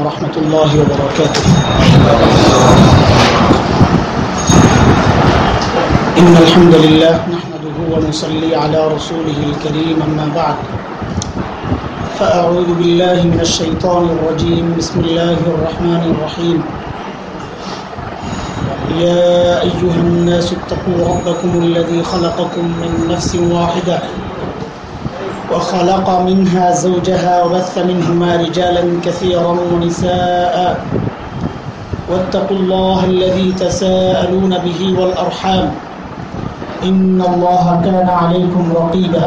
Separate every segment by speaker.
Speaker 1: ورحمة الله وبركاته. إن الحمد لله نحمده ونصلي على رسوله الكريم أما بعد. فأعوذ بالله من الشيطان الرجيم. بسم الله الرحمن الرحيم. يا أيها الناس اتقوا ربكم الذي خلقكم من نفس واحدة. وخلق منها زوجها وبث منهما رجالا كثيرا ونساء. واتقوا الله الذي تساءلون به والأرحام. إن الله كان عليكم رقيبا.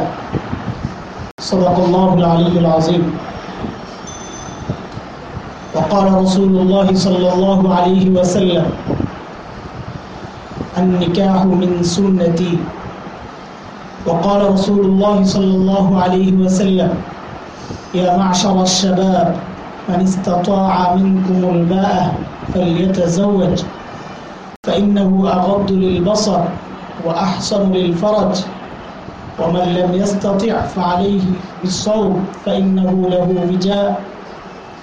Speaker 1: صدق الله العلي العظيم. وقال رسول الله صلى الله عليه وسلم النكاح من سنتي. وقال رسول الله صلى الله عليه وسلم يا معشر الشباب من استطاع منكم الباءة فليتزوج فإنه أغض للبصر وأحسن للفرج ومن لم يستطع فعليه بالصوم فإنه له وجاء.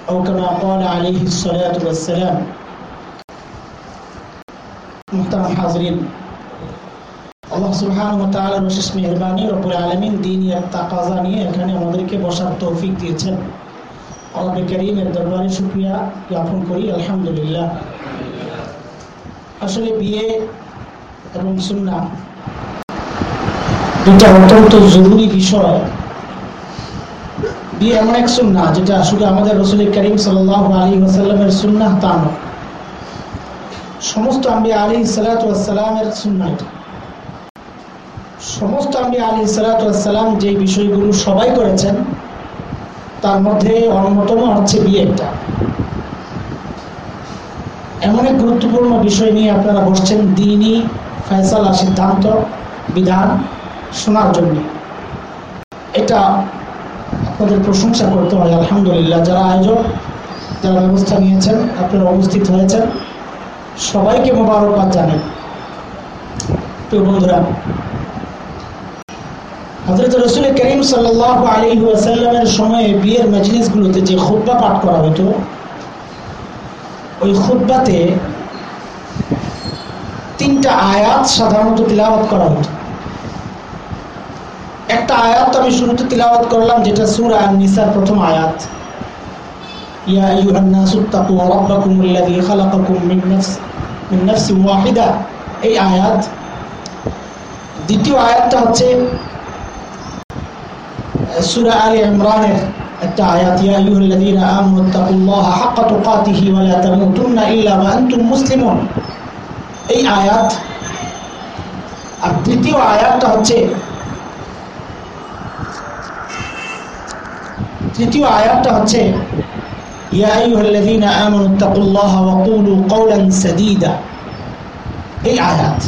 Speaker 1: أو كما قال عليه الصلاة والسلام. محترم حاضرين আলহামদুলিল্লাহ। আসলে বিয়ে এবং সুন্না দুটা অত্যন্ত জরুরি বিষয়। বিয়ে এমন এক সুন্না যেটা শুধু আমাদের রসুল করিম সাল্লাহ আলী সুন্না তা সমস্ত আম্বি আলী সালাতামের সুন্না এটা। সমস্ত আম্বি আলী সালাতাম যে বিষয়গুলো সবাই করেছেন, তার মধ্যে অন্যতম হচ্ছে বিয়ে একটা এমন এক গুরুত্বপূর্ণ বিষয় নিয়ে আপনারা বসছেন, দিনই ফয়সালা সিদ্ধান্ত, বিধান শোনার জন্য। এটা আপনাদের প্রশংসা করতে হয়, আলহামদুলিল্লাহ। যারা আয়োজক, যারা ব্যবস্থা নিয়েছেন, আপনারা উপস্থিত হয়েছেন। সবাইকে মোবারকবাদ জানেন প্রিয় বন্ধুরা হজরত রসুল করিম সাল্লাহ আলী ওয়াসাল্লামের সময়ে বিয়ের মজলিসগুলোতে যে খুদ্া পাঠ করা হতো, ওই খুদ্বাতে তিনটা আয়াত সাধারণত তিলাওয়াত করা হতো। একটা আয়াত আমি শুরুতে তিলাওয়াত করলাম, যেটা সুরা নিসার প্রথম আয়াত। ইয়া আইয়ুহান নাসু তাকু রাব্বাকুম আল্লাযী খালাকাকুম মিন নাফস, মিন নাফসিন ওয়াহিদা। এই আয়াত, দ্বিতীয় আয়াতটা হচ্ছে সূরা আলে ইমরানের একটা আয়াত ইয়া আইয়ুহাল্লাযীনা আমানু তাকুল্লাহা হাক্কা তুকাতিহি ওয়া লা তামুতুন্না ইল্লা ওয়া আনতুম মুসলিমুন এই আয়াত আর তৃতীয় আয়াতটা হচ্ছে তৃতীয় আয়াতটা হচ্ছে, ইয়া আইয়ুহাল্লাযীনা আমানু তাকুল্লাহা ওয়া কুলু কওলান সাদীদা। এই আয়াত।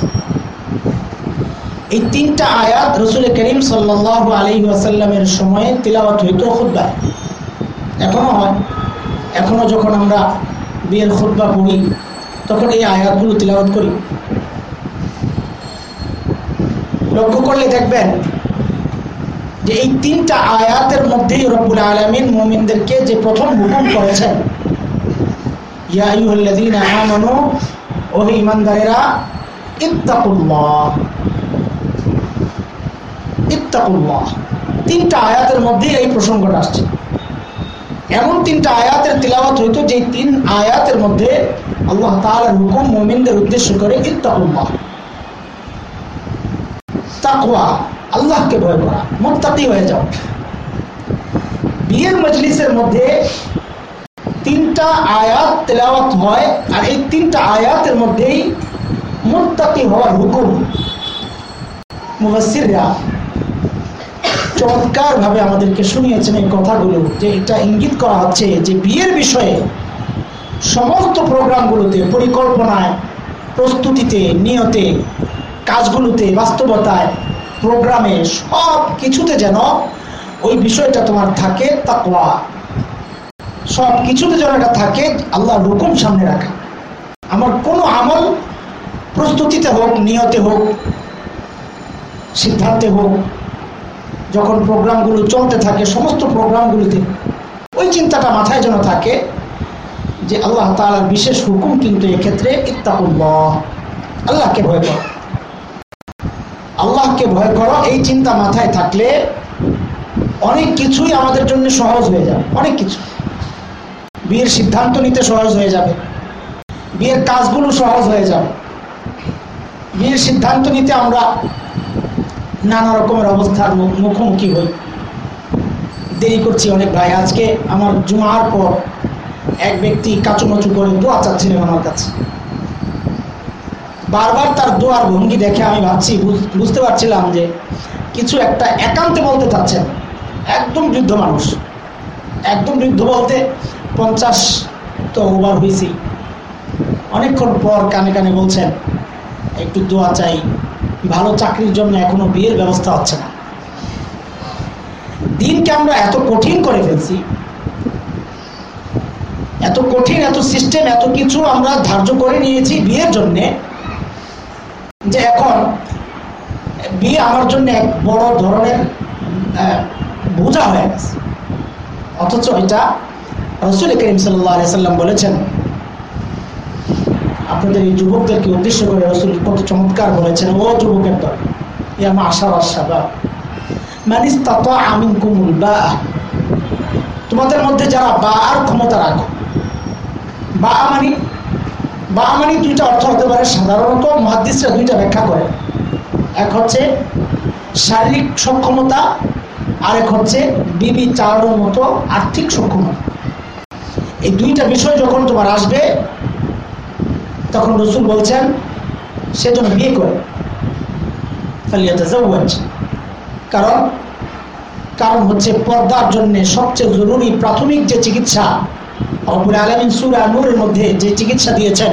Speaker 1: এই তিনটা আয়াত রসুল করিম সাল্লাহ আলী ওয়াসাল্লামের সময়ে তিলাওয়াত হইতো খুদ্া এখনও হয়। এখনও যখন আমরা বিয়ের খুদ্া পড়ি, তখন এই আয়াতগুলো তিলাওয়াত করি। লক্ষ্য করলে দেখবেন যে এই তিনটা আয়াতের মধ্যেই রব্বুল আলমিন মোমিনদেরকে যে প্রথম হুকুম করেছেন, ইয়া আইয়ুহাল্লাযীনা আমানু ও ঈমানদারেরা, ইত্তাকুল্লাহ। ইত্তাকুল্লাহ। তিনটা আয়াতের মধ্যে এই প্রসঙ্গটা আসছে। এমন তিনটা আয়াতের তিলাওয়াত হইতো যে তিন আয়াতের মধ্যে আল্লাহ তাআলার হুকুম মুমিনদের উদ্দেশ্য করে ইত্তাকুল্লাহ। তাকওয়া, আল্লাহকে ভয় করা, মুত্তাকি হয়ে যাও বিয়ের মজলিসের মধ্যে তিনটা আয়াত তেলাওয়াত হয় আর এই তিনটা আয়াতের মধ্যেই মুত্তাকি হওয়ার হুকুম মুফাসসিররা চমৎকার ভাবে আমাদেরকে শুনিয়েছেন এই কথাগুলো, যে এটা ইঙ্গিত করা হচ্ছে যে বিয়ের বিষয়ে সমস্ত প্রোগ্রামগুলোতে, পরিকল্পনায়, প্রস্তুতিতে, নিয়তে, কাজগুলোতে, বাস্তবতায়, প্রোগ্রামে সব কিছুতে যেন ওই বিষয়টা তোমার থাকে তাকওয়া। সব কিছুতে যেন এটা থাকে, আল্লাহর হুকুম সামনে রাখা। আমার কোনো আমল প্রস্তুতিতে হোক, নিয়তে হোক, সিদ্ধান্তে হোক যখন প্রোগ্রামগুলো চলতে থাকে, সমস্ত প্রোগ্রামগুলোতে ওই চিন্তাটা মাথায় যেন থাকে যে আল্লাহ তালার বিশেষ হুকুম কিন্তু এক্ষেত্রে ইত্তাকুল্লাহ। আল্লাহকে ভয় করো। আল্লাহকে ভয় করো, এই চিন্তা মাথায় থাকলে অনেক কিছুই আমাদের জন্য সহজ হয়ে যাবে, অনেক কিছু। বিয়ের সিদ্ধান্ত নিতে সহজ হয়ে যাবে, বিয়ের কাজগুলো সহজ হয়ে যাবে। বিয়ের সিদ্ধান্ত নিতে আমরা নানা রকমের অবস্থার মুখোমুখি হই। দেরি করছি অনেক ভাই। আজকে আমার জুমার পর এক ব্যক্তি কাচুমাচু করে দোয়া চাচ্ছিলেন আমার কাছে। বারবার তার দোয়ার ভঙ্গি দেখে আমি ভাবছি বুঝতে পারছিলাম যে কিছু একটা একান্তে বলতে চাচ্ছেন। একদম বৃদ্ধ মানুষ। একদম বৃদ্ধ বলতে পঞ্চাশ তো ওভার হয়েছি অনেকক্ষণ পর কানে কানে বলছেন, একটু দোয়া চাই। ভালো চাকরির জন্য এখনও বিয়ের ব্যবস্থা হচ্ছে না। দিনকে আমরা এত কঠিন করে ফেলছি। এত কঠিন, এত সিস্টেম এত কিছু আমরা ধার্য করে নিয়েছি বিয়ের জন্যে যে এখন বিয়ে আমার জন্য এক বড় ধরনের বোঝা হয়ে গেছে। অথচ এটা রসুল করিম সাল্লাম বলেছেন আপনাদের এই যুবকদেরকে উদ্দেশ্য করে রসুল কত চমৎকার বলেছেন, ও যুবকের দল ইয়ামা আশা আশা মানিস তত আমিন কুমুল বা তোমাদের মধ্যে যারা বা আর ক্ষমতা রাখো, বা আমানি বা আমানি দুইটা অর্থ হতে পারে সাধারণত মহাদিসরা দুইটা ব্যাখ্যা করে। এক হচ্ছে শারীরিক সক্ষমতা আর এক হচ্ছে বিবি চালানোর মতো আর্থিক সক্ষমতা। এই দুইটা বিষয় যখন তোমার আসবে তখন রসুল বলছেন, সে যেন বিয়ে করে। কারণ কারণ হচ্ছে পর্দার জন্য সবচেয়ে জরুরি প্রাথমিক যে চিকিৎসা, রব্বুল আলামিন সূরা নূরের মধ্যে যে চিকিৎসা দিয়েছেন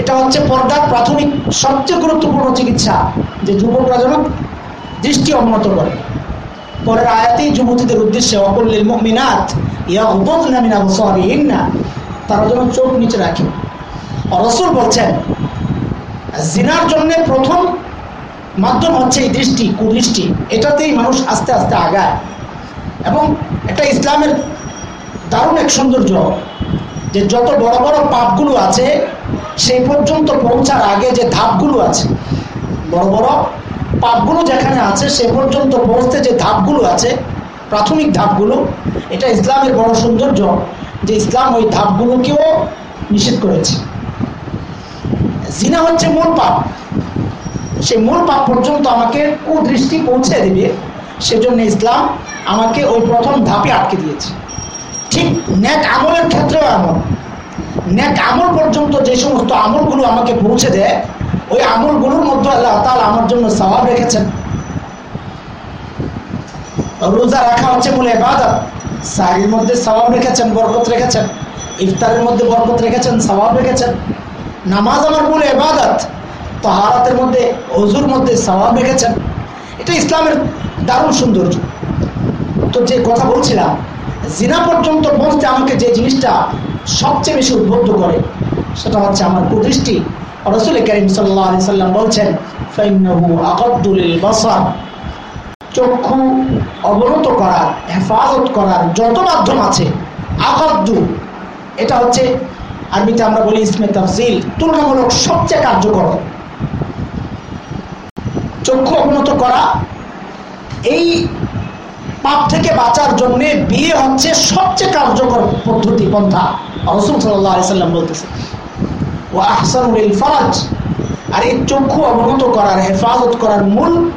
Speaker 1: এটা হচ্ছে পর্দার প্রাথমিক, সবচেয়ে গুরুত্বপূর্ণ চিকিৎসা, যে যুবকরা যেন দৃষ্টি অবনত করে। পরের আয়াতেই যুবতীদের উদ্দেশ্যে অকল্লিল মুমিনাত মিন আবসারিহিন্না। তারা যেন চোখ নিচে রাখে। রসুল বলছেন, জিনার জন্য প্রথম মাধ্যম হচ্ছে এই দৃষ্টি, কুদৃষ্টি। এটাতেই মানুষ আস্তে আস্তে আগায়। এবং এটা ইসলামের দারুণ এক সৌন্দর্য, যে যত বড় বড় পাপগুলো আছে, সেই পর্যন্ত পৌঁছার আগে যে ধাপগুলো আছে, বড় বড় পাপগুলো যেখানে আছে, সে পর্যন্ত পৌঁছতে যে ধাপগুলো আছে, প্রাথমিক ধাপগুলো, এটা ইসলামের বড় সৌন্দর্য, যে ইসলাম ওই ধাপগুলোকেও নিষেধ করেছে। জিনা হচ্ছে মূল পাপ। সেই মূল পাপ পর্যন্ত আমাকে কুদৃষ্টি পৌঁছে দেবে, সেজন্য ইসলাম আমাকে ওই প্রথম ধাপে আটকে দিয়েছে। ঠিক ন্যাক আমলের ক্ষেত্রেও এমন। ন্যাক আমল পর্যন্ত যে সমস্ত আমলগুলো আমাকে পৌঁছে দেয় ওই আমলগুলোর মধ্যে আল্লাহ তাহলে আমার জন্য স্বভাব রেখেছেন। রোজা রাখা হচ্ছে বলে এবাদত সাহির মধ্যে স্বভাব রেখেছেন, বরকত রেখেছেন। ইফতারের মধ্যে বরকত রেখেছেন স্বভাব রেখেছেন। নামাজ আমার বলে এবাদত তহারাতের মধ্যে অজুর মধ্যে স্বভাব রেখেছেন। এটা ইসলামের দারুণ সৌন্দর্য। তো যে কথা বলছিলাম, জিনা পর্যন্ত পৌঁছতে আমাকে যে জিনিসটা সবচেয়ে বেশি উদ্বুদ্ধ করে, সেটা হচ্ছে আমার কুদৃষ্টি রসুল করিম সাল্লাম বলছেন চক্ষু অবনত করার, হেফাজত করার যত মাধ্যম আছে আকদ্দু এটা হচ্ছে আরবিতে আমরা বলি ইসমে তফজিল তুলনামূলক সবচেয়ে কার্যকর। চক্ষু অবনত করা, এই পাপ থেকে বাঁচার জন্য বিয়ে হচ্ছে সবচেয়ে কার্যকর পদ্ধতি, পন্থা। রসুল সাল্লাহ আলি সাল্লাম বলতেছে। ও আহসানুল ফরাজ। আর এই চক্ষু অবনত করার, হেফাজত করার মূল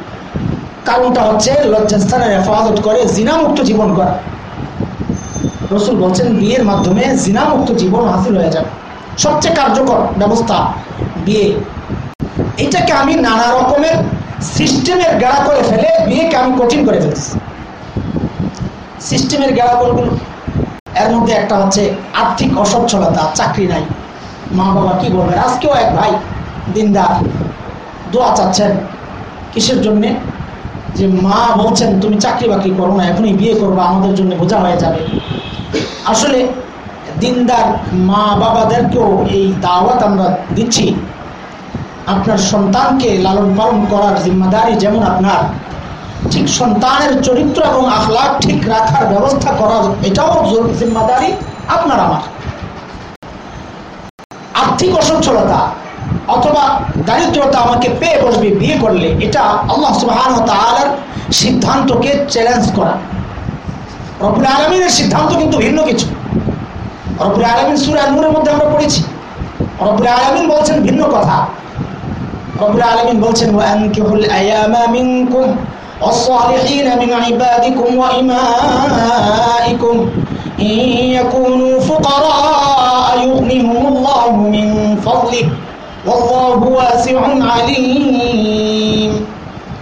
Speaker 1: কারণটা হচ্ছে লজ্জাস্থানের হেফাজত করে জিনামুক্ত জীবন করা। রসুল বলছেন, বিয়ের মাধ্যমে জিনামুক্ত জীবন হাসিল হয়ে যাবে। সবচেয়ে কার্যকর ব্যবস্থা বিয়ে। এটাকে আমি নানা রকমের সিস্টেমের গেড়া করে ফেলে বিয়েকে আমি কঠিন করে ফেলছি। সিস্টেমের গেড়াগুলো এর মধ্যে একটা হচ্ছে আর্থিক অসচ্ছলতা, চাকরি নাই। মা বাবা কি বলবেন? আজকেও এক ভাই দিনদার দোয়া চাচ্ছেন কিসের জন্যে? যে মা বলছেন, তুমি চাকরি বাকরি করো না, এখনই বিয়ে করব, আমাদের জন্য বোঝা হয়ে যাবে। আসলে দিনদার মা বাবাদেরকেও এই দাওয়াত আমরা দিচ্ছি। আপনার সন্তানকে লালন পালন করার জিম্মাদারি যেমন আপনার, ঠিক সন্তানের চরিত্র এবং আখলাক ঠিক রাখার ব্যবস্থা করা এটাও জিম্মাদারি আপনার, আমার। আর্থিক অসচ্ছলতা অথবা দারিদ্রতা আমাকে পেয়ে বসবে বিয়ে করলে এটা আল্লাহ সুবাহান তালার সিদ্ধান্তকে চ্যালেঞ্জ করা রবুল আলমিনের সিদ্ধান্ত কিন্তু ভিন্ন কিছু রবুল আলমিন সুরা নূরের মধ্যে আমরা পড়েছি রবুল আলমিন বলছেন ভিন্ন কথা রবুল আলমিন বলছেন ওয়ানকিহুল আয়ামা মিনকুম والصالحين من عبادكم وإمائكم إن يكونوا فقراء يغنهم الله من فضله والله واسع عليم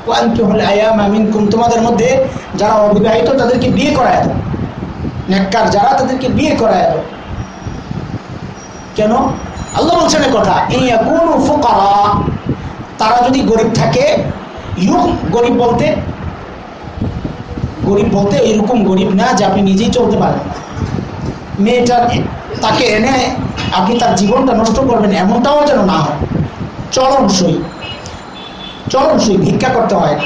Speaker 1: وأنكحوا الأيام منكم তোমাদের মধ্যে যারা অবিবাহিত তাদেরকে বিয়ে করায় দাও নেককার যারা তাদেরকে বিয়ে করায় দাও কেন আল্লাহ বলছেন কথা এই কোন ফুকারা তারা যদি গরিব থাকে ইউক গরিব বলতে গরিব বলতে এরকম গরিব না যে আপনি নিজেই চলতে পারেন। মেয়েটা তাকে এনে আপনি তার জীবনটা নষ্ট করবেন, এমনটাও যেন না হয়। চরম সই। চরমসই চরমসই ভিক্ষা করতে হয়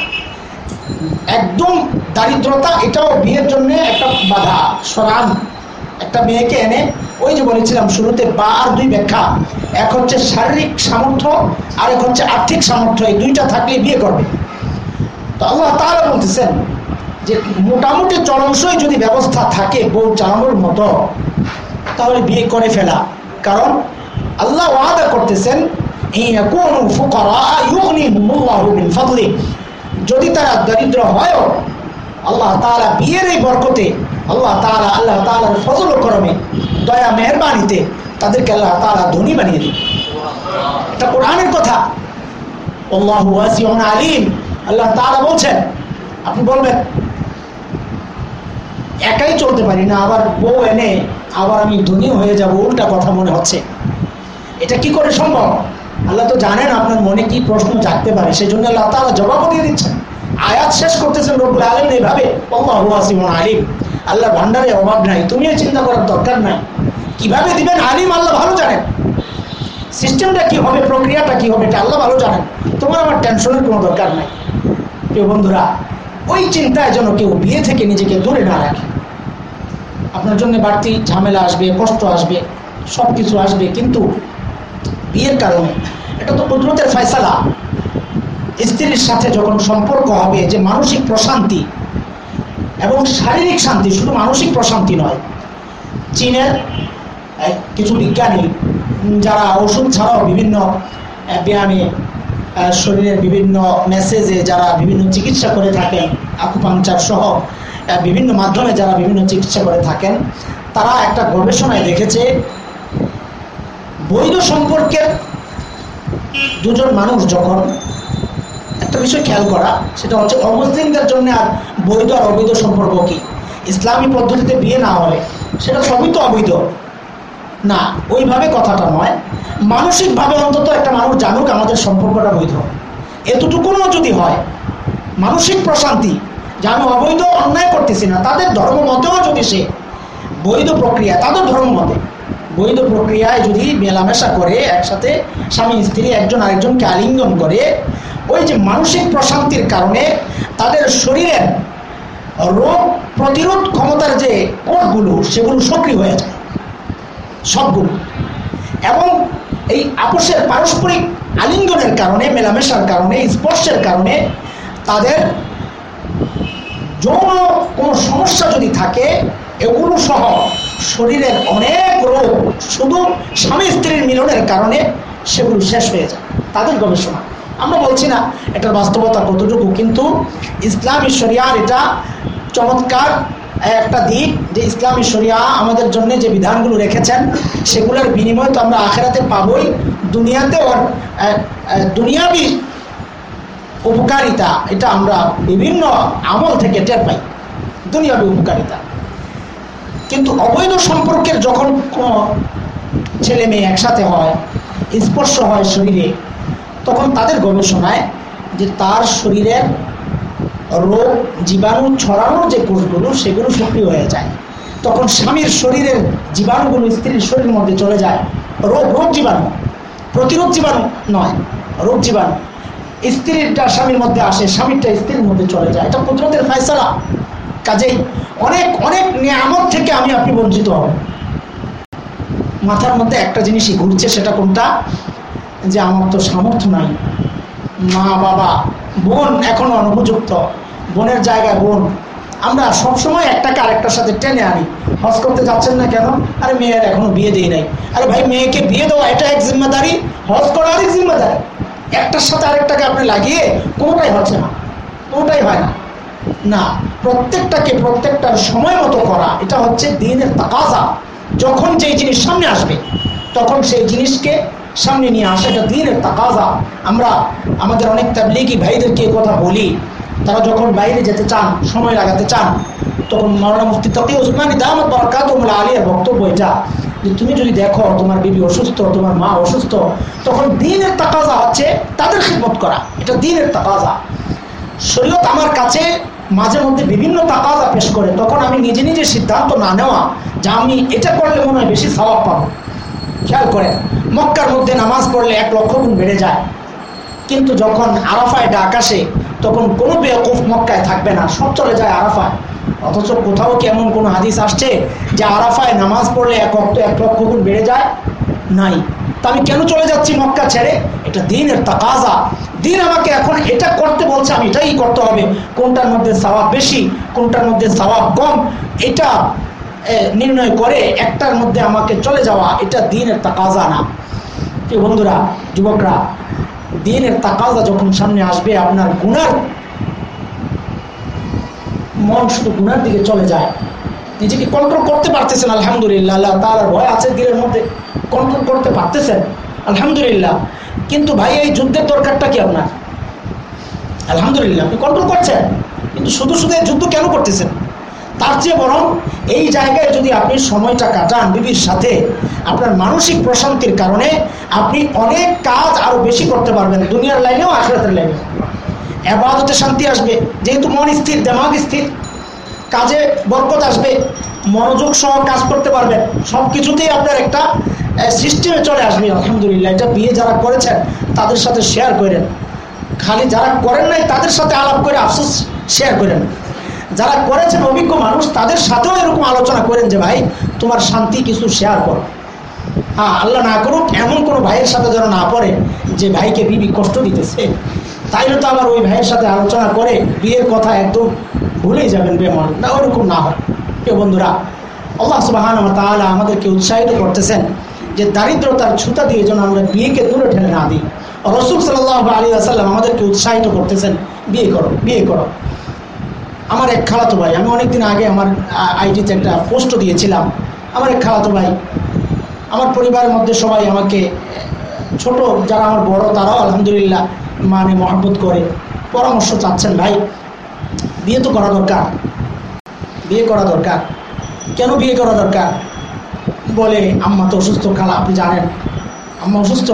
Speaker 1: একদম দারিদ্রতা, এটাও বিয়ের জন্য একটা বাধা, সরান। একটা মেয়েকে এনে, ওই যে বলেছিলাম শুরুতে বা আর দুই ব্যাখ্যা। এক হচ্ছে শারীরিক সামর্থ্য আর এক হচ্ছে আর্থিক সামর্থ্য, এই দুইটা থাকলে বিয়ে করবে। তো আল্লাহ তাহলে বলতেছেন যে মোটামুটি চরমসই যদি ব্যবস্থা থাকে বউ চালানোর মতো, তাহলে বিয়ে করে ফেলা। কারণ আল্লাহ ওয়াদা করতেছেন যদি তারা দরিদ্র হয় আল্লাহ তালা বিয়ের এই বরকতে, আল্লাহ তালা আল্লাহ তালার ফজল করমে, দয়া, মেহরবানিতে তাদেরকে আল্লাহ তালা ধনী বানিয়ে দিবে। এটা কোরআনের কথা। আল্লাহ আলিম। আল্লাহ তালা বলছেন, আপনি বলবেন একাই চলতে পারি না, আবার বউ এনে আবার আমি ধনী হয়ে যাব, উল্টা কথা মনে হচ্ছে। এটা কি করে সম্ভব? আল্লাহ তো জানেন আপনার মনে কি প্রশ্ন জাগতে পারে সেই জন্য আল্লাহ তালা জবাবও দিয়ে দিচ্ছেন। আয়াত শেষ করতেছেন রবুল আলম এইভাবে আলিম। আল্লাহ ভান্ডারে অভাব নাই, তুমিও চিন্তা করার দরকার নাই। কীভাবে দিবেন? আলিম আল্লাহ ভালো জানেন। সিস্টেমটা কি হবে, প্রক্রিয়াটা কি হবে, এটা আল্লাহ ভালো জানেন। তোমার আমার টেনশনের কোনো দরকার নাই। প্রিয় বন্ধুরা ওই চিন্তায় যেন কেউ বিয়ে থেকে নিজেকে দূরে না রাখে। আপনার জন্য বাড়তি ঝামেলা আসবে, কষ্ট আসবে সব কিছু আসবে, কিন্তু বিয়ের কারণে এটা তো কুদরতের ফয়সালা। স্ত্রীর সাথে যখন সম্পর্ক হবে যে মানসিক প্রশান্তি এবং শারীরিক শান্তি, শুধু মানসিক প্রশান্তি নয়, চীনের কিছু বিজ্ঞানী যারা ওষুধ ছাড়াও বিভিন্ন ব্যায়ামে শরীরের বিভিন্ন মেসেজে যারা বিভিন্ন চিকিৎসা করে থাকেন আকুপাংচার সহ বিভিন্ন মাধ্যমে যারা বিভিন্ন চিকিৎসা করে থাকেন, তারা একটা গবেষণায় দেখেছে, বৈধ সম্পর্কের দুজন মানুষ যখন একটা বিষয় খেয়াল করা, সেটা হচ্ছে অমুসলিমদের জন্য আর বৈধ আর অবৈধ সম্পর্ক কি? ইসলামী পদ্ধতিতে বিয়ে না হলে, সেটা সবই তো অবৈধ। না, ওইভাবে কথাটা নয়। মানসিকভাবে অন্তত একটা মানুষ জানুক আমাদের সম্পর্কটা বৈধ। এতটুকুনও যদি হয়, মানসিক প্রশান্তি যে অবৈধ অন্যায় করতেছি না, তাদের ধর্ম মতেও যদি সে বৈধ প্রক্রিয়া, তাদের ধর্ম মতে বৈধ প্রক্রিয়ায় যদি মেলামেশা করে, একসাথে স্বামী, স্ত্রী, একজন আরেকজনকে আলিঙ্গন করে, ওই যে মানসিক প্রশান্তির কারণে তাদের শরীরের রোগ প্রতিরোধ ক্ষমতার যে কোষগুলো সেগুলো সক্রিয় হয়ে যায়। সবগুলো এবং এই আপোষের পারস্পরিক আলিঙ্গনের কারণে, মেলামেশার কারণে, স্পর্শের কারণে তাদের যৌন কোনো সমস্যা যদি থাকে, এগুলো সহ শরীরের অনেক রোগ, শুধু স্বামী স্ত্রীর মিলনের কারণে সেগুলো শেষ হয়ে যায়। তাদের গবেষণা। আমরা বলছি না, এটার বাস্তবতা কতটুকু, কিন্তু ইসলামী শরিয়ার এটা চমৎকার একটা দিক যে ইসলামী শরিয়া আমাদের জন্য যে বিধানগুলো রেখেছেন, সেগুলোর বিনিময় তো আমরা আখেরাতে পাবই। দুনিয়াতে ওর দুনিয়াবি উপকারিতা, এটা আমরা বিভিন্ন আমল থেকে টের পাই। দুনিয়াবি উপকারিতা। কিন্তু অবৈধ সম্পর্কের যখন কোনো ছেলে মেয়ে একসাথে হয়, স্পর্শ হয় শরীরে, তখন তাদের গবেষণায় যে তার শরীরের রোগ জীবাণু ছড়ানোর যে কোষগুলো, সেগুলো সক্রিয় হয়ে যায়। তখন স্বামীর শরীরের জীবাণুগুলো স্ত্রীর শরীরের মধ্যে চলে যায়। রোগ রোগ জীবাণু। প্রতিরোধ জীবাণু নয়, রোগ জীবাণু। স্ত্রীরটা স্বামীর মধ্যে আসে, স্বামীরটা স্ত্রীর মধ্যে চলে যায়। এটা কুদরতের ফায়সালা। কাজেই অনেক অনেক নিয়ামত থেকে আমি আপনি বঞ্চিত হব। মাথার মধ্যে একটা জিনিসই ঘুরছে, সেটা কোনটা? যে আমার তো সামর্থ্য নাই। মা, বাবা, বোন এখন অনুপযুক্ত। বোনের জায়গায় বোন। আমরা সবসময় একটাকে আরেকটার সাথে টেনে আনি। হজ করতে যাচ্ছেন না কেন? আরে মেয়ের এখনও বিয়ে দেই নাই। আরে ভাই, মেয়েকে বিয়ে দেওয়া, এটা এক জিম্মাদারি। হজ করা আরেক জিম্মাদারি। একটার সাথে আরেকটাকে আপনি লাগিয়ে কোনোটাই হচ্ছে না। কোনোটাই হয় না। না, প্রত্যেকটাকে প্রত্যেকটার সময় মতো করা, এটা হচ্ছে দিনের তাকাজা। যখন যেই জিনিস সামনে আসবে, তখন সেই জিনিসকে সামনে নিয়ে আসা, এটা দিনের তাকাজা। আমরা আমাদের অনেক তাবলিগি ভাইদেরকে কথা বলি। তারা যখন বাইরে যেতে চান, সময় লাগাতে চান, তখন মৌলানা মুফতি তকি ওসমানি দামত বরকাত আলিয়ার বক্তব্য এটা যে, তুমি যদি দেখো তোমার বিবি অসুস্থ, তোমার মা অসুস্থ, তখন দিনের তাকাজা হচ্ছে তাদের খিদমত করা। এটা দিনের তাকাজা। শরীয়ত আমার কাছে মাঝে মধ্যে বিভিন্ন তাকাজা পেশ করে। তখন আমি নিজে নিজে সিদ্ধান্ত না নেওয়া যে আমি এটা করলে মনে হয় বেশি স্বভাব পাবো। খেয়াল করেন, মক্কার মধ্যে নামাজ পড়লে এক লক্ষ গুণ বেড়ে যায়। কিন্তু যখন আরাফায় ডাক আসে, তখন কোনো বেকুফ মক্কায় থাকবে না, সব চলে যায় আরাফায়। অথচ কোথাও কি এমন কোনো হাদিস আসছে যে আরাফায় নামাজ পড়লে এক অক্ট এক লক্ষ গুণ বেড়ে যায়? নাই। তা আমি কেন চলে যাচ্ছি মক্কা ছেড়ে? এটা দিনের তাকাজা। দিন আমাকে এখন এটা করতে বলছে, আমি এটাই করতে হবে। কোনটার মধ্যে সওয়াব বেশি, কোনটার মধ্যে সওয়াব কম, এটা নির্ণয় করে একটার মধ্যে আমাকে চলে যাওয়া, এটা দিনের তাকাজা না। কি বন্ধুরা, যুবকরা, দিনের তাকাজা যখন সামনে আসবে, আপনার গুনার মন শুধু গুনার দিকে চলে যায়। নিজেকে কন্ট্রোল করতে পারতেছেন, আলহামদুলিল্লাহ। আল্লাহ তার ভয় আছে দিনের মধ্যে কন্ট্রোল করতে পারতেছেন, আলহামদুলিল্লাহ। কিন্তু ভাই, এই যুদ্ধের দরকারটা কি আপনার? আলহামদুলিল্লাহ, আপনি কন্ট্রোল করছেন, কিন্তু শুধু শুধু যুদ্ধ কেন করতেছেন? তার চেয়ে বরং এই জায়গায় যদি আপনি সময়টা কাটান বিবির সাথে, আপনার মানসিক প্রশান্তির কারণে আপনি অনেক কাজ আরও বেশি করতে পারবেন, দুনিয়ার লাইনেও আখরাতের লাইনেও আবাদতে শান্তি আসবে, যেহেতু মন স্থির, দেমাগ স্থির, কাজে বরকত আসবে, মনোযোগ সহ কাজ করতে পারবেন সব কিছুতেই আপনার একটা সিস্টেমে চলে আসবে, আলহামদুলিল্লাহ। এটা বিয়ে যারা করেছেন, তাদের সাথে শেয়ার করেন। খালি যারা করেন নাই, তাদের সাথে আলাপ করে আফসোস শেয়ার করেন। যারা করেছেন অভিজ্ঞ মানুষ, তাদের সাথেও এরকম আলোচনা করেন যে, ভাই, তোমার শান্তি কিছু শেয়ার করো। হ্যাঁ আল্লাহ না করুক, এমন কোনো ভাইয়ের সাথে যেন না পড়ে যে ভাইকে বিবি কষ্ট দিতেছে। তাইলে তো আবার ওই ভাইয়ের সাথে আলোচনা করে বিয়ের কথা একদম ভুলেই যাবেন বেমন না, ওরকম না হয়। প্রিয় বন্ধুরা, আল্লাহ সুবাহান তাহলে আমাদেরকে উৎসাহিত করতেছেন যে, দারিদ্রতার ছুতা দিয়ে যেন আমরা বিয়েকে দূরে ঠেলে না দিই। রসুল সাল্লাহ আলী আসাল্লাম আমাদেরকে উৎসাহিত করতেছেন, বিয়ে করো বিয়ে করো। আমার এক খালাতো ভাই, আমি অনেকদিন আগে আমার আইডিতে একটা পোস্ট দিয়েছিলাম। আমার এক খালাতো ভাই, আমার পরিবারের মধ্যে সবাই আমাকে, ছোট, যারা আমার বড়, তারাও আলহামদুলিল্লাহ মানে মহাব্বত করে। পরামর্শ চাচ্ছেন, ভাই, বিয়ে তো করা দরকার। বিয়ে করা দরকার। কেন বিয়ে করা দরকার? বলে, আম্মা তো অসুস্থ, খালা, আপনি জানেন। আম্মা অসুস্থ,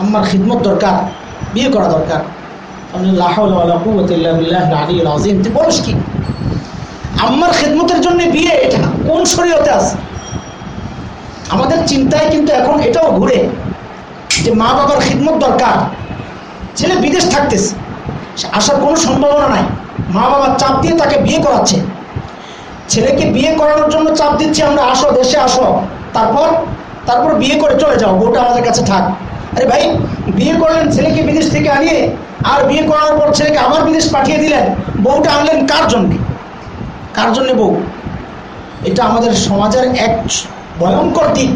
Speaker 1: আম্মার খিদমত দরকার। বিয়ে করা দরকার। বলস কি? খেদমতের জন্য বিয়ে এটা কোন শরীয়তে আছে? আমাদের চিন্তায় কিন্তু এখন এটাও ঘুরে যে মা বাবার খিদমত দরকার। ছেলে বিদেশ থাকতেছে। আসার কোনো সম্ভাবনা নাই। মা বাবার চাপ দিয়ে তাকে বিয়ে করাচ্ছে। ছেলেকে বিয়ে করানোর জন্য চাপ দিচ্ছি আমরা, আসো, দেশে আসো। তারপর তারপর বিয়ে করে চলে যাও। বউটা আমাদের কাছে থাক। আরে ভাই, বিয়ে করলেন ছেলেকে বিদেশ থেকে আনিয়ে, আর বিয়ে করার পর ছেলেকে আবার বিদেশ পাঠিয়ে দিলেন, বউটা আনলেন কার জন্যে? কার জন্যে বউ? এটা আমাদের সমাজের এক ভয়ঙ্কর দিক।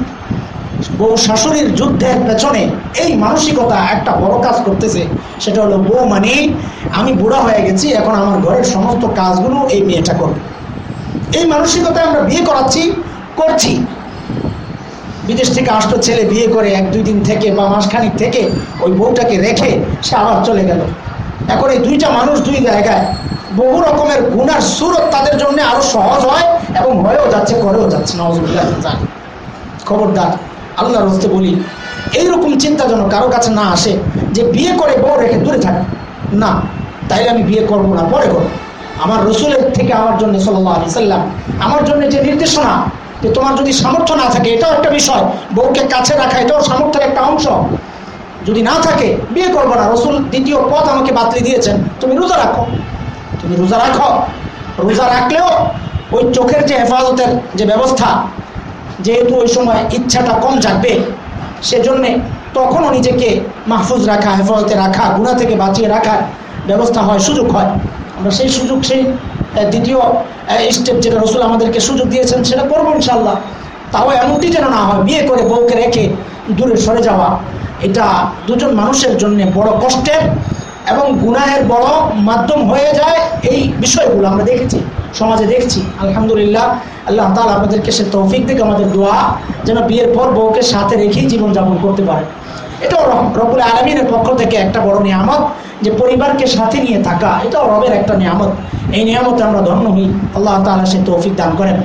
Speaker 1: বউ শাশুড়ির যুদ্ধের পেছনে এই মানসিকতা একটা বড় কাজ করতেছে, সেটা হলো বউ মানে আমি বুড়া হয়ে গেছি, এখন আমার ঘরের সমস্ত কাজগুলো এই মেয়েটা করবে। এই মানসিকতায় আমরা বিয়ে করাচ্ছি, করছি। বিদেশ থেকে আসতো ছেলে বিয়ে করে এক, দুই দিন থেকে বা মাসখানিক থেকে ওই বউটাকে রেখে সে আবার চলে গেল। এখন এই দুইটা মানুষ দুই জায়গায় বহু রকমের গুণার সুরত তাদের জন্য আরও সহজ হয় এবং হয়েও যাচ্ছে, করেও যাচ্ছে নওয়াজ খবরদার, আল্লাহর হস্তে বলি, এইরকম চিন্তা যেন কারও কাছে না আসে যে বিয়ে করে বউ রেখে দূরে থাকে। না, তাইলে আমি বিয়ে করব না, পরে করব। আমার রসুলের থেকে আমার জন্য সাল্লাহ আলি সাল্লাম, আমার জন্য যে নির্দেশনা যে তোমার যদি সামর্থ্য না থাকে, এটাও একটা বিষয়। বউকে কাছে রাখা, এটাও সামর্থ্যের একটা অংশ। যদি না থাকে, বিয়ে করব না। রসুল দ্বিতীয় পথ আমাকে বাতলি দিয়েছেন। তুমি রোজা রাখো। তুমি রোজা রাখো। রোজা রাখলেও ওই চোখের যে হেফাজতের যে ব্যবস্থা, যেহেতু ওই সময় ইচ্ছাটা কম জাগবে, সেজন্যে তখনও নিজেকে মাহফুজ রাখা, হেফাজতে রাখা গুণা থেকে বাঁচিয়ে রাখার ব্যবস্থা হয় সুযোগ হয়। আমরা সেই সুযোগ, সেই দ্বিতীয় স্টেপ যেটা রসুল আমাদেরকে সুযোগ দিয়েছেন, সেটা করব ইনশাল্লাহ তাও এমনটি যেন না হয়, বিয়ে করে বউকে রেখে দূরে সরে যাওয়া। এটা দুজন মানুষের জন্য বড় কষ্টের এবং গুনাহের বড় মাধ্যম হয়ে যায় এই বিষয়গুলো আমরা দেখেছি, সমাজে দেখছি। আলহামদুলিল্লাহ, আল্লাহ তালা আমাদেরকে সে তৌফিক থেকে আমাদের দোয়া, যেন বিয়ের পর বউকে সাথে রেখেই জীবনযাপন করতে পারে। এটাও রবুল আলমিনের পক্ষ থেকে একটা বড় নিয়ামত যে পরিবারকে সাথে নিয়ে থাকা, এটাও রবের একটা নিয়ামত। এই নিয়ামতে আমরা ধন্য হই। আল্লাহ তালা সে তৌফিক দান করেন।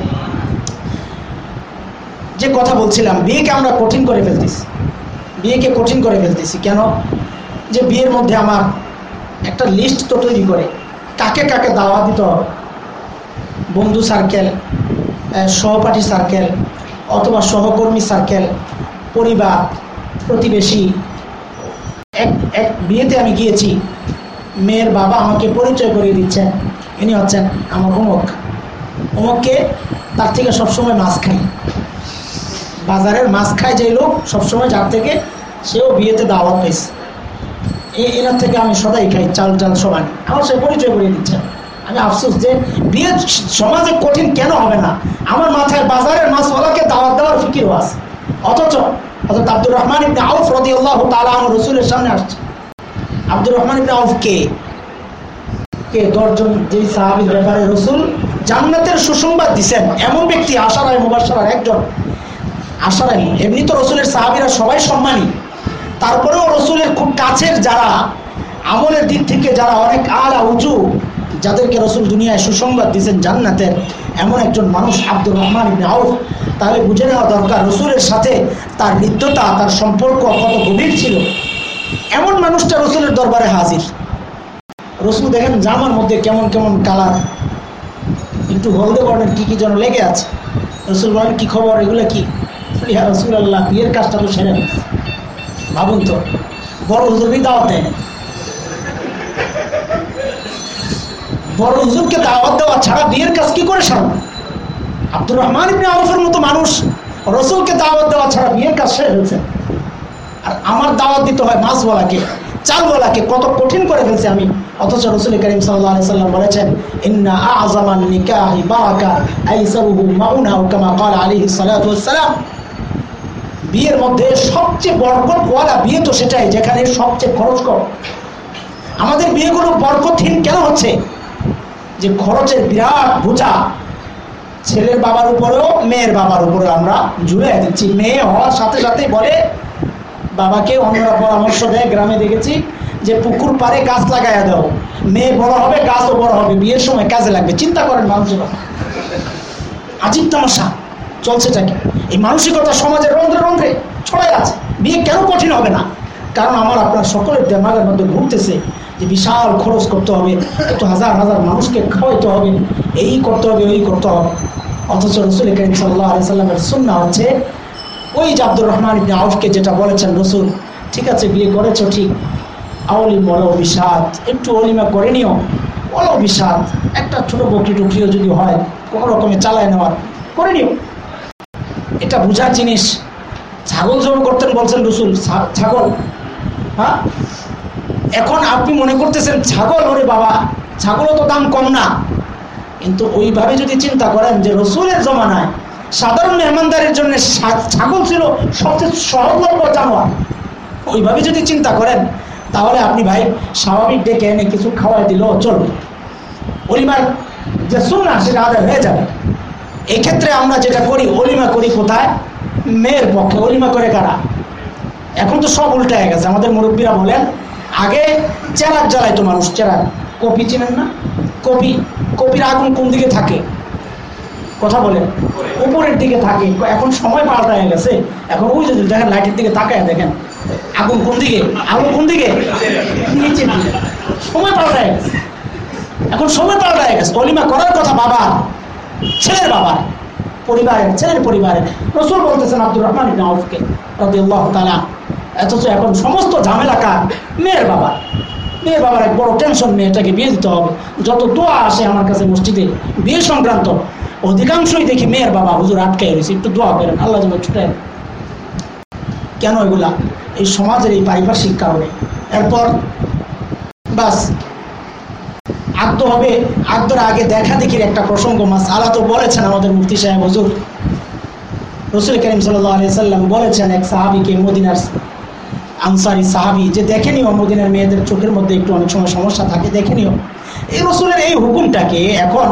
Speaker 1: যে কথা বলছিলাম, বিয়েকে আমরা কঠিন করে ফেলতেছি। বিয়েকে কঠিন করে ফেলতেছি। কেন? যে বিয়ের মধ্যে আমার একটা লিস্ট তো তৈরি করে। কাকে কাকে দাওয়া দিতে বন্ধু সার্কেল সহপাঠী সার্কেল অথবা সহকর্মী সার্কেল পরিবার প্রতিবেশী। এক এক বিয়েতে আমি গিয়েছি। মেয়ের বাবা আমাকে পরিচয় করিয়ে দিচ্ছেন। ইনি হচ্ছেন আমার অমুক অমুককে তার থেকে সবসময় মাছ খাই। বাজারের মাছ খায় যে লোক, সবসময় যার থেকে সেও বিয়েতে দাওয়াত পেয়েছে এনার থেকে আমি সদাই খাই, চাল চাল সবাই আমার সে পরিচয় করিয়ে দিচ্ছেন আমি আফসোস যে বিয়ে সমাজে কঠিন কেন হবে না? আমার মাথায় বাজারের মাছওয়ালাকে দাওয়াত দেওয়ার ফিকিরও আছে। অথচ অর্থাৎ আব্দুর রহমান ইবনে আউফ সামনে আসছে। আব্দুর রহমান ইবনে আউফ কে কে যেই ব্যাপারে রসুল জান্নাতের সুসংবাদ দিছেন এমন ব্যক্তি আশারায় মুবাসার একজন আশারাই এমনি তো রসুলের সাহাবিরা সবাই সম্মানী। তারপরেও রসুলের খুব কাছের যারা, আমলের দিক থেকে যারা অনেক আলা, উঁচু যাদেরকে রসুল দুনিয়ায় সুসংবাদ দিয়েছেন জান্নাতের, এমন একজন মানুষ আব্দুর রহমান ইবনে তাহলে বুঝে নেওয়া দরকার, রসুলের সাথে তার হৃদ্যতা তার সম্পর্ক কত গভীর ছিল। এমন মানুষটা রসুলের দরবারে হাজির। রসুল দেখেন জামার মধ্যে কেমন কেমন কালার। একটু হলদে বর্ণের কী কি যেন লেগে আছে। রসুল বলেন, কী খবর? এগুলো কি? হ্যাঁ রসুল আল্লাহ বিয়ের কাজটা তো সেরে ভাবুন তো, বড় হুজুরই দাওয়াত দেয় বড় হুজুরকে দাওয়াত দেওয়া ছাড়া বিয়ের কাজ কি করে সারবে? আব্দুর রহমান ইবনে আউফের মতো মানুষ রসুলকে দাওয়াত দেওয়া ছাড়া বিয়ের কাজ সেরে ফেলছে আর আমার দাওয়াত দিতে হয় মাছওয়ালাকে, চালওয়ালাকে, কত কঠিন করে ফেলছে আমি। অথচ রসুল করিম সাল্লাহ সাল্লাম বলেছেন, ইন্না আজামান নিকাহি বারাকা আইসারুহু মাউনাহু কামা ক্বালা আলাইহি সাল্লাতু ওয়াসসালাম। বিয়ের মধ্যে সবচেয়ে বরকতওয়ালা বিয়ে তো সেটাই, যেখানে সবচেয়ে খরচ কম। আমাদের বিয়েগুলো বরকতহীন কেন হচ্ছে? যে খরচের বিরাট বোঝা। ছেলের বাবার উপরেও, মেয়ের বাবার উপরে আমরা জুড়ে দিচ্ছি। মেয়ে হওয়ার সাথে সাথে বলে, বাবাকে অন্যরা পরামর্শ দেয়, গ্রামে দেখেছি যে পুকুর পারে গাছ লাগাইয়া দাও। মেয়ে বড় হবে, গাছও বড় হবে, বিয়ের সময় কাজে লাগবে। চিন্তা করেন মানুষের আজিব তামাশা। চলছেটা কি? এই মানসিকতা সমাজের রন্ধ্রে রন্ধ্রে ছড়াই আছে। বিয়ে কেন কঠিন হবে না? কারণ আমার আপনার সকলের দেমাগের মধ্যে ঘুরতেছে যে বিশাল খরচ করতে হবে, একটু হাজার হাজার মানুষকে খাওয়াইতে হবে, এই করতে হবে, ওই করতে হবে। অথচ রসুল করিম সাল্লাহ আলি সাল্লামের সুন্না হচ্ছে, ওই যে আব্দুর রহমান আউফকে যেটা বলেছেন রসুল, ঠিক আছে, বিয়ে করেছ, ঠিক আউলি বলো বিষাদ একটু অলিমা করে নিও, বলো বিষাদ একটা ছোট বকরি টুকরিও যদি হয়, কোনো রকমে চালায় নেওয়ার, করে নিও। এটা বোঝার জিনিস। ছাগল জব করতেন বলছেন রসুল ছাগল হ্যাঁ? এখন আপনি মনে করতেছেন, ছাগল, ওরে বাবা, ছাগলও তো দাম কম না। কিন্তু ওইভাবে যদি চিন্তা করেন যে রসুলের জমানায় সাধারণ মেহমানদারের জন্য ছাগল ছিল সবচেয়ে সহজলভ্য জানোয়ার, ওইভাবে যদি চিন্তা করেন, তাহলে আপনি ভাই স্বাভাবিক ডেকে এনে কিছু খাওয়াই দিলেও চলবে। অলিমার যে শুননা সেটা আদায় হয়ে যাবে। এক্ষেত্রে আমরা যেটা করি, অলিমা করি কোথায়? মেয়ের পক্ষে। অলিমা করে কারা? এখন তো সব উল্টায় গেছে। আমাদের মুরব্বীরা বলেন আগে চেরাক জ্বালাইতো মানুষ চেরাক কপি চেনেন না? কপি, কপির আগুন কোন দিকে থাকে? কথা বলেন। উপরের দিকে থাকে। এখন সময় পাল্টায় গেছে। এখন ওই যে দেখেন, লাইটের দিকে তাকায় দেখেন। আগুন কোন দিকে? আগুন কোন দিকে? নিচের দিকে। সময় পাল্টায় গেছে। এখন সময় পাল্টায় গেছে। অলিমা করার কথা বাবা। ছেলের বাবার পরিবারের, ছেলের পরিবারের। রসুল বলতেছেন আব্দুর রহমান ইবনে আউফকে অথচ এখন সমস্ত ঝামেলা কার মেয়ের বাবা। মেয়ের বাবার এক বড় টেনশন মেয়েটাকে বিয়ে দিতে হবে। যত দোয়া আসে আমার কাছে মসজিদে, বিয়ে সংক্রান্ত, অধিকাংশই দেখি মেয়ের বাবা হুজুর আটকে রয়েছে। একটু দোয়া করেন, আল্লাহ যেন ছুটে কেন এগুলা? এই সমাজের এই পারিপার্শ্বিক কারণে। এরপর, বাস, আদ্য হবে, আদ্যর আগে দেখা দেখির একটা প্রসঙ্গ। মাস আলা তো বলেছেন আমাদের মুফতি সাহেব হুজুর। রসুল করিম সাল্লাম বলেছেন এক সাহাবিকে মদিনার আনসারি সাহাবি, যে দেখে নিও মেয়েদের চোখের মধ্যে একটু অনেক সময় সমস্যা থাকে দেখে নিও এই রসুলের এই হুকুমটাকে এখন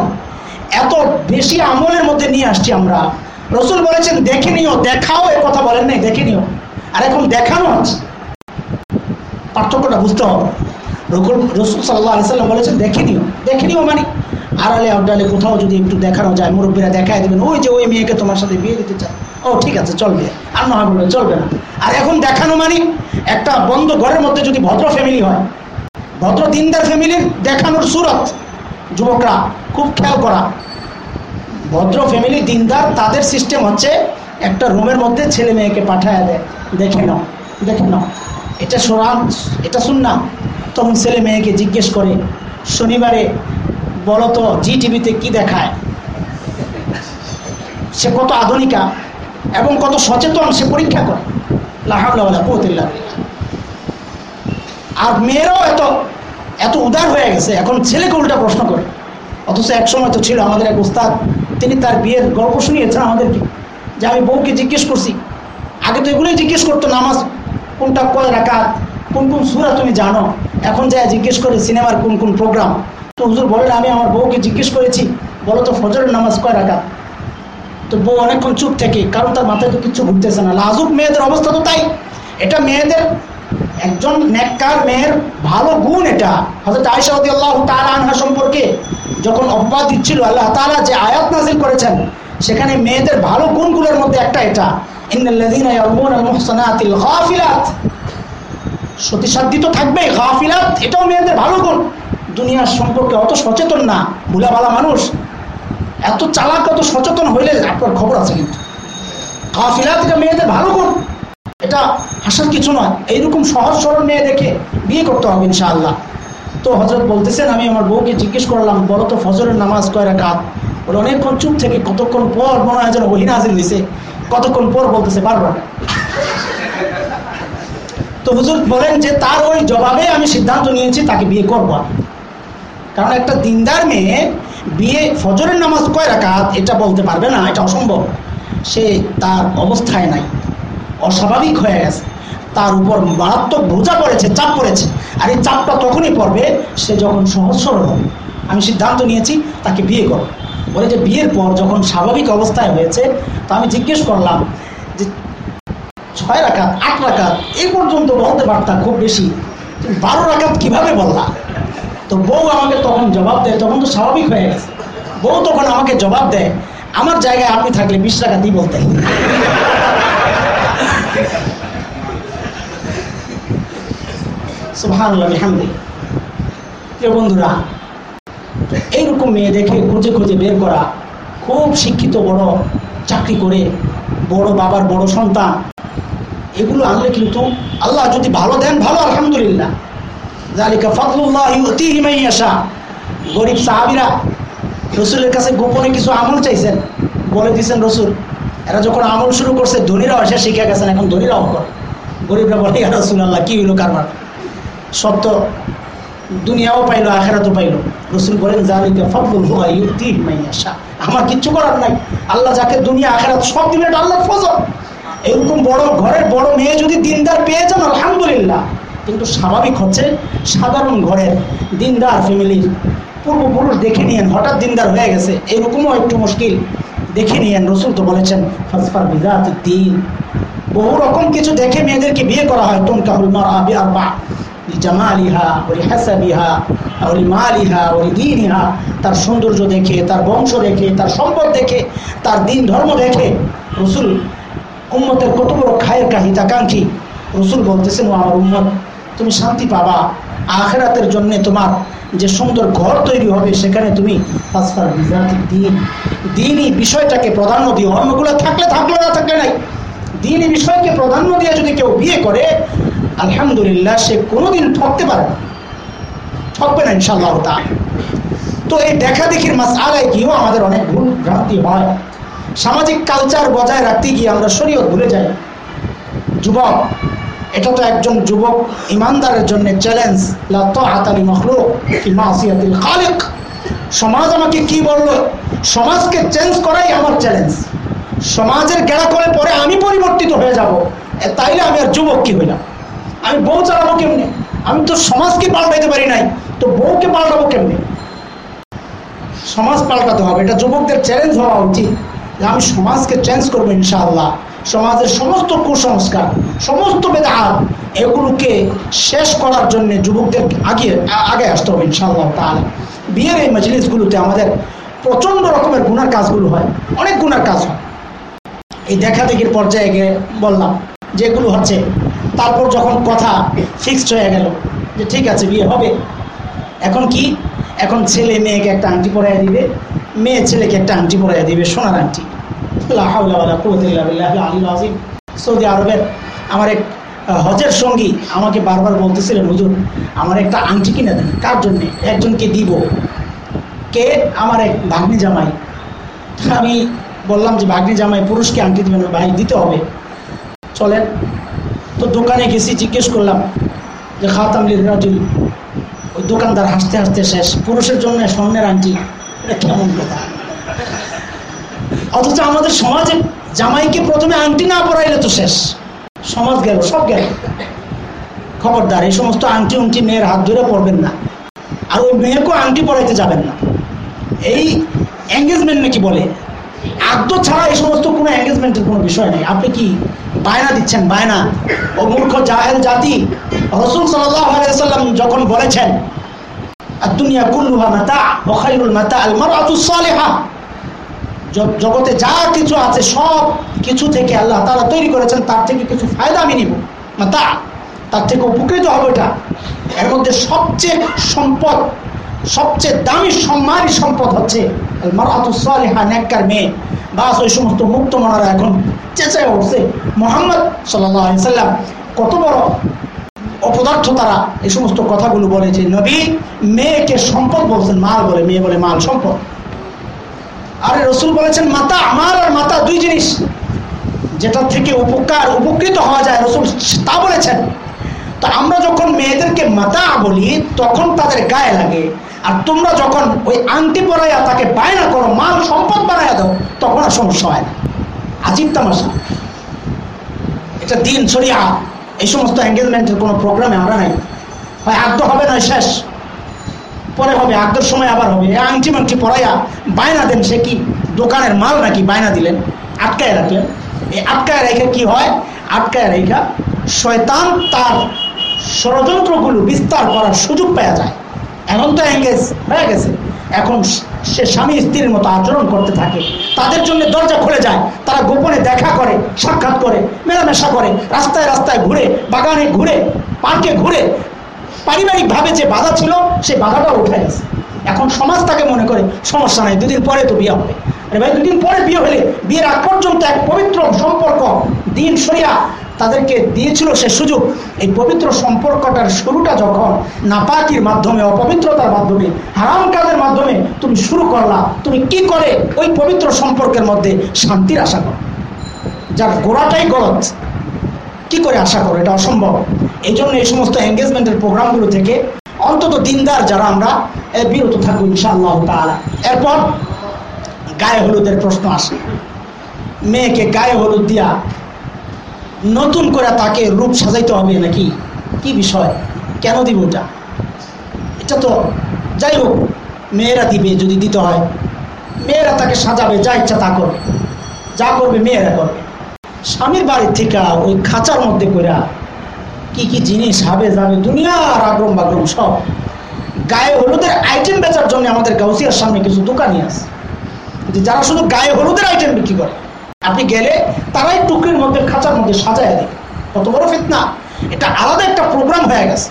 Speaker 1: এত বেশি আমলের মধ্যে নিয়ে আসছি আমরা। রসুল বলেছেন দেখে নিও দেখাও, এ কথা বলেন নাই দেখে নিও আর এখন দেখানো হচ্ছে পার্থক্যটা বুঝতে হবে। রকুল, রসুল সাল্লাহ আলিয়াল্লাম বলেছেন দেখে নিও দেখে নিও মানে? আড়ালে আড্ডালে কোথাও যদি একটু দেখানো যায়, মুরব্বীরা দেখায় দেবেন। ওই যে ওই মেয়েকে তোমার সাথে বিয়ে দিতে চায়। ও, ঠিক আছে, চলবে। আর না বলবে চলবে না। আর এখন দেখানো মানে একটা বন্ধ ঘরের মধ্যে যদি ভদ্র ফ্যামিলি হয়, ভদ্র দিনদার ফ্যামিলির দেখানোর সুরত যুবকরা খুব খেয়াল করা। ভদ্র ফ্যামিলি দিনদার, তাদের সিস্টেম হচ্ছে একটা রুমের মধ্যে ছেলে মেয়েকে পাঠায় দেয়। দেখে নাও দেখে নাও। এটা সোরান, এটা শুন না তখন ছেলে মেয়েকে জিজ্ঞেস করে, শনিবারে বলো তো জি টিভিতে কী দেখায়? সে কত আধুনিকা। এবং কত সচেতন সে পরীক্ষা করে। লাহাবলা কৌতিল্লা আর মেয়েরাও এত এত উদার হয়ে গেছে, এখন ছেলেকে উল্টা প্রশ্ন করে। অথচ এক সময় তো ছিল আমাদের এক উস্তাদ, তিনি তার বিয়ের গল্প শুনিয়েছেন আমাদেরকে, যে আমি বউকে জিজ্ঞেস করছি, আগে তো এগুলোই জিজ্ঞেস করতো, নামাজ, কোনটা কয় রাকাত, কোন কোন সুরা তুমি জানো? এখন যা জিজ্ঞেস করে সিনেমার কোন কোন প্রোগ্রাম। তো হুজুর বলেন আমি আমার বউকে জিজ্ঞেস করেছি, বলো তো ফজরের নামাজ কয় রাকাত? তো বউ অনেকক্ষণ চুপ থেকে, কারণ তার মাথায় তো কিচ্ছু ঘুরতেছে না। লাজুক মেয়েদের অবস্থা তো তাই। এটা মেয়েদের একজন নেককার মেয়ের ভালো গুণ এটা। হয়তো আয়সাউদ্দি আল্লাহ তালা আনহা সম্পর্কে যখন অপবাদ দিচ্ছিল আল্লাহ তালা যে আয়াত নাজিল করেছেন, সেখানে মেয়েদের ভালো গুণগুলোর মধ্যে একটা এটা। তো গাফিলাত এটাও মেয়েদের ভালো গুণ। দুনিয়ার সম্পর্কে অত সচেতন না, ভুলাভালা মানুষ। এত চালাক, এত সচেতন হইলে আপনার খবর আছে কিন্তু। গাফিলাত এটা মেয়েদের ভালো গুণ এটা হাসার কিছু নয়। এইরকম সহজ সরল মেয়ে দেখে বিয়ে করতে হবে ইনশাআল্লাহ। তো হজরত বলতেছেন, আমি আমার বউকে জিজ্ঞেস করলাম, বলো তো ফজরের নামাজ কয় রাকাত? ওরা অনেকক্ষণ চুপ থেকে কতক্ষণ পর মনে হয় যেন ওহি নাজিল হয়েছে কতক্ষণ পর বলতেছে বারবার তো হুজুর বলেন যে, তার ওই জবাবে আমি সিদ্ধান্ত নিয়েছি, তাকে বিয়ে করব আমি। কারণ একটা দিনদার মেয়ে বিয়ে, ফজরের নামাজ কয় রাকাত, এটা বলতে পারবে না, এটা অসম্ভব। সে তার অবস্থায় নাই, অস্বাভাবিক হয়ে গেছে। তার উপর মারাত্মক বোঝা পড়েছে, চাপ পড়েছে। আর এই চাপটা তখনই পড়বে, সে যখন সহজ সরল হবে। আমি সিদ্ধান্ত নিয়েছি, তাকে বিয়ে করো বলে যে বিয়ের পর যখন স্বাভাবিক অবস্থায় হয়েছে, তা আমি জিজ্ঞেস করলাম যে ছয় রাকাত, আট রাখাত এই পর্যন্ত বলতে পারতাম খুব বেশি। বারো রাকাত কীভাবে বললা? তো বউ আমাকে তখন জবাব দেয়, তখন তো স্বাভাবিক হয়ে গেছে। বউ তখন আমাকে জবাব দেয়, আমার জায়গায় আপনি থাকলে বিশ বলতেন। সুবহানাল্লাহ, বিহামদিহি। প্রিয় বন্ধুরা, এইরকম মেয়ে দেখে খুঁজে খুঁজে বের করা খুব শিক্ষিত বড় চাকরি করে বড় বাবার বড় সন্তান, এগুলো আনলে কিন্তু আল্লাহ যদি ভালো দেন, ভালো, আলহামদুলিল্লাহ। জালিকা ফজলুল্লাহ ইউতিহি মান ইয়াশা। গরিব সাহাবীরা রসুলের কাছে গোপনে কিছু আমল চাইছেন। বলে দিয়েছেন রসুল, এরা যখন আমল শুরু করছে ধনীরাও এসে শিখে গেছেন, এখন ধনীরাও করে। গরিবরা বলে, ইয়া রসুল আল্লাহ কি হইল কারবার? সত্য দুনিয়াও পাইলো, আখেরাতও পাইলো। রসুল বলেন জালিকা ফজলুল্লাহ ইউতিহি মান ইয়াশা। আমার কিচ্ছু করার নাই। আল্লাহ যাকে দুনিয়া, আখেরাত সব দিবে, এটা আল্লাহর ফজল। এরকম বড় ঘরের বড় মেয়ে যদি দিনদার পেয়ে যান, আলহামদুলিল্লাহ। কিন্তু স্বাভাবিক হচ্ছে সাধারণ ঘরের দিনদার ফ্যামিলির পূর্বপুরুষ দেখে নিয়েন, হঠাৎ দিনদার হয়ে গেছে, এরকমও একটু মুশকিল। দেখে নিয়েন, রসুল তো বলেছেন ফাসফার বিদাত দিন বহু রকম কিছু দেখে মেয়েদেরকে বিয়ে করা হয় তুমকা হুলমার আবি আর বা জামালিহা ওলি হাসাবিহা ওলি মালিহা ওলি দিনিহা। তার সৌন্দর্য দেখে, তার বংশ দেখে, তার সম্পদ দেখে, তার দিন ধর্ম দেখে রসুল উম্মতের কত বড় খায়ের কাহিতাকাঙ্ক্ষী। রসুল বলতেছেন, ও আমার উম্মত তুমি শান্তি পাবা। আখেরাতের জন্য তোমার যে সুন্দর ঘর তৈরি হবে, সেখানে তুমি দিন। দিনই বিষয়টাকে প্রাধান্য দিও। অন্যগুলো থাকলে থাকল না, থাকলে নাই। দিন বিষয়কে প্রাধান্য দিয়ে যদি কেউ বিয়ে করে, আলহামদুলিল্লাহ সে কোনোদিন ঠকতে পারে না। ঠকবে না ইনশাল্লাহ তা তো এই দেখা দেখির মাস আলায় গিয়েও আমাদের অনেক ভুল ভ্রান্তি হয়। সামাজিক কালচার বজায় রাখতে গিয়ে আমরা শরীয়ত ভুলে যাই। যুবক এটা তো একজন যুবক ইমানদারের জন্য চ্যালেঞ্জ লাতালি মখলুক সমাজ আমাকে কি বলল? সমাজকে চেঞ্জ করাই আমার চ্যালেঞ্জ সমাজের গেড়া করে পরে আমি পরিবর্তিত হয়ে যাব। তাইলে আমি আর যুবক কি হইলাম? আমি বউ চালাবো কেমনে? আমি তো সমাজকে পাল্টাইতে পারি নাই। তো বউকে পাল্টাবো কেমনে? সমাজ পাল্টাতে হবে। এটা যুবকদের চ্যালেঞ্জ হওয়া উচিত। যে আমি সমাজকে চেঞ্জ করব ইনশাআল্লাহ। সমাজের সমস্ত কুসংস্কার, সমস্ত বেদাহাত এগুলোকে শেষ করার জন্য যুবকদের আগে আগে আসতে হবে ইনশাআল্লাহ তাহলে বিয়ের এই মজলিসগুলোতে আমাদের প্রচণ্ড রকমের গুণার কাজগুলো হয়, অনেক গুণার কাজ হয়। এই দেখা দেখির পর্যায়ে গিয়ে বললাম, যেগুলো হচ্ছে, তারপর যখন কথা ফিক্সড হয়ে গেল, যে ঠিক আছে, বিয়ে হবে। এখন কি? এখন ছেলে মেয়েকে একটা আংটি পরাইয়া দিবে, মেয়ে ছেলেকে একটা আংটি পরাই দিবে, সোনার আংটি। সৌদি আরবের আমার এক হজের সঙ্গী আমাকে বারবার বলতেছিলেন, হুজুর, আমার একটা আংটি কিনে দেন। কার জন্যে? একজনকে দিব। কে? আমার এক ভাগ্নি জামাই। আমি বললাম যে, ভাগ্নি জামাই, পুরুষকে আংটি দেবেন ভাই, দিতে হবে। চলেন, তো দোকানে গেছি, জিজ্ঞেস করলাম যে খাতামলির রাজুল, ওই দোকানদার হাসতে হাসতে শেষ। পুরুষের জন্য স্বর্ণের আংটি, এটা কেমন কথা? অথচ আমাদের সমাজে জামাইকে প্রথমে আংটি না পড়াইলে তো শেষ। সমাজ গেল, সব গেল। খবরদার, এই সমস্ত আংটি উংটি মেয়ের হাত ধরে পড়বেন না। আর ওই মেয়েকেও আংটি পড়াইতে যাবেন না। এই এঙ্গেজমেন্ট নাকি বলে? আদ্য ছাড়া এই সমস্ত কোনো এঙ্গেজমেন্টের কোনো বিষয় নেই। আপনি কি বায়না দিচ্ছেন? বায়না। ও মূর্খ জাহেল জাতি, রসুল সাল্লাম যখন বলেছেন আর দুনিয়া কুল্লুহা মাতা ওখাইরুল মাতা আল মারাতুস সালেহা জগতে যা কিছু আছে, সব কিছু থেকে আল্লাহ তারা তৈরি করেছেন, তার থেকে কিছু ফায়দা আমি নিব। মাতা, তার থেকে উপকৃত হবে এটা। এর মধ্যে সবচেয়ে সম্পদ, সবচেয়ে দামি, সম্মানী সম্পদ হচ্ছে মারাতুসালেহা নেককার মেয়ে। বাস, ওই সমস্ত মুক্ত মনারা এখন চেঁচায় উঠছে। মোহাম্মদ সাল্লাম কত বড় অপদার্থ তারা এই সমস্ত কথাগুলো বলে যে, নবী, মেয়েকে সম্পদ বলছেন, মাল বলে, মেয়ে বলে মাল সম্পদ। আরে রসুল বলেছেন, মাতা আমার আর মাতা দুই জিনিস। যেটা থেকে উপকার, উপকৃত হওয়া যায়, রসুল তা বলেছেন। তো আমরা যখন মেয়েদেরকে মাতা বলি, তখন তাদের গায়ে লাগে। আর তোমরা যখন ওই আংটি পরাইয়া তাকে বায়না করো, মাল, সম্পদ বানাইয়া দাও, তখন আর সমস্যা হয় না। আজিব তামাশা। এটা দিন সরিয়া এই সমস্ত এঙ্গেজমেন্টের কোনো প্রোগ্রামে আমরা নাই। হয় আগ্রহ হবে না শেষ। পরে হবে আগ্রহ সময় আবার হবে। আংটি মাংটি পরাইয়া বায়না দেন, সে কি দোকানের মাল নাকি বায়না দিলেন? আটকায় রাখলেন। এই আটকায় রেখে কি হয়? আটকায় রেখা শয়তান তার ষড়যন্ত্রগুলো বিস্তার করার সুযোগ পাওয়া যায়। এখন তো এঙ্গেজ হয়ে গেছে। এখন সে স্বামী স্ত্রীর মতো আচরণ করতে থাকে। তাদের জন্য দরজা খুলে যায়। তারা গোপনে দেখা করে, সাক্ষাৎ করে, মেলামেশা করে, রাস্তায় রাস্তায় ঘুরে, বাগানে ঘুরে, পার্কে ঘুরে পারিবারিকভাবে যে বাধা ছিল, সেই বাধাটাও উঠে গেছে। এখন সমাজ তাকে মনে করে, সমস্যা নাই, দুদিন পরে তো বিয়ে হবে। আরে ভাই, দুদিন পরে বিয়ে হলে, বিয়ের আগ পর্যন্ত এক পবিত্র সম্পর্ক, দিন সরিয়া তাদেরকে দিয়েছিল সে সুযোগ। এই পবিত্র সম্পর্কটার শুরুটা যখন নাপাকির মাধ্যমে, অপবিত্রতার মাধ্যমে, হারাম কাজের মাধ্যমে তুমি শুরু করলা, তুমি কি করে ওই পবিত্র সম্পর্কের মধ্যে শান্তির আশা করো যার গোড়াটাই গলত কি করে আশা করো? এটা অসম্ভব। এই জন্য এই সমস্ত এঙ্গেজমেন্টের প্রোগ্রামগুলো থেকে অন্তত দিনদার যারা আমরা বিরত থাকব ইনশাআল্লাহ তালা এরপর গায়ে হলুদের প্রশ্ন আসে। মেয়েকে গায়ে হলুদ দিয়া নতুন করে তাকে রূপ সাজাইতে হবে নাকি? কি বিষয়? কেন দিব ওটা এটা তো যাই হোক, মেয়েরা দিবে যদি দিতে হয়। মেয়েরা তাকে সাজাবে, যা ইচ্ছা তা করবে। যা করবে মেয়েরা করবে। স্বামীর বাড়ির থেকে ওই খাঁচার মধ্যে করে কি কি জিনিস হবে যাবে দুনিয়ার আগ্রম বাগ্রম সব। গায়ে হলুদের আইটেম বেচার জন্য আমাদের গাউসিয়ার সামনে কিছু দোকানই আছে। যারা শুধু গায়ে হলুদের আইটেম বিক্রি করে, আপনি গেলে তারাই টুকরির মধ্যে খাঁচার মধ্যে সাজায় দেয়। কত বড় ফিতনা। এটা আলাদা একটা প্রোগ্রাম হয়ে গেছে।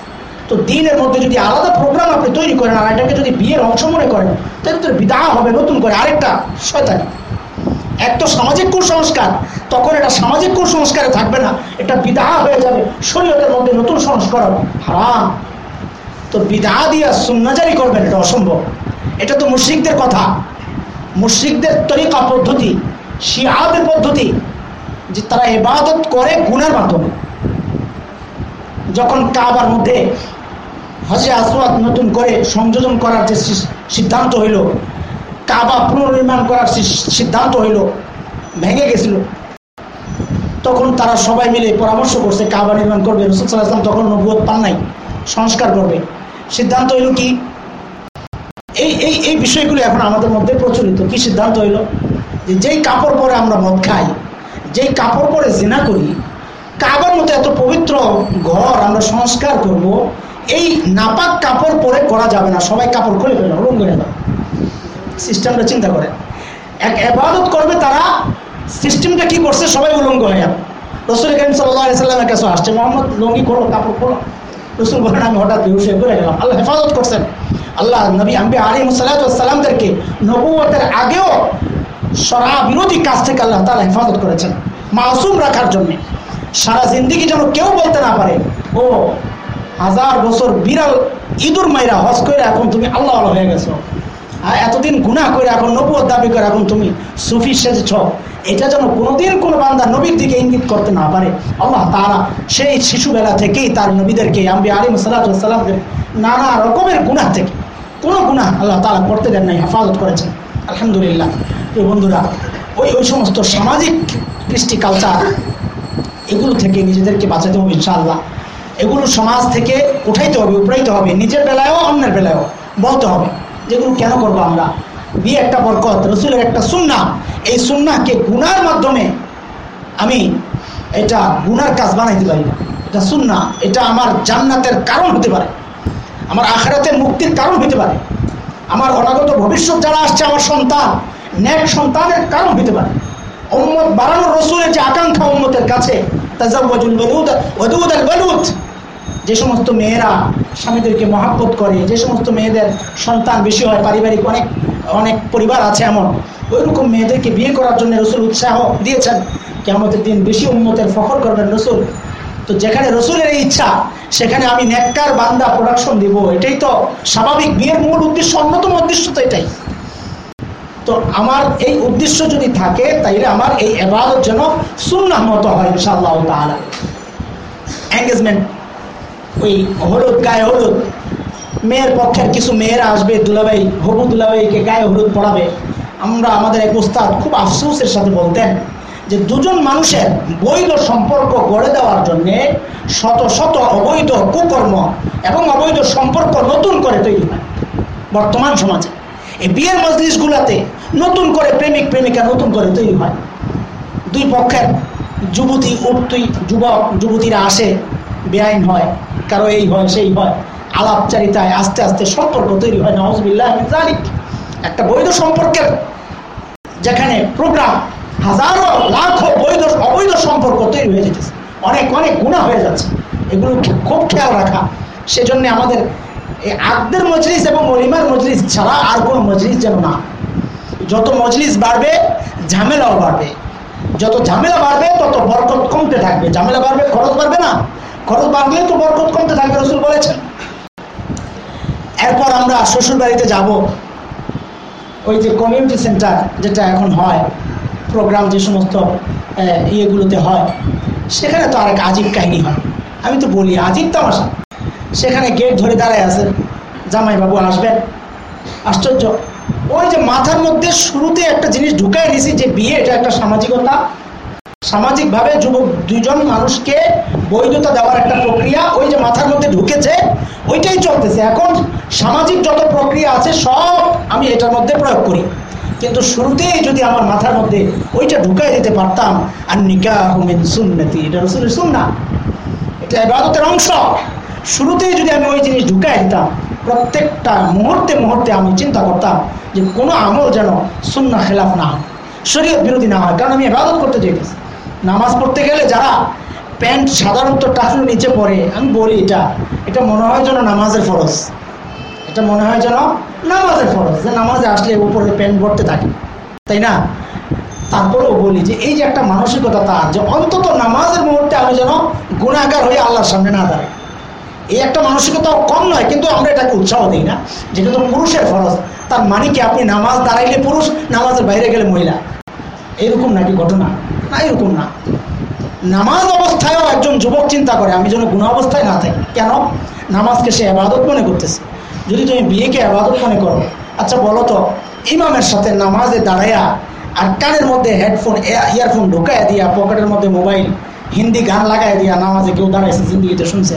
Speaker 1: তো দিনের মধ্যে যদি আলাদা প্রোগ্রাম আপনি তৈরি করেন আর এটাকে যদি বিয়ের অংশ মনে করেন, তাহলে তো বিদা হবে নতুন করে আরেকটা শয়তানি। এক তো সামাজিক কুসংস্কার, তখন এটা সামাজিক কুসংস্কারে থাকবে না, এটা বিদা হয়ে যাবে, শরীয়তের মধ্যে নতুন সংস্কার হবে হারাম। তো বিদা দিয়া সুন্নাজারি করবেন, এটা অসম্ভব। এটা তো মুশ্রিকদের কথা। মুশ্রিকদের তরিকা পদ্ধতি, শিয়াদের পদ্ধতি, যে তারা এবাদত করে গুণের মাধ্যমে। যখন কাবার মধ্যে হজে আসওয়াদ নতুন করে সংযোজন করার যে সিদ্ধান্ত হইল কাবা পুনর্নির্মাণ করার সিদ্ধান্ত হইল, ভেঙে গেছিল। তখন তারা সবাই মিলে পরামর্শ করছে, কাবা নির্মাণ করবে। রসুল সাল্লাহাম তখন নবুয় পান নাই, সংস্কার করবে। সিদ্ধান্ত হইল কি? এই এই এই বিষয়গুলো এখন আমাদের মধ্যে প্রচলিত। কি সিদ্ধান্ত হইল? যে যেই কাপড় পরে আমরা মদ খাই, যেই কাপড় পরে জেনা করি, কাবার মতো এত পবিত্র ঘর আমরা সংস্কার করব, এই নাপাক কাপড় পরে করা যাবে না। সবাই কাপড় খুলে ফেলে রুম করে না সিস্টেমটা চিন্তা করে। এক এবাদত করবে তারা, সিস্টেমটা কি করছে সবাই উলঙ্গ হয়ে যাবে। রসুল করিম সাল্লামের কাছে আসছে, মোহাম্মদ, লঙ্গি খোলো, কাপড় খোলো। রসুল বলেন, আমি হঠাৎ হয়ে করে গেলাম। আল্লাহ হেফাজত করছেন। আল্লাহ নবী আম্বি আলী সাল্লামদেরকে নবুয়তের আগেও সরা বিরোধী কাজ থেকে আল্লাহ তালা হেফাজত করেছেন, মাসুম রাখার জন্যে। সারা জিন্দিগি যেন কেউ বলতে না পারে, ও, হাজার বছর বিড়াল ইঁদুর মাইরা হজ করে এখন তুমি আল্লাহ আল্লাহ হয়ে গেছো। আর এতদিন গুণা করে এখন নবুয় দাবি করে এখন তুমি সুফি সেজেছ এটা যেন কোনোদিন কোনো বান্দা নবীর দিকে ইঙ্গিত করতে না পারে। আল্লাহ তারা সেই শিশুবেলা থেকেই তার নবীদেরকে আম্বি আলিম সাল্লাহামদের নানা রকমের গুণা থেকে কোনো গুণা আল্লাহ তালা করতে দেন নাই, হেফাজত করেছেন। আলহামদুলিল্লাহ। প্রিয় বন্ধুরা, ওই ওই সমস্ত সামাজিক কৃষ্টি কালচার এগুলো থেকে নিজেদেরকে বাঁচাতে হবে ইনশাআল্লাহ। এগুলো সমাজ থেকে উঠাইতে হবে, উপড়াইতে হবে। নিজের বেলায়ও অন্যের বেলায়ও বলতে হবে। যেগুলো কেন করব আমরা? বিয়ে একটা বরকত, রসুলের একটা সুন্না এই সুন্নাকে গুনার মাধ্যমে আমি এটা গুনার কাজ বানাইতে পারি না। এটা সুন্না এটা আমার জান্নাতের কারণ হতে পারে। আমার আখেরাতের মুক্তির কারণ হতে পারে। আমার অনাগত ভবিষ্যৎ যারা আসছে, আমার সন্তান ন্যাক সন্তানের কারণ হতে পারে। উম্মত বাড়ানোর রসুলের যে আকাঙ্ক্ষা উম্মতের কাছে তাজাবুল বলুদ ওদুদ আল বলুদ যে সমস্ত মেয়েরা স্বামীদেরকে মহাব্বত করে, যে সমস্ত মেয়েদের সন্তান বেশি হয়, পারিবারিক অনেক অনেক পরিবার আছে এমন ওই রকম মেয়েদেরকে বিয়ে করার জন্য রসুল উৎসাহ দিয়েছেন। কেমতের দিন বেশি উন্মতের ফখর করবেন রসুল। তো যেখানে রসুলের এই ইচ্ছা, সেখানে আমি নেককার বান্দা প্রোডাকশন দিব। এটাই তো স্বাভাবিক। বিয়ের মূল উদ্দেশ্য, অন্যতম উদ্দেশ্য তো এটাই। তো আমার এই উদ্দেশ্য যদি থাকে, তাইলে আমার এই এবাদত যেন সুন্নাহ মতো হয়, ইনশাআল্লাহ তাআলা। এঙ্গেজমেন্ট ওই হলুদ, গায়ে হলুদ। মেয়ের পক্ষের কিছু মেয়েরা আসবে, দুলাভাই, হবু দুলাভাইকে গায়ে হলুদ পড়াবে আমরা, আমাদের এক উস্তাদ খুব আফসোসের সাথে বলতেন যে, দুজন মানুষের বৈধ সম্পর্ক গড়ে দেওয়ার জন্যে শত শত অবৈধ কুকর্ম এবং অবৈধ সম্পর্ক নতুন করে তৈরি হয় বর্তমান সমাজে। এই বিয়ের মজলিসগুলোতে নতুন করে প্রেমিক, প্রেমিকা নতুন করে তৈরি হয়। দুই পক্ষের যুবতী উঠতুই যুবক, যুবতীরা আসে বেআইন হয়, কারও এই হয়, সেই হয়, আলাপচারিতায় আস্তে আস্তে সম্পর্ক তৈরি হয় নওয়াজবিল্লাহ একটা বৈধ সম্পর্কের যেখানে প্রোগ্রাম হাজারো, লাখো বৈধ, অবৈধ সম্পর্ক তৈরি হয়ে যেতেছে। অনেক অনেক গুণা হয়ে যাচ্ছে। এগুলো খুব খেয়াল রাখা। সেজন্য আমাদের এই আগদের মজলিস এবং অলিমার মজলিস ছাড়া আর কোনো মজলিস যেন না। যত মজলিস বাড়বে, ঝামেলাও বাড়বে। যত ঝামেলা বাড়বে, তত বরকত কমতে থাকবে। ঝামেলা বাড়বে, খরচ বাড়বে না। খরচ বাড়লে তো বরকত কমতে থাকবে, রসুল বলেছেন। এরপর আমরা শ্বশুর বাড়িতে যাব। ওই যে কমিউনিটি সেন্টার যেটা এখন হয় প্রোগ্রাম যে সমস্ত ইয়েগুলোতে হয়, সেখানে তো আরেক আজীব কাহিনী হয়। আমি তো বলি, আজীব তামাশা সেখানে গেট ধরে দাঁড়ায় আছে, জামাইবাবু আসবেন। আশ্চর্য। ওই যে মাথার মধ্যে শুরুতে একটা জিনিস ঢুকাই দিছি যে বিয়ে, এটা একটা সামাজিকতা। সামাজিকভাবে যুবক দুইজন মানুষকে বৈধতা দেওয়ার একটা প্রক্রিয়া ওই যে মাথার মধ্যে ঢুকেছে, ওইটাই চলতেছে। এখন সামাজিক যত প্রক্রিয়া আছে, সব আমি এটার মধ্যে প্রয়োগ করি। কিন্তু শুরুতেই যদি আমার মাথার মধ্যে ওইটা ঢুকাই দিতে পারতাম, আর নিকা হুমিন সুন্নতি, এটা রসুলের সুন্না এটা এবাদতের অংশ। শুরুতেই যদি আমি ওই জিনিস ঢুকাই দিতাম, প্রত্যেকটা মুহূর্তে মুহূর্তে আমি চিন্তা করতাম যে কোনো আমল যেন সুন্না খেলাফ না হয়, শরীয়ত বিরোধী না হয়, কারণ আমি এবাদত করতে চাইতেছি। নামাজ পড়তে গেলে যারা প্যান্ট সাধারণত টাকুর নিচে পড়ে আমি বলি এটা এটা মনে হয় যেন নামাজের ফরজ। এটা মনে হয় যেন নামাজের ফরজ, যে নামাজে আসলে উপরে প্যান্ট পড়তে থাকে। তাই না? তারপরেও বলি যে, এই যে একটা মানসিকতা তার, যে অন্তত নামাজের মুহূর্তে আমি যেন গুণাগার হয়ে আল্লাহর সামনে না দাঁড়াই। এই একটা মানসিকতাও কম নয়, কিন্তু আমরা এটাকে উৎসাহ দিই না যেটা তো পুরুষের ফরজ। তার মানে কি আপনি নামাজ দাঁড়াইলে পুরুষ, নামাজের বাইরে গেলে মহিলা? এরকম নাকি ঘটনা? না এরকম না। নামাজ অবস্থায়ও একজন যুবক চিন্তা করে, আমি যেন গুণা অবস্থায় না থাকি। কেন? নামাজকে সে আবাদত মনে করতেছে। যদি তুমি বিয়েকে আবাদত মনে করো আচ্ছা বলো তো, ইমামের সাথে নামাজে দাঁড়াইয়া আর কানের মধ্যে হেডফোন ইয়ারফোন ঢুকাইয়া দিয়া, পকেটের মধ্যে মোবাইল, হিন্দি গান লাগাই দিয়া নামাজে কেউ দাঁড়াইছে, জিন্দিগিতে শুনছে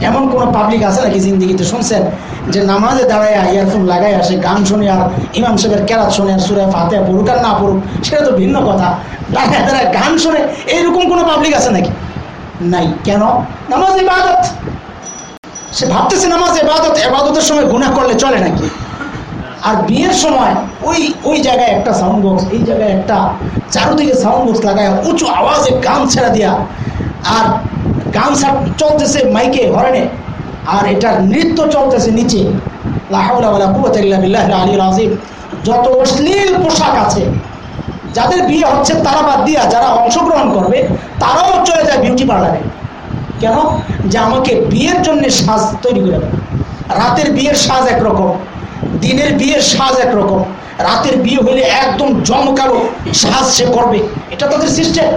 Speaker 1: এমন কোন পাবলিক আছে নাকি জিন্দিগিতে? শুনছেন? যে নামাজে দাঁড়ায় ইয়ারফোন লাগাই আসে গান শুনে আর ইমাম সাহেবের কেরাত শুনে আর সুরে ফাতে পড়ুক আর না পড়ুক, সেটা তো ভিন্ন কথা। দাঁড়ায় দাঁড়ায় গান শুনে এইরকম কোনো পাবলিক আছে নাকি? নাই। কেন? নামাজ ইবাদত। সে ভাবতেছে নামাজ এবাদত এবাদতের সময় গুণা করলে চলে নাকি? আর বিয়ের সময় ওই ওই জায়গায় একটা সাউন্ড বক্স এই জায়গায় একটা চারোদিকে সাউন্ড বক্স লাগায় উঁচু আওয়াজে গান ছেড়া দিয়া আর গান চলতেছে মাইকে, হরেনে। আর এটার নৃত্য চলতেছে নিচে। যত অশ্লীল পোশাক আছে, যাদের বিয়ে হচ্ছে তারা বাদ দিয়া যারা অংশগ্রহণ করবে, তারাও চলে যায় বিউটি পার্লারে কেন? যে আমাকে বিয়ের জন্য সাজ তৈরি করে রাতের বিয়ের সাজ একরকম, দিনের বিয়ের সাজ একরকম, রাতের বিয়ে হইলে একদম জমকালো সাজ সে করবে। এটা তাদের সিস্টেম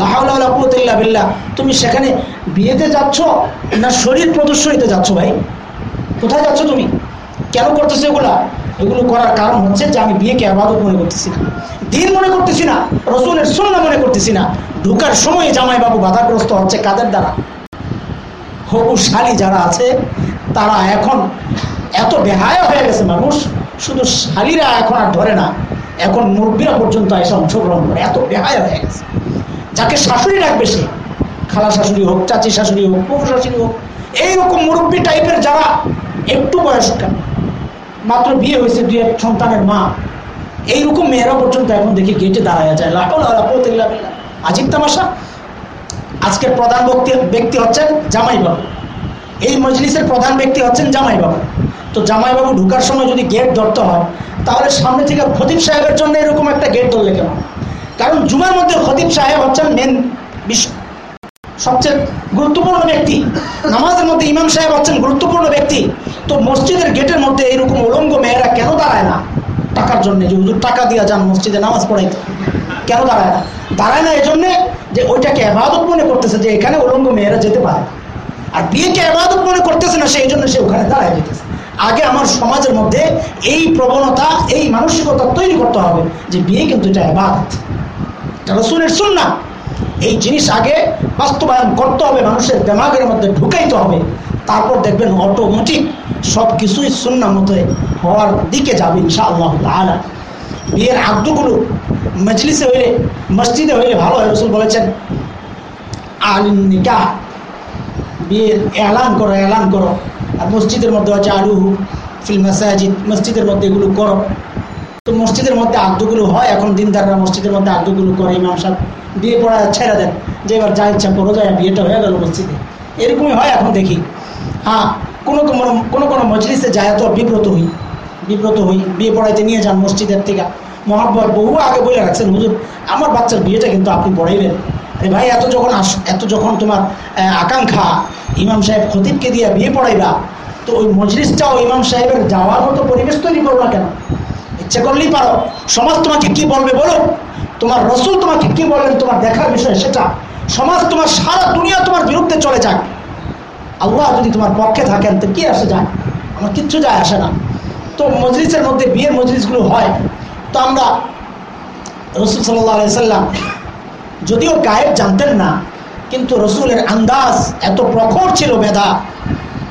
Speaker 1: লাহাউল্লাহ তুমি সেখানে বিয়েতে যাচ্ছ না শরীর প্রদর্শনীতে যাচ্ছ ভাই? কোথায় যাচ্ছ তুমি? কেন করতেছো এগুলা? এগুলো করার কারণ হচ্ছে যে আমি বিয়েকে আবাদত মনে করতেছি না। দিন মনে করতেছি না, রসুলের সন্না মনে করতেছি না। ঢুকার সময় জামাইবাবু বাধাগ্রস্ত হচ্ছে কাদের দ্বারা? হবু শালী যারা আছে, তারা এখন এত বেহায়া হয়ে গেছে মানুষ, শুধু শালীরা এখন আর ধরে না। এখন মুরব্বীরা পর্যন্ত এসে অংশগ্রহণ করে, এত বেহায়া হয়ে গেছে। যাকে শাশুড়ি রাখবে সে, খালা শাশুড়ি হোক, চাচি শাশুড়ি হোক পুকুর শাশুড়ি হোক, এইরকম মুরব্বী টাইপের যারা একটু বয়স্ক, মাত্র বিয়ে হয়েছে দুই এক সন্তানের মা, এইরকম মেয়েরা পর্যন্ত এখন দেখি গেটে দাঁড়ায় যায়। আজিব তামাশা। আজকের প্রধান ব্যক্তি ব্যক্তি হচ্ছেন জামাইবাবু। এই মজলিসের প্রধান ব্যক্তি হচ্ছেন জামাইবাবু। তো জামাইবাবু ঢুকার সময় যদি গেট ধরতে হয়, তাহলে সামনে থেকে খতিব সাহেবের জন্য এরকম একটা গেট ধরলে কেন কারণ জুমার মধ্যে খতিব সাহেব হচ্ছেন মেন সবচেয়ে গুরুত্বপূর্ণ ব্যক্তি। নামাজের মধ্যে ইমাম সাহেব হচ্ছেন গুরুত্বপূর্ণ ব্যক্তি। তো মসজিদের গেটের মধ্যে এরকম উলঙ্গ মেয়েরা কেন দাঁড়ায় না? টাকার জন্য যে হুজুর টাকা দিয়া যান মসজিদে নামাজ পড়াইতে। কেন দাঁড়ায় না? দাঁড়ায় না এই জন্যে যে ওইটাকে আবাদত মনে করতেছে যে এখানে উলঙ্গ মেয়েরা যেতে পারে। আর বিয়েকে আবাদত মনে করতেছে না, সেই জন্য সে ওখানে দাঁড়ায় যেতেছে। আগে আমার সমাজের মধ্যে এই প্রবণতা, এই মানসিকতা তৈরি করতে হবে যে বিয়ে কিন্তু এটা আবাদত। রসুলের শুননা এই জিনিস আগে বাস্তবায়ন করতে হবে, মানুষের দেমাগের মধ্যে ঢুকাইতে হবে। তারপর দেখবেন অটোমেটিক সব কিছুই শূন্য মতো হওয়ার দিকে যাবে ইনশা আল্লাহ তাহলে বিয়ের আব্দগুলো মজলিসে হইলে, মসজিদে হইলে ভালো হয়, রসুল বলেছেন, আলিন বিয়ের এলান করো এলান করো। আর মসজিদের মধ্যে হচ্ছে আলু ফিল মাসাজিদ, মসজিদের মধ্যে এগুলো করো। তো মসজিদের মধ্যে আগ্ধগুলো হয়, এখন দিনদাররা মসজিদের মধ্যে আগ্ধগুলো করে, ইমাম সাহেব বিয়ে পড়া ছেড়ে দেন, যে এবার যা ইচ্ছা করো যায় বিয়েটা হয়ে গেল মসজিদে। এরকমই হয় এখন দেখি। হ্যাঁ কোনো কোনো কোনো কোনো মজলিসে যায় তো বিব্রত হই বিব্রত হই, বিয়ে পড়াইতে নিয়ে যান মসজিদের থেকে। মহাব্বত বহু আগে বলে রাখছেন, হুজুর, আমার বাচ্চার বিয়েটা কিন্তু আপনি পড়াইবেন। আরে ভাই, এত যখন আস, এত যখন তোমার আকাঙ্ক্ষা, ইমাম সাহেব খতিবকে দিয়ে বিয়ে পড়াইবা, তো ওই মজলিসটাও ইমাম সাহেবের যাওয়ার মতো পরিবেশ তৈরি করো না কেন? ইচ্ছে করলেই পারো। সমাজ তোমাকে কি বলবে বলো? তোমার রসুল তোমাকে কি বললেন? তোমার দেখার বিষয় সেটা। সমাজ তোমার সারা দুনিয়া তোমার বিরুদ্ধে চলে যাক আল্লাহ যদি তোমার পক্ষে থাকেন, তো কি আসে যায়? আমার কিচ্ছু যায় আসে না। তো মজলিসের মধ্যে বিয়ের মজলিসগুলো হয়। তো আমরা রসুল সাল্লাহ সাল্লাম যদিও গায়েব জানতেন না, কিন্তু রসুলের আন্দাজ এত প্রখর ছিল বেদা।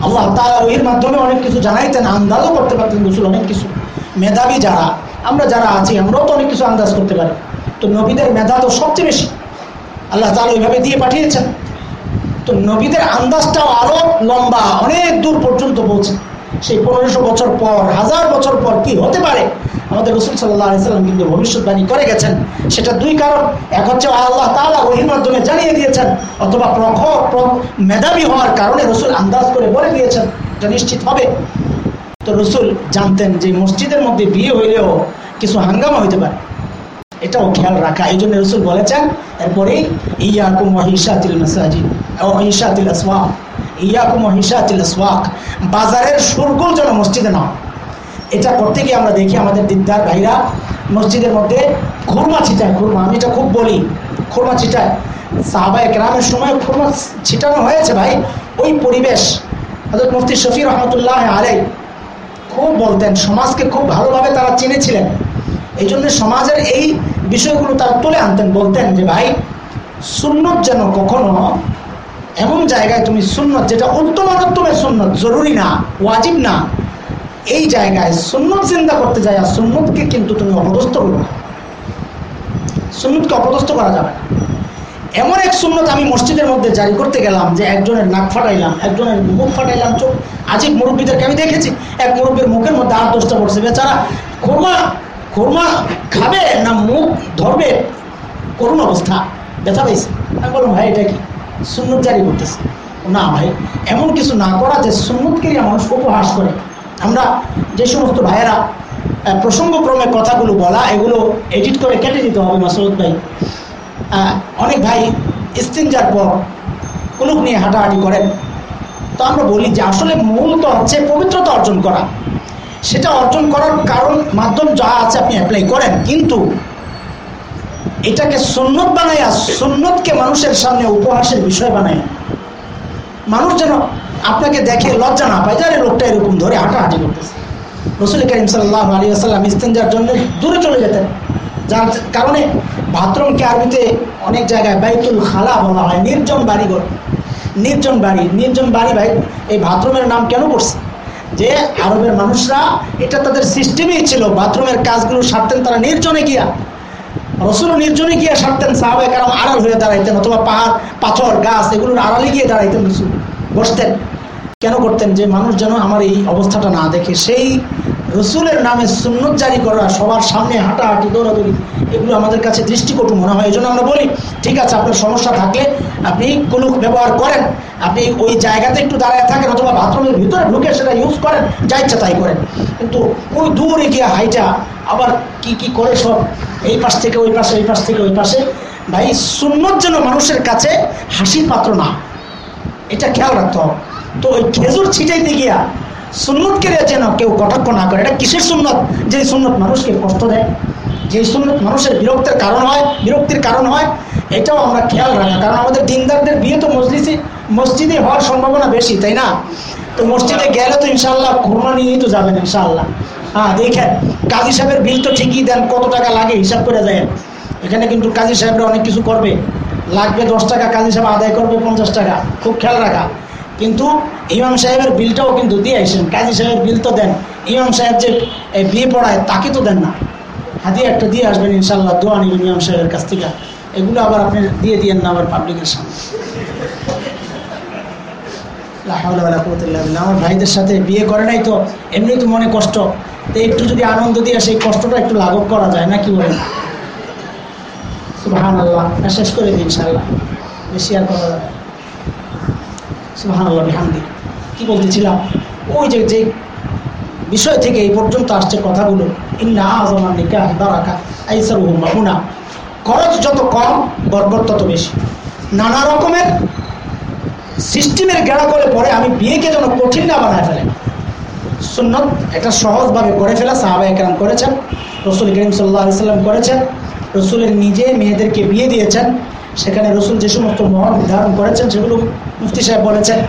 Speaker 1: আল্লাহ তালা ওহির মাধ্যমে অনেক কিছু জানাইতেন, আন্দাজও করতে পারতেন রসুল অনেক কিছু। মেধাবী যারা, আমরা যারা আছি, আমরাও তো অনেক কিছু আন্দাজ করতে পারি। তো নবীদের মেধা তো সবচেয়ে বেশি। আল্লাহ তালা ওইভাবে দিয়ে পাঠিয়েছেন। তো নবীদের আন্দাজটাও আরও লম্বা, অনেক দূর পর্যন্ত পৌঁছে। সেই পনেরোশো বছর পর, হাজার বছর পর কি হতে পারে? আমাদের রসুল সাল্লাহ সাল্লাম কিন্তু ভবিষ্যৎবাণী করে গেছেন। সেটা দুই কারণ। এক হচ্ছে আল্লাহ তালা ওহির মাধ্যমে জানিয়ে দিয়েছেন, অথবা প্রখর মেধাবী হওয়ার কারণে রসুল আন্দাজ করে বলে দিয়েছেন, এটা নিশ্চিত হবে। তো রসুল জানতেন যে মসজিদের মধ্যে বিয়ে হইলেও কিছু হাঙ্গামা হইতে পারে। এটাও খেয়াল রাখা। এই জন্য রসুল বলেছেন এরপরে ইয়াকুম হিসাতিল মাসাজিদ, ও হিসাতিল আসওয়াক ইয়াকুম হিসাতিল আসওয়াক। বাজারের সুরগুল যেন মসজিদে না এটা করতে গিয়ে আমরা দেখি আমাদের দিকদার ভাইরা মসজিদের মধ্যে খুরমা ছিটায়, খুরমা। আমি এটা খুব বলি, খুরমা ছিটায়। সাহাবা একরামের সময় খুরমা ছিটানো হয়েছে ভাই। ওই পরিবেশ হজরত মুফতি শফি রহমতুল্লাহ আলাই খুব বলতেন, সমাজকে খুব ভালোভাবে তারা চিনেছিলেন। এই জন্য সমাজের এই বিষয়গুলো তারা তুলে আনতেন, বলতেন যে ভাই, সুন্নত যেন কখনো এমন জায়গায় তুমি সুন্নত, যেটা উত্তমানোত্তমের সুন্নত, জরুরি না, ওয়াজিব না, এই জায়গায় সুন্নত চিন্তা করতে যায় আর সুন্নতকে কিন্তু তুমি অপদস্থ করবে সুন্নতকে অপদস্থ করা যাবে না। এমন এক সুন্নত আমি মসজিদের মধ্যে জারি করতে গেলাম যে একজনের নাক ফাটাইলাম, একজনের মুখ ফাটাইলাম, চোখ আজিব মুরব্বীদেরকে আমি দেখেছি। এক মুরব্বীর মুখের মধ্যে আর দশটা পড়ছে, বেচারা কোরমা কোরমা খাবে না মুখ ধরবে? করুন অবস্থা, ব্যথা পাইছে। আমি বললাম, ভাই, এটা কি? সুন্নত জারি করতেছে। না ভাই, এমন কিছু না করা যে সুন্নতকে মানুষ উপহাস করে। আমরা যে সমস্ত ভাইয়েরা প্রসঙ্গক্রমে কথাগুলো বলা, এগুলো এডিট করে কেটে দিতে হবে মাসুদ ভাই। অনেক ভাই ইস্তিনজার পর কুলুক নিয়ে হাঁটাহাঁটি করেন। তো আমরা বলি যে আসলে মূল তো হচ্ছে পবিত্রতা অর্জন করা। সেটা অর্জন করার কারণ, মাধ্যম যা আছে আপনি অ্যাপ্লাই করেন, কিন্তু এটাকে সুন্নত বানাইয়া সুন্নতকে মানুষের সামনে উপহাসের বিষয় বানায়। মানুষ যেন আপনাকে দেখে লজ্জা না পায় যারে লোকটা এরকম ধরে হাঁটাহাঁটি করতেছে। রসুল করিম সাল্লাহ আলী আসাল্লাম ইস্তেঞ্জার জন্য দূরে চলে যেতেন। যার কারণে বাথরুমকে আরবিতে অনেক জায়গায় বাইতুল খালা বলা হয় নির্জন বাড়িঘর। নির্জন বাড়ি নির্জন বাড়ি ভাই এই বাথরুমের নাম কেন করছে? যে আরবের মানুষরা এটা তাদের সিস্টেমেই ছিল বাথরুমের কাজগুলো সারতেন তারা নির্জনে গিয়া রসুল নির্জনে গিয়ে সারতেন সাহাবে কারণ আড়াল হয়ে দাঁড়াইতেন, অথবা পাহাড়, পাথর, গাছ, এগুলোর আড়ালে গিয়ে দাঁড়াইতেন রসুল বসতেন। কেন করতেন? যে মানুষ যেন আমার এই অবস্থাটা না দেখে, সেই রসুলের নামে সুন্নত জারি করা, সবার সামনে হাঁটাহাঁটি, দৌড়াদৌড়ি, এগুলো আমাদের কাছে দৃষ্টিকটু মনে হয়। এই জন্য আমরা বলি, ঠিক আছে, আপনার সমস্যা থাকলে আপনি কুলুক ব্যবহার করেন। আপনি ওই জায়গাতে একটু দাঁড়ায় থাকেন অথবা বাথরুমের ভিতরে ঢুকে সেটা ইউজ করেন, যা ইচ্ছা তাই করেন। কিন্তু ওই দূরে গিয়ে হাইটা, আবার কি কি করে সব? এই পাশ থেকে ওই পাশে ওই পাশ থেকে ওই পাশে। ভাই, সুন্নত যেন মানুষের কাছে হাসির পাত্র না। এটা খেয়াল রাখতে হবে। তো ওই খেজুর ছিটাইতে গিয়া সুন্নতকে যেন কেউ কটাক্ষ না করে। এটা কিসের সুন্নত? যে সুন্নত মানুষকে কষ্ট দেয়, যে সুন্নত মানুষের বিরক্তের কারণ হয়, বিরক্তির কারণ হয়, এটাও আমরা খেয়াল রাখা। কারণ আমাদের দিনদারদের বিয়ে তো মসজিদে মসজিদে হওয়ার সম্ভাবনা বেশি, তাই না? তো মসজিদে গেলে তো ইনশাল্লাহ খুরমা নিয়েই তো যাবেন ইনশাল্লাহ হ্যাঁ দেখেন, কাজী সাহেবের বিল তো ঠিকই দেন, কত টাকা লাগে হিসাব করে যায় এখানে কিন্তু কাজী সাহেবরা অনেক কিছু করবে। লাগবে দশ টাকা, কাজী সাহেব আদায় করবে পঞ্চাশ টাকা। খুব খেয়াল রাখা। কিন্তু ইমাম সাহেবের বিলটাও কিন্তু দিয়ে আসেন কাজী সাহেবের বিল তো দেন। ইমাম সাহেব যে বিয়ে পড়ায়, তাকে তো দেন না। হাতিয়ে একটা দিয়ে আসবেন ইনশাল্লাহ দোয়া নিবেন ইমাম সাহেবের কাছ থেকে। এগুলো আবার আপনি দিয়ে দিয়েন না আবার পাবলিকের সামনে। আমার ভাইদের সাথে বিয়ে করে নাই তো এমনি তো মনে কষ্ট। তো একটু যদি আনন্দ দিয়ে সেই কষ্টটা একটু লাঘব করা যায় না কি বলেন আল্লাহ শেষ করে দিন ইনশাল্লাহ বেশি আর করা যাবে সুহানুল্লাহ কি বলতেছিলাম? ওই যে যে বিষয় থেকে এই পর্যন্ত আসছে কথাগুলো, ইন্না খরচ যত কম, বরকত তত বেশি। নানা রকমের সিস্টেমের গেড়া করে পরে আমি বিয়েকে যেন কঠিন না বানায় ফেলে। সুন্নত একটা সহজভাবে করে ফেলা সাহাবা একরাম করেছেন, রসুল করিম সাল্লাহ সাল্লাম করেছেন, রসুলের নিজে মেয়েদেরকে বিয়ে দিয়েছেন সেখানে রসুল যে সমস্ত মহল নির্ধারণ করেছেন, সেগুলো মুফতি সাহেব বলেছেন।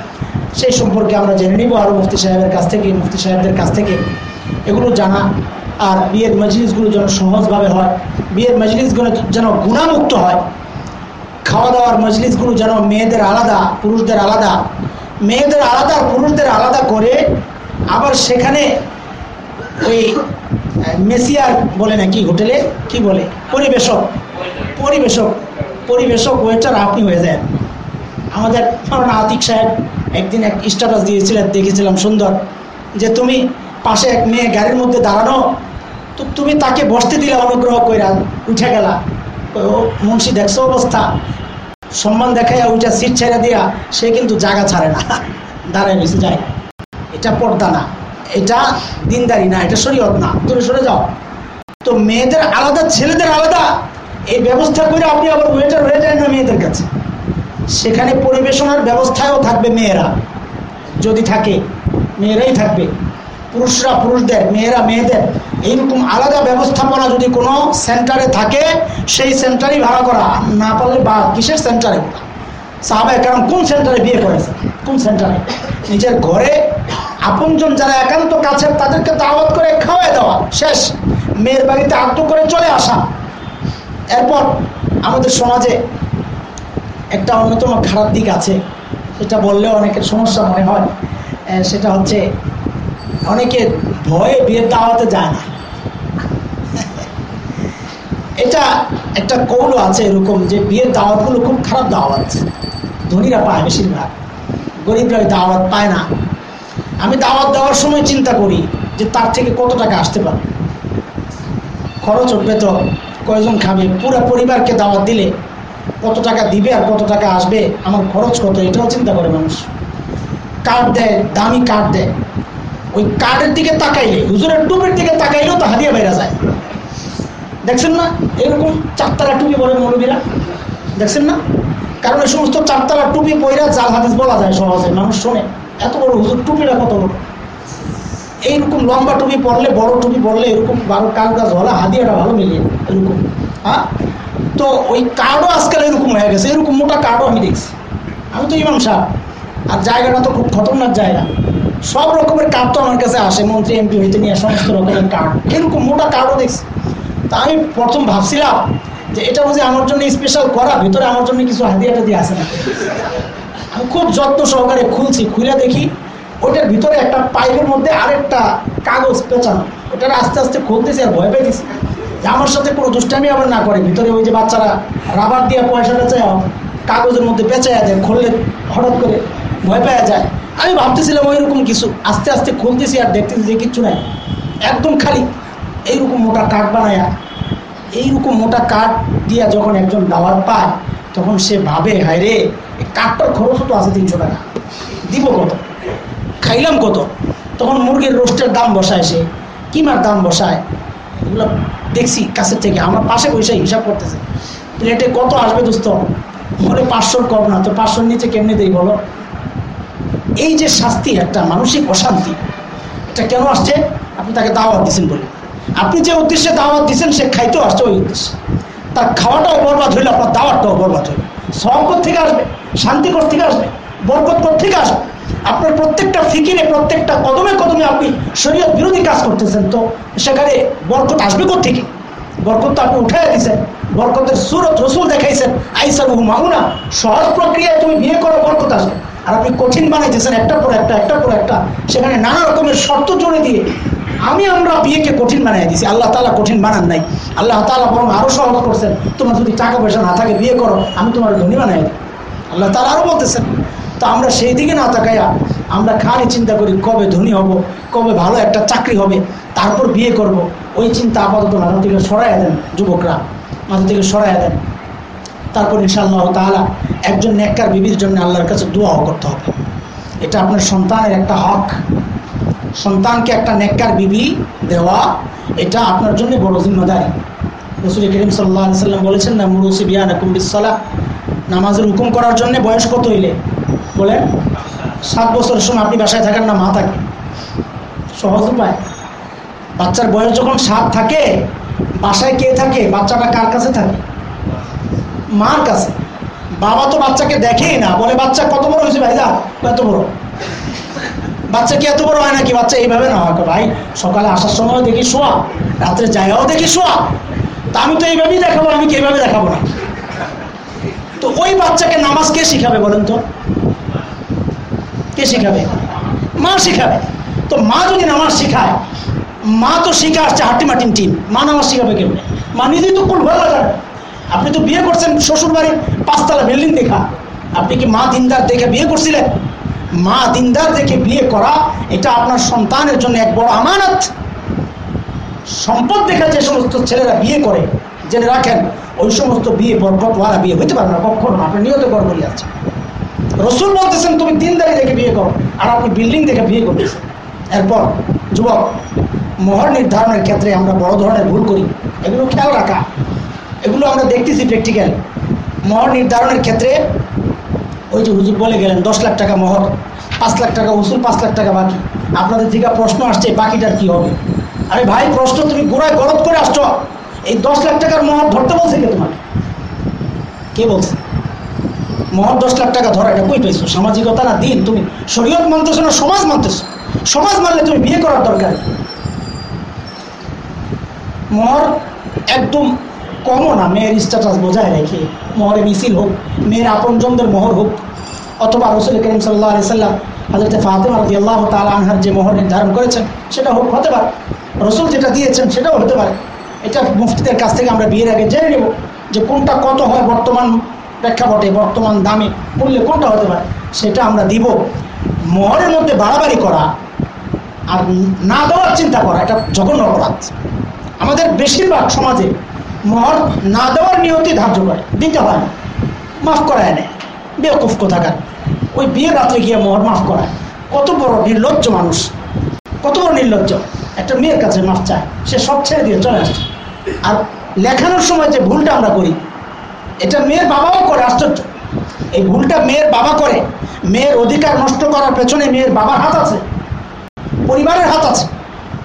Speaker 1: সেই সম্পর্কে আমরা জেনে নিব আরও মুফতি সাহেবের কাছ থেকে, মুফতি সাহেবদের কাছ থেকে এগুলো জানা। আর বিয়ের মজলিসগুলো যেন সহজভাবে হয়, বিয়ের মজলিসগুলো যেন গুণামুক্ত হয় খাওয়া দাওয়ার মজলিসগুলো যেন মেয়েদের আলাদা, পুরুষদের আলাদা। মেয়েদের আলাদা, পুরুষদের আলাদা করে আবার সেখানে ওই মেসিয়ার বলে না কি হোটেলে? কি বলে? পরিবেশক পরিবেশক। পরিবেশক ওয়েটার আপনি হয়ে যায় আমাদের ধরুন আতিক সাহেব একদিন এক স্ট্যাটাস দিয়েছিলেন, দেখেছিলাম সুন্দর, যে তুমি পাশে এক মেয়ে গাড়ির মধ্যে দাঁড়ানো, তো তুমি তাকে বসতে দিলে অনুগ্রহ করে উঠে গেলা। ও মুন্সি, দেখছ অবস্থা? সম্মান দেখাইয়া ওইটা সিট ছেড়ে দিয়া, সে কিন্তু জায়গা ছাড়ে না। দাঁড়ায় বেশি যায় এটা পর্দা না, এটা দিনদারি না, এটা শরীয়ত না। তুমি সরে যাও। তো মেয়েদের আলাদা, ছেলেদের আলাদা এই ব্যবস্থা করে আপনি আবার ওয়েটার হয়ে যায় না মেয়েদের কাছে। সেখানে পরিবেশনার ব্যবস্থায়ও থাকবে মেয়েরা। যদি থাকে, মেয়েরাই থাকবে। পুরুষরা পুরুষদের, মেয়েরা মেয়েদের। এইরকম আলাদা ব্যবস্থাপনা যদি কোনো সেন্টারে থাকে, সেই সেন্টারই ভাড়া করা। না পারলে বা কিসের সেন্টারে? সাহাবায় কারণ কোন সেন্টারে বিয়ে করেছে? কোন সেন্টারে? নিজের ঘরে আপনজন যারা একান্ত কাছের, তাদেরকে দাওয়াত করে খাওয়াই দেওয়া। শেষ। মেয়ের বাড়িতে আগ্রহ করে চলে আসা। এরপর আমাদের সমাজে একটা অন্যতম খারাপ দিক আছে, সেটা বললেও অনেকের সমস্যা মনে হয়। সেটা হচ্ছে অনেকে ভয়ে বিয়ের দাওয়াতে যায় না। এটা একটা কৌল আছে এরকম যে বিয়ের দাওয়াতগুলো খুব খারাপ দাওয়াত। ধনীরা পায় বেশিরভাগ গরিবরা দাওয়াত পায় না। আমি দাওয়াত দেওয়ার সময় চিন্তা করি যে তার থেকে কত টাকা আসতে পারে? খরচ উঠবে তো কয়জন খাবে? পুরো পরিবারকে দাওয়াত দিলে কত টাকা দিবে আর কত টাকা আসবে? আমার খরচ কত? এটাও চিন্তা করে মানুষ। কার্ড দেয়, দামি কার্ড দেয়। ওই কার্ডের দিকে তাকাইলে, হুজুরের টুপির দিকে তাকাইলেও তো হারিয়ে বেড়া যায়। দেখছেন না? এরকম চারতলা টুপি বলে মৌলবীরা। দেখছেন না? কারণ এই সমস্ত চারতলা টুপি পয়রা জাল হাদিস বলা যায় সহজে, মানুষ শোনে। এত বড় হুজুর টুপিটা কত বড়? এইরকম লম্বা টুপি পরলে, বড় টুপি পরলে এরকম বারো কাল গাছ হলা হাদিয়াটা ভালো মিলিয়ে এরকম। হ্যাঁ তো ওই কার্ডও আজকাল এরকম হয়ে গেছে, এরকম মোটা কার্ডও আমি দেখছি। আমি তো ইমাম সাহেব আর জায়গাটা তো খুব খতরনাক জায়গা। সব রকমের কার্ড তো আমার কাছে আসে, মন্ত্রী এমপি হইতে নিয়ে সমস্ত রকমের কার্ড এরকম মোটা কার্ডও দেখছি। তা আমি প্রথম ভাবছিলাম যে এটা বুঝি আমার জন্য স্পেশাল করা, ভিতরে আমার জন্য কিছু হাদিয়াটা দিয়ে আসে না আমি খুব যত্ন সহকারে খুলছি, খুলে দেখি। ওটার ভিতরে একটা পাইপের মধ্যে আরেকটা কাগজ পেঁচানো। ওটার আস্তে আস্তে খুলতেছি আর ভয় পেয়েছি যে আমার সাথে কোনো দুষ্টামি আবার না করে। ভিতরে ওই যে বাচ্চারা রাবার দিয়ে পয়সাটা চায় কাগজের মধ্যে পেঁচাইয়া দেয়, খুললে হঠাৎ করে ভয় পাওয়া যায়। আমি ভাবতেছিলাম ওইরকম কিছু। আস্তে আস্তে খুলতেছি আর দেখতেছি যে কিচ্ছু নাই। একদম খালি এইরকম মোটা কাঠ বানায়া, এইরকম মোটা কাঠ দিয়া যখন একজন দাওয়াত পায়, তখন সে ভাবে হায় রে কাঠটার খরচ তো আছে তিনশো টাকা। দিব কত? খাইলাম কত? তখন মুরগির রোস্টের দাম বসায় সে। কিমার দাম বসায়? এগুলো দেখছি কাছের থেকে। আমার পাশে বসে হিসাব করতেছে। প্লেটে কত আসবে দোস্ত? বলে পাঁচশোর কম না। তো পাঁচশোর নিচে কেমনি দেই বলো? এই যে শাস্তি একটা মানসিক অশান্তি, এটা কেন আসছে? আপনি তাকে দাওয়াত দিচ্ছেন বলে। আপনি যে উদ্দেশ্যে দাওয়াত দিচ্ছেন সে খাইতেও আসছে ওই উদ্দেশ্যে। তার খাওয়াটাও বরবাদ হইলে, আপনার দাওয়াতটাও বরবাদ হইল। সহকর থেকে আসবে? শান্তিকর থেকে আসবে? বরকত থেকে আসবে আপনার প্রত্যেকটা ফিকিরে, প্রত্যেকটা কদমে কদমে আপনি শরীয়ত বিরোধী কাজ করতেছেন। তো সেখানে বরকত আসবে থেকে বরকত তো আপনি উঠাই দিয়েছেন বরকতের সুরত রসুল দেখাইছেন। আইসার মাহুনা, সহজ প্রক্রিয়ায় তুমি বিয়ে করো, বরকত আসবে। আর আপনি কঠিন বানাইতেছেন একটা পর একটা একটা পর একটা। সেখানে নানা রকমের শর্ত জুড়ে দিয়ে আমি, আমরা বিয়েকে কঠিন বানাই দিছি। আল্লাহ তালা কঠিন বানান নাই। আল্লাহ তালা বরং আরও সহজ করছেন। তোমার যদি টাকা পয়সা না থাকে বিয়ে করো, আমি তোমার ধনী বানাই দিই। আল্লাহ তালা আরও বলতেছেন তো আমরা সেই দিকে না তাকাইয়া আমরা খালি চিন্তা করি, কবে ধনী হব, কবে ভালো একটা চাকরি হবে, তারপর বিয়ে করব। ওই চিন্তা আপাতত মাথা থেকে সরাইয়া দেন যুবকরা মাথা থেকে সরাইয়া দেন। তারপর ইনশাআল্লাহ তাহলে একজন নেককার বিবির জন্য আল্লাহর কাছে দোয়াও করতে হবে। এটা আপনার সন্তানের একটা হক। সন্তানকে একটা নেককার বিবি দেওয়া, এটা আপনার জন্য বড় জিম্মাদারি। রসুল করিম সাল্লাহ সাল্লাম বলেছেন, না মুরুসি বিয়ান কুম্বিসাল্লাহ নামাজের হুকুম করার জন্য বয়স কত হইলে? বলেন সাত বছরের সময় আপনি বাসায় থাকেন না, মা থাকে। সহজ উপায়। বাচ্চার বয়স যখন সাত থাকে, বাসায় কে থাকে? বাচ্চাটা কার কাছে থাকে? মার কাছে। বাবা তো বাচ্চাকে দেখেই না, বলে, বাচ্চা, কত বড় হয়েছে ভাইজা কত বড়। বাচ্চা কি এত বড় হয় নাকি? বাচ্চা এইভাবে না হয়। ভাই, সকালে আসার সময় দেখি শোয়া, রাত্রে জায়গাও দেখি শোয়া। তা আমি তো এইভাবেই দেখাবো, আমি কি এইভাবে দেখাবো না? তো ওই বাচ্চাকে নামাজ কে শিখাবে বলেন তো? কে শিখাবে? মা শিখাবে। তো মা যদি নামাজ শিখায়, মা তো শিখে আসছে হাটিমাটিন টিম মা নামাজ শিখাবে কেউ মা নিজেই তো কুল ভালো যাবে আপনি তো বিয়ে করছেন শ্বশুর বাড়ির পাঁচতলা বিল্ডিং দেখা। আপনি কি মা দিনদার দেখে বিয়ে করছিলেন? মা দিনদার দেখে বিয়ে করা, এটা আপনার সন্তানের জন্য এক বড় আমানত। সম্পদ দেখে যে সমস্ত ছেলেরা বিয়ে করে, জেনে রাখেন, ওই সমস্ত বিয়ে বরকতওয়ালা বিয়ে হইতে পারবে না, কখনো আপনি নিয়ত বলে যাচ্ছে রসুল বলতেছেন, তুমি দিনদারি দেখে বিয়ে করো, আর আপনি বিল্ডিং দেখে বিয়ে করতেছেন। এরপর, যুবক, মোহর নির্ধারণের ক্ষেত্রে আমরা বড় ধরনের ভুল করি। এগুলো খেয়াল রাখা। এগুলো আমরা দেখতেছি প্র্যাকটিক্যাল মোহর নির্ধারণের ক্ষেত্রে, ওই যে হুজুর বলে গেলেন, দশ লাখ টাকা মোহর, পাঁচ লাখ টাকা উসুল, পাঁচ লাখ টাকা বাকি। আপনাদের থেকে প্রশ্ন আসছে বাকিটার কি হবে? আরে ভাই, প্রশ্ন তুমি গোড়ায় গলত করে আসছ। এই দশ লাখ টাকার মোহর ধরতে বলছে কে তোমাকে? কে বলছে? মোহর দশ লাখ টাকা ধরা, এটা কই পেয়েছ? সামাজিকতা না দিন? তুমি শরীয়ত মানতেছো না সমাজ মানতেছো? সমাজ মানলে তুমি বিয়ে করার দরকার মোহর একদম কমও না, মেয়ের স্ট্যাটাস বজায় রেখে। মোহরে মিছিল হোক, মেয়ের আপনজনদের মোহর হোক, অথবা রসুল করিম সাল্লাহ আলি সাল্লাম হাজরত ফাতেমা রদি আল্লাহ তাল আনহার যে মোহর নির্ধারণ করেছেন, সেটা হোক, হতে পারে। রসুল যেটা দিয়েছেন, সেটাও হতে পারে। এটা মুফতিদের কাছ থেকে আমরা বিয়ের আগে জেনে নেব যে কোনটা কত হয় বর্তমান প্রেক্ষাপটে বর্তমান দামে মূল্যে কোনটা হতে পারে? সেটা আমরা দিব মোহরের মধ্যে বাড়াবাড়ি করা আর না দেওয়ার চিন্তা করা, এটা জঘন্য অপরাধ। আমাদের বেশিরভাগ সমাজে মহর না দেওয়ার নিয়তি ধার্য করে দিতে হয় না, মাফ করায় নেয়, বেওকুফ কোথাকার। ওই বিয়ের রাত্রে গিয়ে মহর মাফ করায়। কত বড় নির্লজ্জ মানুষ, কত বড় নির্লজ্জ। একটা মেয়ের কাছে মাফ চায়, সে সব ছেড়ে দিয়ে চলে আসছে আর লেখানোর সময় যে ভুলটা আমরা করি এটা মেয়ের বাবাও করে, আশ্চর্য। এই ভুলটা মেয়ের বাবা করে। মেয়ের অধিকার নষ্ট করার পেছনে মেয়ের বাবার হাত আছে, পরিবারের হাত আছে।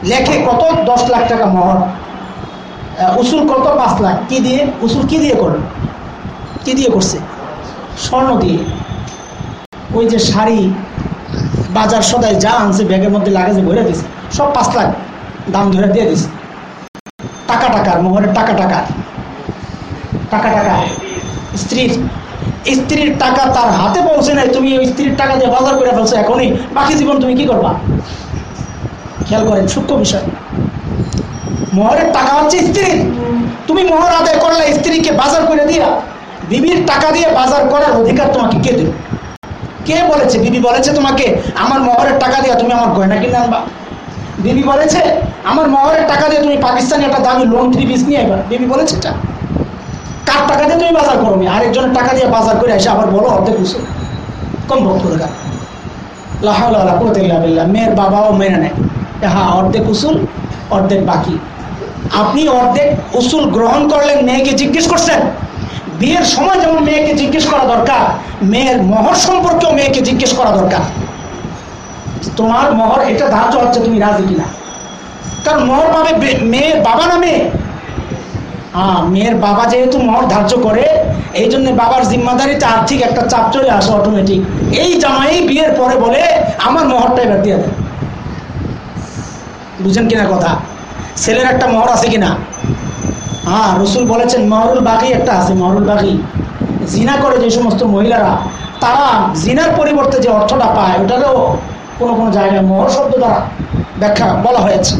Speaker 1: লেখে কত? দশ লাখ টাকা মহর। উসুল কত? পাঁচ লাখ। কি দিয়ে? উসুল কি দিয়ে করল? কি দিয়ে করছে? স্বর্ণ দিয়ে। ওই যে শাড়ি বাজার সদাই যা আনছে, ব্যাগের মধ্যে লাগেজে ভরে দিছে, সব পাঁচ লাখ দাম ধরে দিয়ে দিছে। টাকা টাকার, মোহরের টাকা টাকার। টাকা টাকা স্ত্রীর স্ত্রীর টাকা তার হাতে পৌঁছে নাই, তুমি ওই স্ত্রীর টাকা দিয়ে বাজার করে ফেলছো এখনই, বাকি জীবন তুমি কি করবা? খেয়াল করেন, সূক্ষ্ম বিষয়। মোহরের টাকা হচ্ছে স্ত্রীর। তুমি মোহর আদায় করলে স্ত্রীকে বাজার করে দিয়া, বিবির টাকা দিয়ে বাজার করার অধিকার তোমাকে কে দিল? কে বলেছে? বিবি বলেছে তোমাকে, আমার মোহরের টাকা দিয়ে তুমি আমার গয়না কিনে আনবা। বিবি বলেছে, আমার মোহরের টাকা দিয়ে তুমি পাকিস্তানি একটা দামি লোন থ্রি পিস নিয়ে আইবা। বিবি বলেছে এটা। কার টাকা দিয়ে তুমি বাজার করো আরেকজনের টাকা দিয়ে বাজার করে এসে আবার বলো অর্ধেক উসুল কম ভক্ত দেখা লাহাউলা কোতিল্লা মেয়ের বাবাও মেনে নেয়। হ্যাঁ অর্ধেক উসুল, অর্ধেক বাকি। আপনি অর্ধেক উসুল গ্রহণ করলেন, মেয়েকে জিজ্ঞেস করছেন? বিয়ের সময় যেমন মেয়েকে জিজ্ঞেস করা দরকার, মেয়ের মহর সম্পর্কেও মেয়েকে জিজ্ঞেস করা দরকার। তোমার মহর এটা ধার্য হচ্ছে তুমি রাজি কিনা? কারণ মহর পাবে মেয়ের বাবা না মেয়ে? মেয়ের বাবা যেহেতু মহর ধার্য করে, এই জন্য বাবার জিম্মাদারিতে আর্থিক একটা চাপ চলে আসে অটোমেটিক এই জামাই বিয়ের পরে বলে, আমার মহরটা এবার দিয়ে দেয় বুঝেন কিনা কথা? ছেলের একটা মহর আছে কিনা? হ্যাঁ রসুল বলেছেন, মহরুল বাকি একটা আছে, মহরুল বাকি জিনা করে যে সমস্ত মহিলারা, তারা জিনার পরিবর্তে যে অর্থটা পায়, ওটারও কোনো কোনো জায়গায় মহর শব্দ দ্বারা ব্যাখ্যা বলা হয়েছে।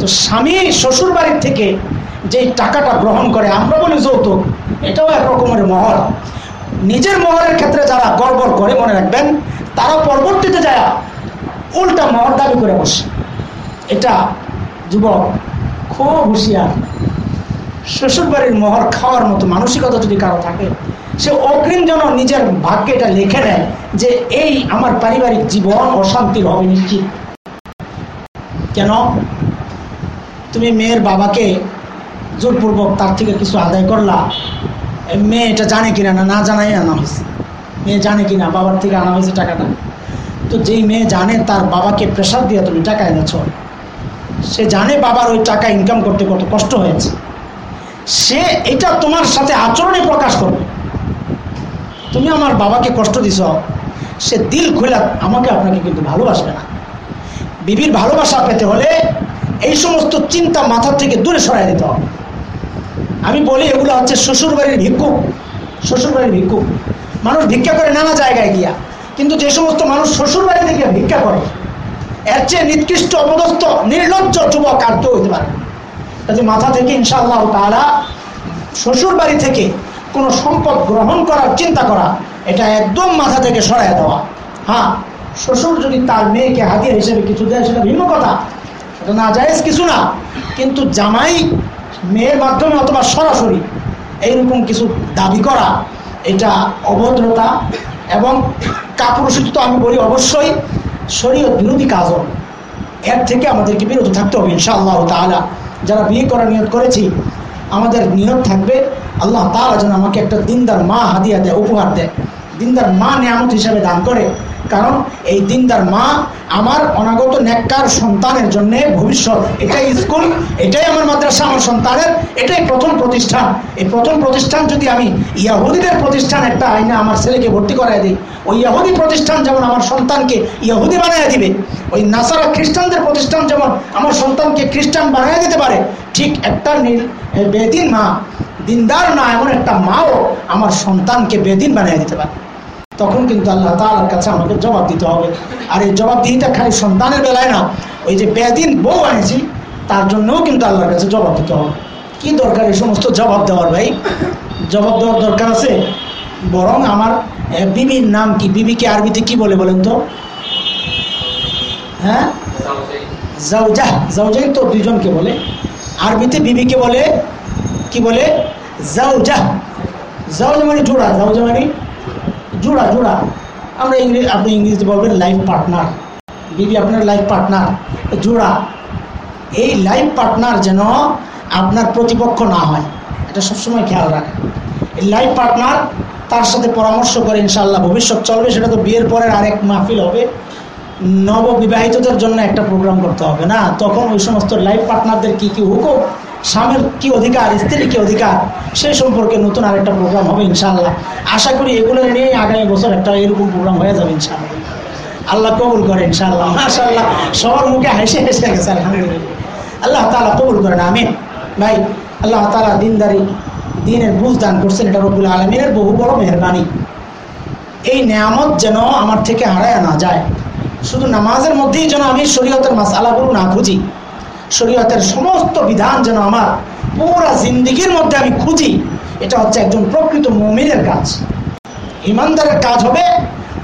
Speaker 1: তো স্বামী শ্বশুর বাড়ির থেকে যে টাকাটা গ্রহণ করে, আমরা বলি যৌতুক, এটাও এক রকমের মহর নিজের মহরের ক্ষেত্রে যারা গড়বড় করে, মনে রাখবেন, তারা পরবর্তীতে যায় উল্টা মহর দাবি করে বসে। এটা যুবক খুব হুঁশিয়ার। শ্বশুরবাড়ির মহর খাওয়ার মতো মানসিকতা যদি কারও থাকে, সে অগ্রিম যেন নিজের ভাগ্যে এটা লিখে নেয় যে এই আমার পারিবারিক জীবন অশান্তির হবে নিশ্চিত। কেন? তুমি মেয়ের বাবাকে জোরপূর্বক তার থেকে কিছু আদায় করলা। মেয়ে এটা জানে কিনা না না জানাই আনা হয়েছে। মেয়ে জানে কিনা, বাবার থেকে আনা হয়েছে টাকাটা। তো যেই মেয়ে জানে, তার বাবাকে প্রেশার দিয়ে তুমি টাকা এনেছ। সে জানে বাবার ওই টাকা ইনকাম করতে কত কষ্ট হয়েছে। সে এটা তোমার সাথে আচরণে প্রকাশ করবে। তুমি আমার বাবাকে কষ্ট দিছ। সে দিল খোলা আমাকে আপনাকে কিন্তু ভালোবাসবে না। বিবির ভালোবাসা পেতে হলে এই সমস্ত চিন্তা মাথা থেকে দূরে সরাই দিতে হবে। আমি বলি এগুলো হচ্ছে শ্বশুর বাড়ির ভিক্ষুক শ্বশুর বাড়ির ভিক্ষুক মানুষ ভিক্ষা করে নানা জায়গায় গিয়া। কিন্তু যে সমস্ত মানুষ শ্বশুর বাড়িতে গিয়ে ভিক্ষা করে, এর চেয়ে নিকৃষ্ট, অপদস্থ, নির্লজ্জ যুবক আর কেউ হতে পারে। কাজে মাথা থেকে ইনশাআল্লাহ তারা শ্বশুর বাড়ি থেকে কোনো সম্পদ গ্রহণ করার চিন্তা করা, এটা একদম মাথা থেকে সরাই দেওয়া। হ্যাঁ শ্বশুর যদি তার মেয়েকে হাতিয়ে হিসেবে কিছু দেয়, সেটা ভিন্ন কথা। সেটা না জায়েজ কিছু না। কিন্তু জামাই মেয়ের মাধ্যমে অথবা সরাসরি এইরকম কিছু দাবি করা, এটা অভদ্রতা এবং কাপুরুষিত আমি বলি অবশ্যই শরীয়ত বিরোধী কাজও এর থেকে আমাদেরকে বিরত থাকতে হবে ইনশাআল্লাহ তাআলা। যারা বিয়ে করার নিয়ত করেছি, আমাদের নিয়ত থাকবে আল্লাহ তাআলা যেন আমাকে একটা দিনদার মা হাদিয়া দেয়, উপহার দেয়। দিনদার মা নিয়ামত হিসাবে দান করে কারণ এই দিনদার মা আমার অনাগত নেককার সন্তানের জন্য ভবিষ্যৎ, এটাই স্কুল, এটাই আমার মাদ্রাসা, আমার সন্তানের, এটাই প্রথম প্রতিষ্ঠান। এই প্রথম প্রতিষ্ঠান যদি আমি ইয়াহুদিদের প্রতিষ্ঠান একটা আইনে আমার ছেলেকে ভর্তি করাই দিই, ওই ইয়াহুদি প্রতিষ্ঠান যেমন আমার সন্তানকে ইয়াহুদি বানায় দিবে, ওই নাসারা খ্রিস্টানদের প্রতিষ্ঠান যেমন আমার সন্তানকে খ্রিস্টান বানায় দিতে পারে, ঠিক একটা বেদিন মা, দিনদার না, এমন একটা মাও আমার সন্তানকে বেদিন বানিয়ে দিতে পারে। তখন কিন্তু আল্লাহ তাআলার কাছে আমাকে জবাব দিতে হবে। আর এই জবাবদিহিটা খালি সন্তানের বেলায় না, ওই যে বেদিন বউ আনেছি, তার জন্যও কিন্তু আল্লাহর কাছে জবাব দিতে হবে। কি দরকার এই সমস্ত জবাব দেওয়ার ভাই? জবাব দেওয়ার দরকার আছে? বরং আমার বিবির নাম কি? বিবিকে আরবিতে কি বলে বলেন তো? হ্যাঁ? জাউজাহ। জাউজাই তো দুজনকে বলে। আরবিতে বিবিকে বলে, কি বলে? জাউজাহ। জাউজা মানে জোড়া, জাউজা মানে জোড়া জোড়া। আমরা ইংরেজি আপনি ইংরেজিতে বলবেন লাইফ পার্টনার বিবি, আপনার লাইফ পার্টনার জোড়া। এই লাইফ পার্টনার যেন আপনার প্রতিপক্ষ না হয়। এটা সবসময় খেয়াল রাখেন। এই লাইফ পার্টনার তার সাথে পরামর্শ করে ইনশাল্লাহ ভবিষ্যৎ চলবে। সেটা তো বিয়ের পরের আরেক মাহফিল হবে। নববিবাহিতদের জন্য একটা প্রোগ্রাম করতে হবে না? তখন ওই সমস্ত লাইফ পার্টনারদের কি কি হুকুম? স্বামীর কি অধিকার, স্ত্রীর কি অধিকার সেই সম্পর্কে নতুন আরেকটা প্রোগ্রাম হবে ইনশাআল্লাহ। আশা করি এগুলো নিয়েই আগামী বছর একটা এরকম প্রোগ্রাম হয়ে যাবে ইনশাআল্লাহ। আল্লাহ কবুল করে ইনশাআল্লাহ, মাশাআল্লাহ। সবার মুখে হেসে হেসে গেছে, আলহামদুলিল্লাহ। আল্লাহ তাআলা কবুল করেন, আমিন। ভাই, আল্লাহ তাআলা দিনদারি, দিনের বুঝ দান করছেন এটা রবুল আলমিনের বহু বড় মেহরবানি। এই নেয়ামত যেন আমার থেকে হারায় না যায়। শুধু নামাজের মধ্যেই যেন আমি শরীয়তের মাসালাগুলো না খুঁজি শরীয়তের সমস্ত বিধান যেন আমার পুরা জিন্দিগির মধ্যে আমি খুঁজি, এটা হচ্ছে একজন প্রকৃত মমিনের কাজ। ইমানদারের কাজ হবে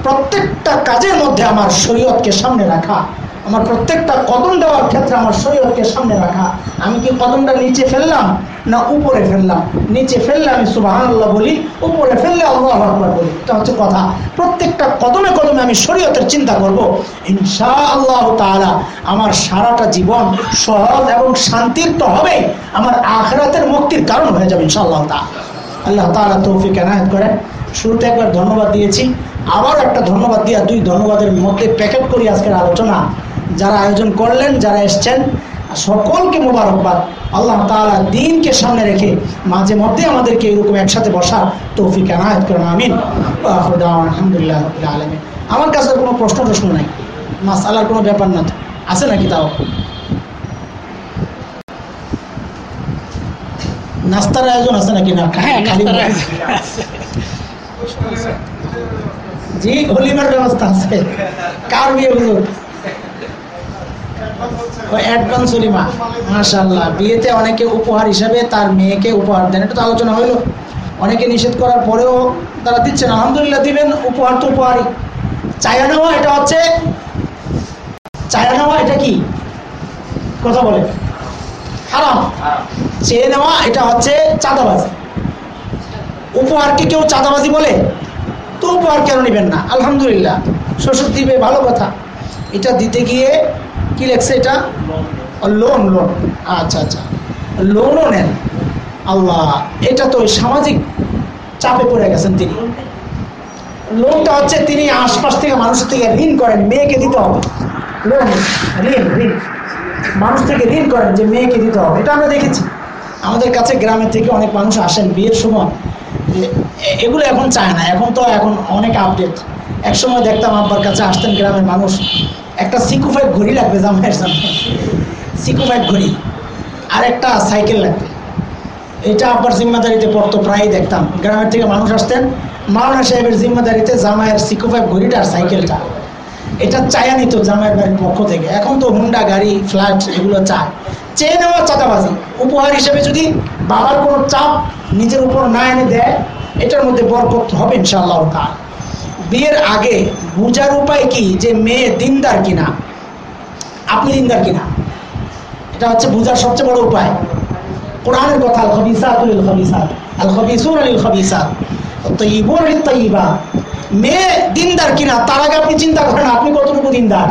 Speaker 1: প্রত্যেকটা কাজের মধ্যে আমার শরীয়তকে সামনে রাখা। আমার প্রত্যেকটা কদম দেওয়ার ক্ষেত্রে আমার শরীয়তকে সামনে রাখা। আমি কি কদমটা নিচে ফেললাম না উপরে ফেললাম? নিচে ফেললে আমি সুবহানাল্লাহ বলি, উপরে ফেললে আল্লাহ আকবার বলি। এটা হচ্ছে কথা। প্রত্যেকটা কদমে কদমে আমি শরীয়তের চিন্তা করব। ইনশা আল্লাহ তাআলা আমার সারাটা জীবন সহজ এবং শান্তির তো হবে আমার আখরাতের মুক্তির কারণ হয়ে যাবে ইনশাআল্লাহ তাআলা। আল্লাহ তাআলা তৌফিক এনায়েত করেন। শুরুতে একবার ধন্যবাদ দিয়েছি। আবার একটা ধন্যবাদ দিয়া দুই ধন্যবাদের মধ্যে প্যাকেট করি আজকের আলোচনা। যারা আয়োজন করলেন যারা এসছেন সকলকে মোবারকবাদ। আল্লাহ তাআলা দিনকে সামনে রেখে মাঝে মধ্যে আমাদেরকে এরকম একসাথে বসার তৌফিক এনায়েত করেন আমিন। আলহামদুলিল্লাহ আলামিন। আমার কাছে কোনো প্রশ্ন প্রশ্ন নাই। মাসালার কোনো ব্যাপার না তো। আছে নাকি তাও? নাস্তার আয়োজন আছে নাকি না?
Speaker 2: হ্যাঁ
Speaker 1: জি হলিমার ব্যবস্থা আছে। কার বিয়ে হুজুর অ্যাডভান্স হলিমা মাশাল্লাহ বিয়েতে অনেকে উপহার হিসাবে তার মেয়েকে উপহার দেন। এটা তো আলোচনা অনেকে নিষেধ করার পরেও তারা দিচ্ছেন আলহামদুলিল্লাহ দিবেন, উপহার তো উপহারই। চায়া নেওয়া এটা হচ্ছে, চায়া নেওয়া এটা কি? কথা বলে। হারাম। চেয়ে নেওয়া এটা হচ্ছে চাঁদাবাজি। উপহারকে কেউ চাঁদাবাজি বলে, তো উপহার কেন নেবেন না? আলহামদুলিল্লাহ। শ্বশুর দিবে, ভালো কথা। এটা দিতে গিয়ে কি লেখছে এটা? লোন লোন আচ্ছা আচ্ছা। লোনও নেন। আল্লাহ, এটা তো সামাজিক চাপে পড়ে গেছেন তিনি। লোনটা হচ্ছে তিনি আশপাশ থেকে মানুষ থেকে ঋণ করেন, মেয়েকে দিতে হবে। লোন ঋণ ঋণ। মানুষ থেকে ঋণ করেন যে মেয়েকে দিতে হবে। এটা আমরা দেখেছি। আমাদের কাছে গ্রামের থেকে অনেক মানুষ আসেন বিয়ের সময়। এগুলো এখন চায় না, এখন তো এখন অনেক আপডেট এক সময় দেখতাম আব্বার কাছে আসতেন গ্রামের মানুষ। একটা সিকুফাইট ঘড়ি লাগবে জামাইয়ের জন্য। সিকুফাইট ঘড়ি। আর একটা সাইকেল লাগবে। এটা আব্বার জিম্মাদারিতে পড়তো, প্রায়ই দেখতাম। গ্রামের থেকে মানুষ আসতেন, মাওলানা সাহেবের জিম্মাদারিতে জামাইয়ের সিকুফাইট ঘড়িটা আর সাইকেলটা। এটা চায়া নিত জামাইয়ের বাড়ির পক্ষ থেকে। এখন তো হুন্ডা গাড়ি, ফ্ল্যাট এগুলো চায়। চেয়ে নেওয়া চাঁদাবাজি। উপহার হিসেবে যদি বাবার কোনো চাপ নিজের উপর না এনে দেয়, এটার মধ্যে বরকত হবে ইনশাআল্লাহ তার বিয়ের আগে বুঝার উপায় কি? যে মেয়ে দিনদার কিনা? আপনি দিনদার কিনা? এটা হচ্ছে বুঝার সবচেয়ে বড় উপায়। কোরআনের কথা আল খবিসাত লিল খবিসাত আল খবিসুন লিল খবিসাত লিল তৈবা মেয়ে দিনদার কিনা? তার আগে আপনি চিন্তা করেন, আপনি কতটুকু দিনদার?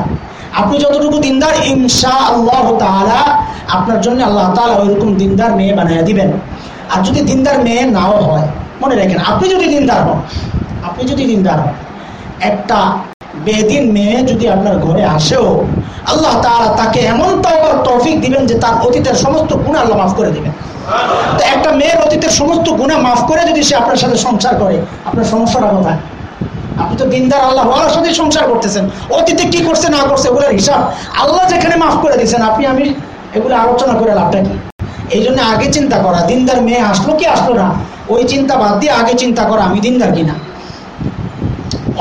Speaker 1: আপনি যতটুকু দিনদার ইনশা আল্লাহ আপনার জন্য আল্লাহ তাআলা ওইরকম দিনদার মেয়ে বানাইয়া দিবেন। আর যদি দিনদার মেয়ে নাও হয়, মনে রাখেন, আপনি যদি দিনদার হন, আপনি যদি দিনদার হন, একটা বেদিন মেয়ে যদি আপনার ঘরে আসেও, আল্লাহ তাআলা তাকে এমন তাওবার তৌফিক দিবেন যে তার অতীতের সমস্ত গুণ আল্লাহ মাফ করে দিবেন। তো একটা মেয়ের অতীতের সমস্ত গুণা মাফ করে যদি সে আপনার সাথে সংসার করে, আপনার সমস্যাটা কোথায়? আপনি তো দিনদার, আল্লাহ ওয়ালার সাথে সংসার করতেছেন। অতীতে কি করছে, না করছে ওগুলোর হিসাব আল্লাহ যেখানে মাফ করে দিয়েছেন, আপনি আমি এগুলো আলোচনা করে লাভটা কি? এই জন্য আগে চিন্তা করা, দিনদার মেয়ে আসলো কি আসলো না, ওই চিন্তা বাদ দিয়ে আগে চিন্তা করা, আমি দিনদার কিনা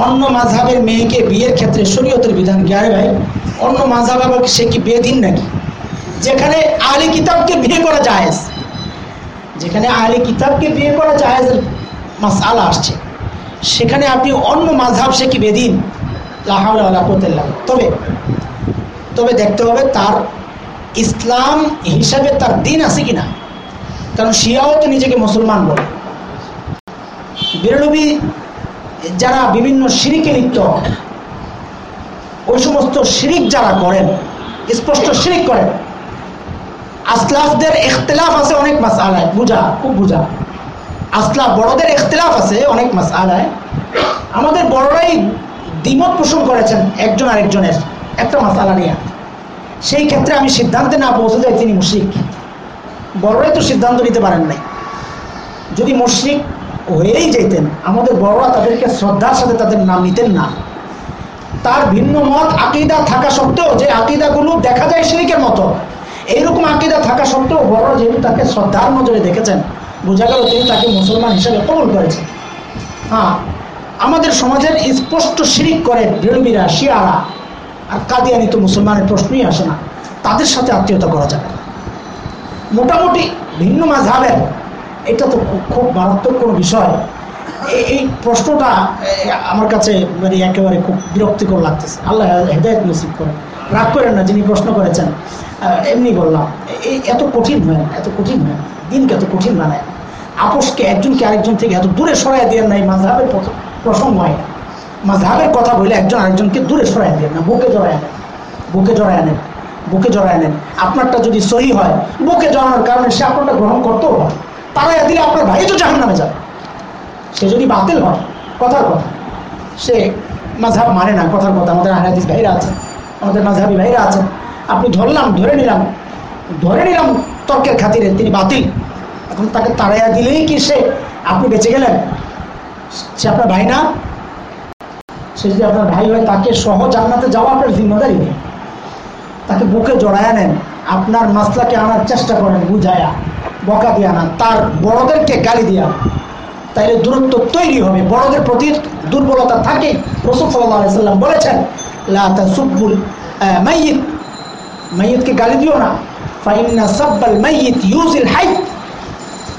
Speaker 1: অন্য মাঝহাবের মেয়েকে বিয়ের ক্ষেত্রে শরীয়তের বিধান কি? আরে ভাই, অন্য মাঝহাব আবার সে কি বেদিন নাকি? যেখানে আলী কিতাবকে বিয়ে করা জায়েজ। যেখানে আলী কিতাবকে বিয়ে করা জায়েজের মাসালা আসছে। সেখানে আপনি অন্য মাঝহাব সে কি বেদিন? তবে তবে দেখতে হবে তার ইসলাম হিসাবে তার দিন আছে কিনা। কারণ শিয়াও তো নিজেকে মুসলমান বলে। বেরলবি যারা বিভিন্ন শিরিকে লিপ্ত, ওই সমস্ত শিরিক যারা করেন, স্পষ্ট শিরিক করেন, আসলাফদের ইখতলাফ আছে অনেক মাস আলায় বুঝা, খুব বুঝা। আসলাফ বড়দের ইখতলাফ আছে, অনেক মাস আলায় আমাদের বড়রাই দ্বিমত পোষণ করেছেন একজন আরেকজনের, একটা মাসালা নিয়ে। সেই ক্ষেত্রে আমি সিদ্ধান্তে না পৌঁছে যাই তিনি মুশরিক। বড়রাই তো সিদ্ধান্ত নিতে পারেন নাই। যদি মুশরিক হয়েই যেতেন, আমাদের বড়রা তাদেরকে শ্রদ্ধার সাথে তাদের নাম নিতেন না। তার ভিন্ন মত, আকিদা থাকা সত্ত্বেও, যে আকিদাগুলো দেখা যায় শিরিকের মতো, এইরকম আকিদা থাকা সত্ত্বেও বড়রা যেহেতু তাকে শ্রদ্ধার নজরে দেখেছেন বোঝা গেল তিনি তাকে মুসলমান হিসেবে কবল করেছেন। হ্যাঁ আমাদের সমাজের স্পষ্ট শিরিক করে বেরবিরা, শিয়ারা আর কাদিয়ানি তো মুসলমানের প্রশ্নই আসে না। তাদের সাথে আত্মীয়তা করা যাবে মোটামুটি ভিন্ন মাঝাবের এটা তো খুব মারাত্মক কোনো বিষয়। এই- প্রশ্নটা আমার কাছে মানে একেবারে খুব বিরক্তিকর লাগতেছে। আল্লাহ হেদায়ত নসিব করেন। রাগ করেন না যিনি প্রশ্ন করেছেন। এমনি বললাম এই এত কঠিন হয় না, এত কঠিন হয় না। দিনকে এত কঠিন বানায় না। আপোষকে একজনকে আরেকজন থেকে এত দূরে সরাই দিয়ে নাই মাঝহাবের প্রসঙ্গ হয় না। মাঝহাবের কথা বলে একজন আরেকজনকে দূরে সরাই দিয়ে না, বুকে জড়ায় আনেন বুকে জড়ায় আনেন বুকে জড়ায় আনেন আপনারটা যদি সহি হয়, বুকে জড়ানোর কারণে সে আপনারটা গ্রহণ করতেও হয় তারা দিলে আপনার ভাই তো জাহান নামে যাবে। সে যদি বাতিল হয়, কথার কথা। সে মাঝহাব মানে না, কথার কথা। আমাদের আহলাদিস ভাইরা আছে, আমাদের মাঝহাবি ভাইরা আছেন আপনি ধরলাম, ধরে নিলাম ধরে নিলাম তর্কের খাতিরে তিনি বাতিল। এখন তাকে তাড়াইয়া দিলেই কি সে আপনি বেঁচে গেলেন? সে আপনার ভাই না? সে যদি আপনার ভাই হয়, তাকে সহ জান্নাতে যাওয়া আপনার জিম্মাদারি নেই। তাকে বুকে জড়ায়া নেন, আপনার মাসলাকে আনার চেষ্টা করেন বুঝায়া বকা দিয়ে আনান তার বড়দেরকে গালি দিয়া। তাইলে দূরত্ব তৈরি হবে। বড়দের প্রতি দুর্বলতা থাকে। রসুল সাল্লাম বলেছেন লা তাসুব্বুল আহ, মাইয়িত। মাইয়িতকে গালি দিও না। ফাইন্না সাব্বাল মাইয়িত ইউজিল হাই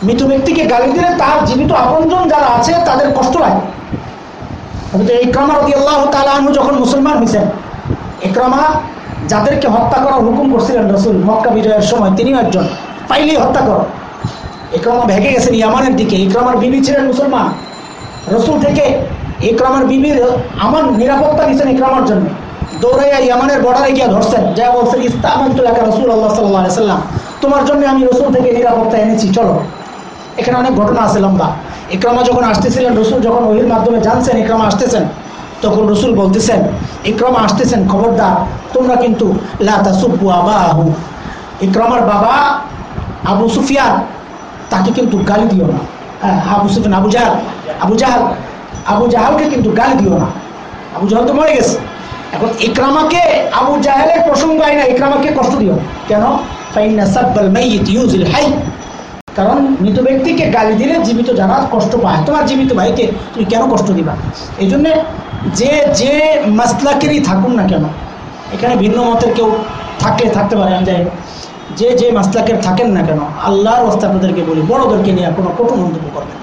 Speaker 1: মৃত ব্যক্তিকে গালি দিলে তার জীবিত আপনজন যারা আছে তাদের কষ্ট লাগে ইকরামা রদি আল্লাহ তালু যখন মুসলমান হয়েছেন ইকরামা যাদেরকে হত্যা করার হুকুম করছিলেন রসুল মক্কা বিজয়ের সময় তিনিও একজন। পাইলেই হত্যা করো। ইকরামা ভেগে গেছেন ইয়ামানের দিকে। ইকরামার বিবি ছিলেন মুসলমান। রসুল থেকে ইকরামার বিবির আমার নিরাপত্তা দিচ্ছেন ইকরামার জন্য। দৌড়াইয়া ইয়ামানের বর্ডারে গিয়ে ধরছেন। যা বলছেন ইস্তামান্তুল্লাহ রসুল আল্লাহ সাল্লাহ সাল্লাম। তোমার জন্য আমি রসুল থেকে নিরাপত্তা এনেছি। চলো। এখানে অনেক ঘটনা আছে লম্বা। ইকরামা যখন আসতেছিলেন, রসুল যখন ওহির মাধ্যমে জানছেন, ইকরামা আসতেছেন, তখন রসুল বলতেছেন, ইকরামা আসতেছেন, খবরদার, তোমরা কিন্তু লাতা সুব্বু আবাহু। ইকরামার বাবা আবু সুফিয়ান তাকে কিন্তু গালি দিও না। হ্যাঁ আবু সুফিয়ান, আবু জাহাল আবু জাহাল, আবু জাহালকে কিন্তু গালি দিও না। আবু জাহাল তো মরে গেছে। এখন ইকরামাকে, আবু জাহেলের প্রসঙ্গ আয় না, ইকরামাকে কষ্ট দিও। কেন? হাই। কারণ মৃত ব্যক্তিকে গালি দিলে জীবিত যারা কষ্ট পায়। তোমার জীবিত ভাইকে তুমি কেন কষ্ট দিবা? এই জন্যে যে যে মাসলাকেরই থাকুন না কেন। এখানে ভিন্ন মতের কেউ থাকলে থাকতে পারে, আমি যাই। যে যে মাসলাকের থাকেন না কেন, আল্লাহর রাস্তা আপনাদেরকে বলি, বড়দেরকে নিয়ে কোনো কটু মন্তব্য করবেন।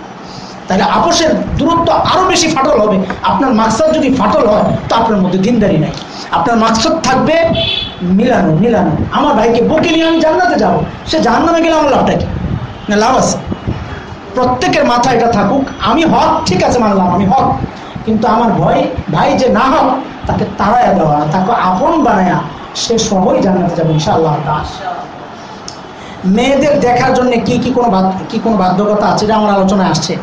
Speaker 1: তাহলে আপোষের দূরত্ব আরও বেশি ফাটল হবে। আপনার মাকসাদ যদি ফাটল হয়, তো আপনার মধ্যে দিনদারি নাই। আপনার মাকসাদ থাকবে মিলানো মিলানো। আমার ভাইকে বকে নিয়ে আমি জান্নাতে যাব। সে জাহান্নামে গেলে আমার লাভটা কি? না, লাভ আছে। প্রত্যেকের মাথায় এটা থাকুক, আমি হক, ঠিক আছে, মানলাম, আমি হক। কিন্তু আমার ভয়, ভাই যে না হক, তাকে তাড়ায়া দেওয়া, তাকে আপন বানায়া সে সবই জান্নাতে যাবে, ইনশাআল্লাহ। মেয়েদের দেখার জন্য কি কি কোনো কি কোনো বাধ্যকতা আছে এটা আমার আলোচনায় আসছে।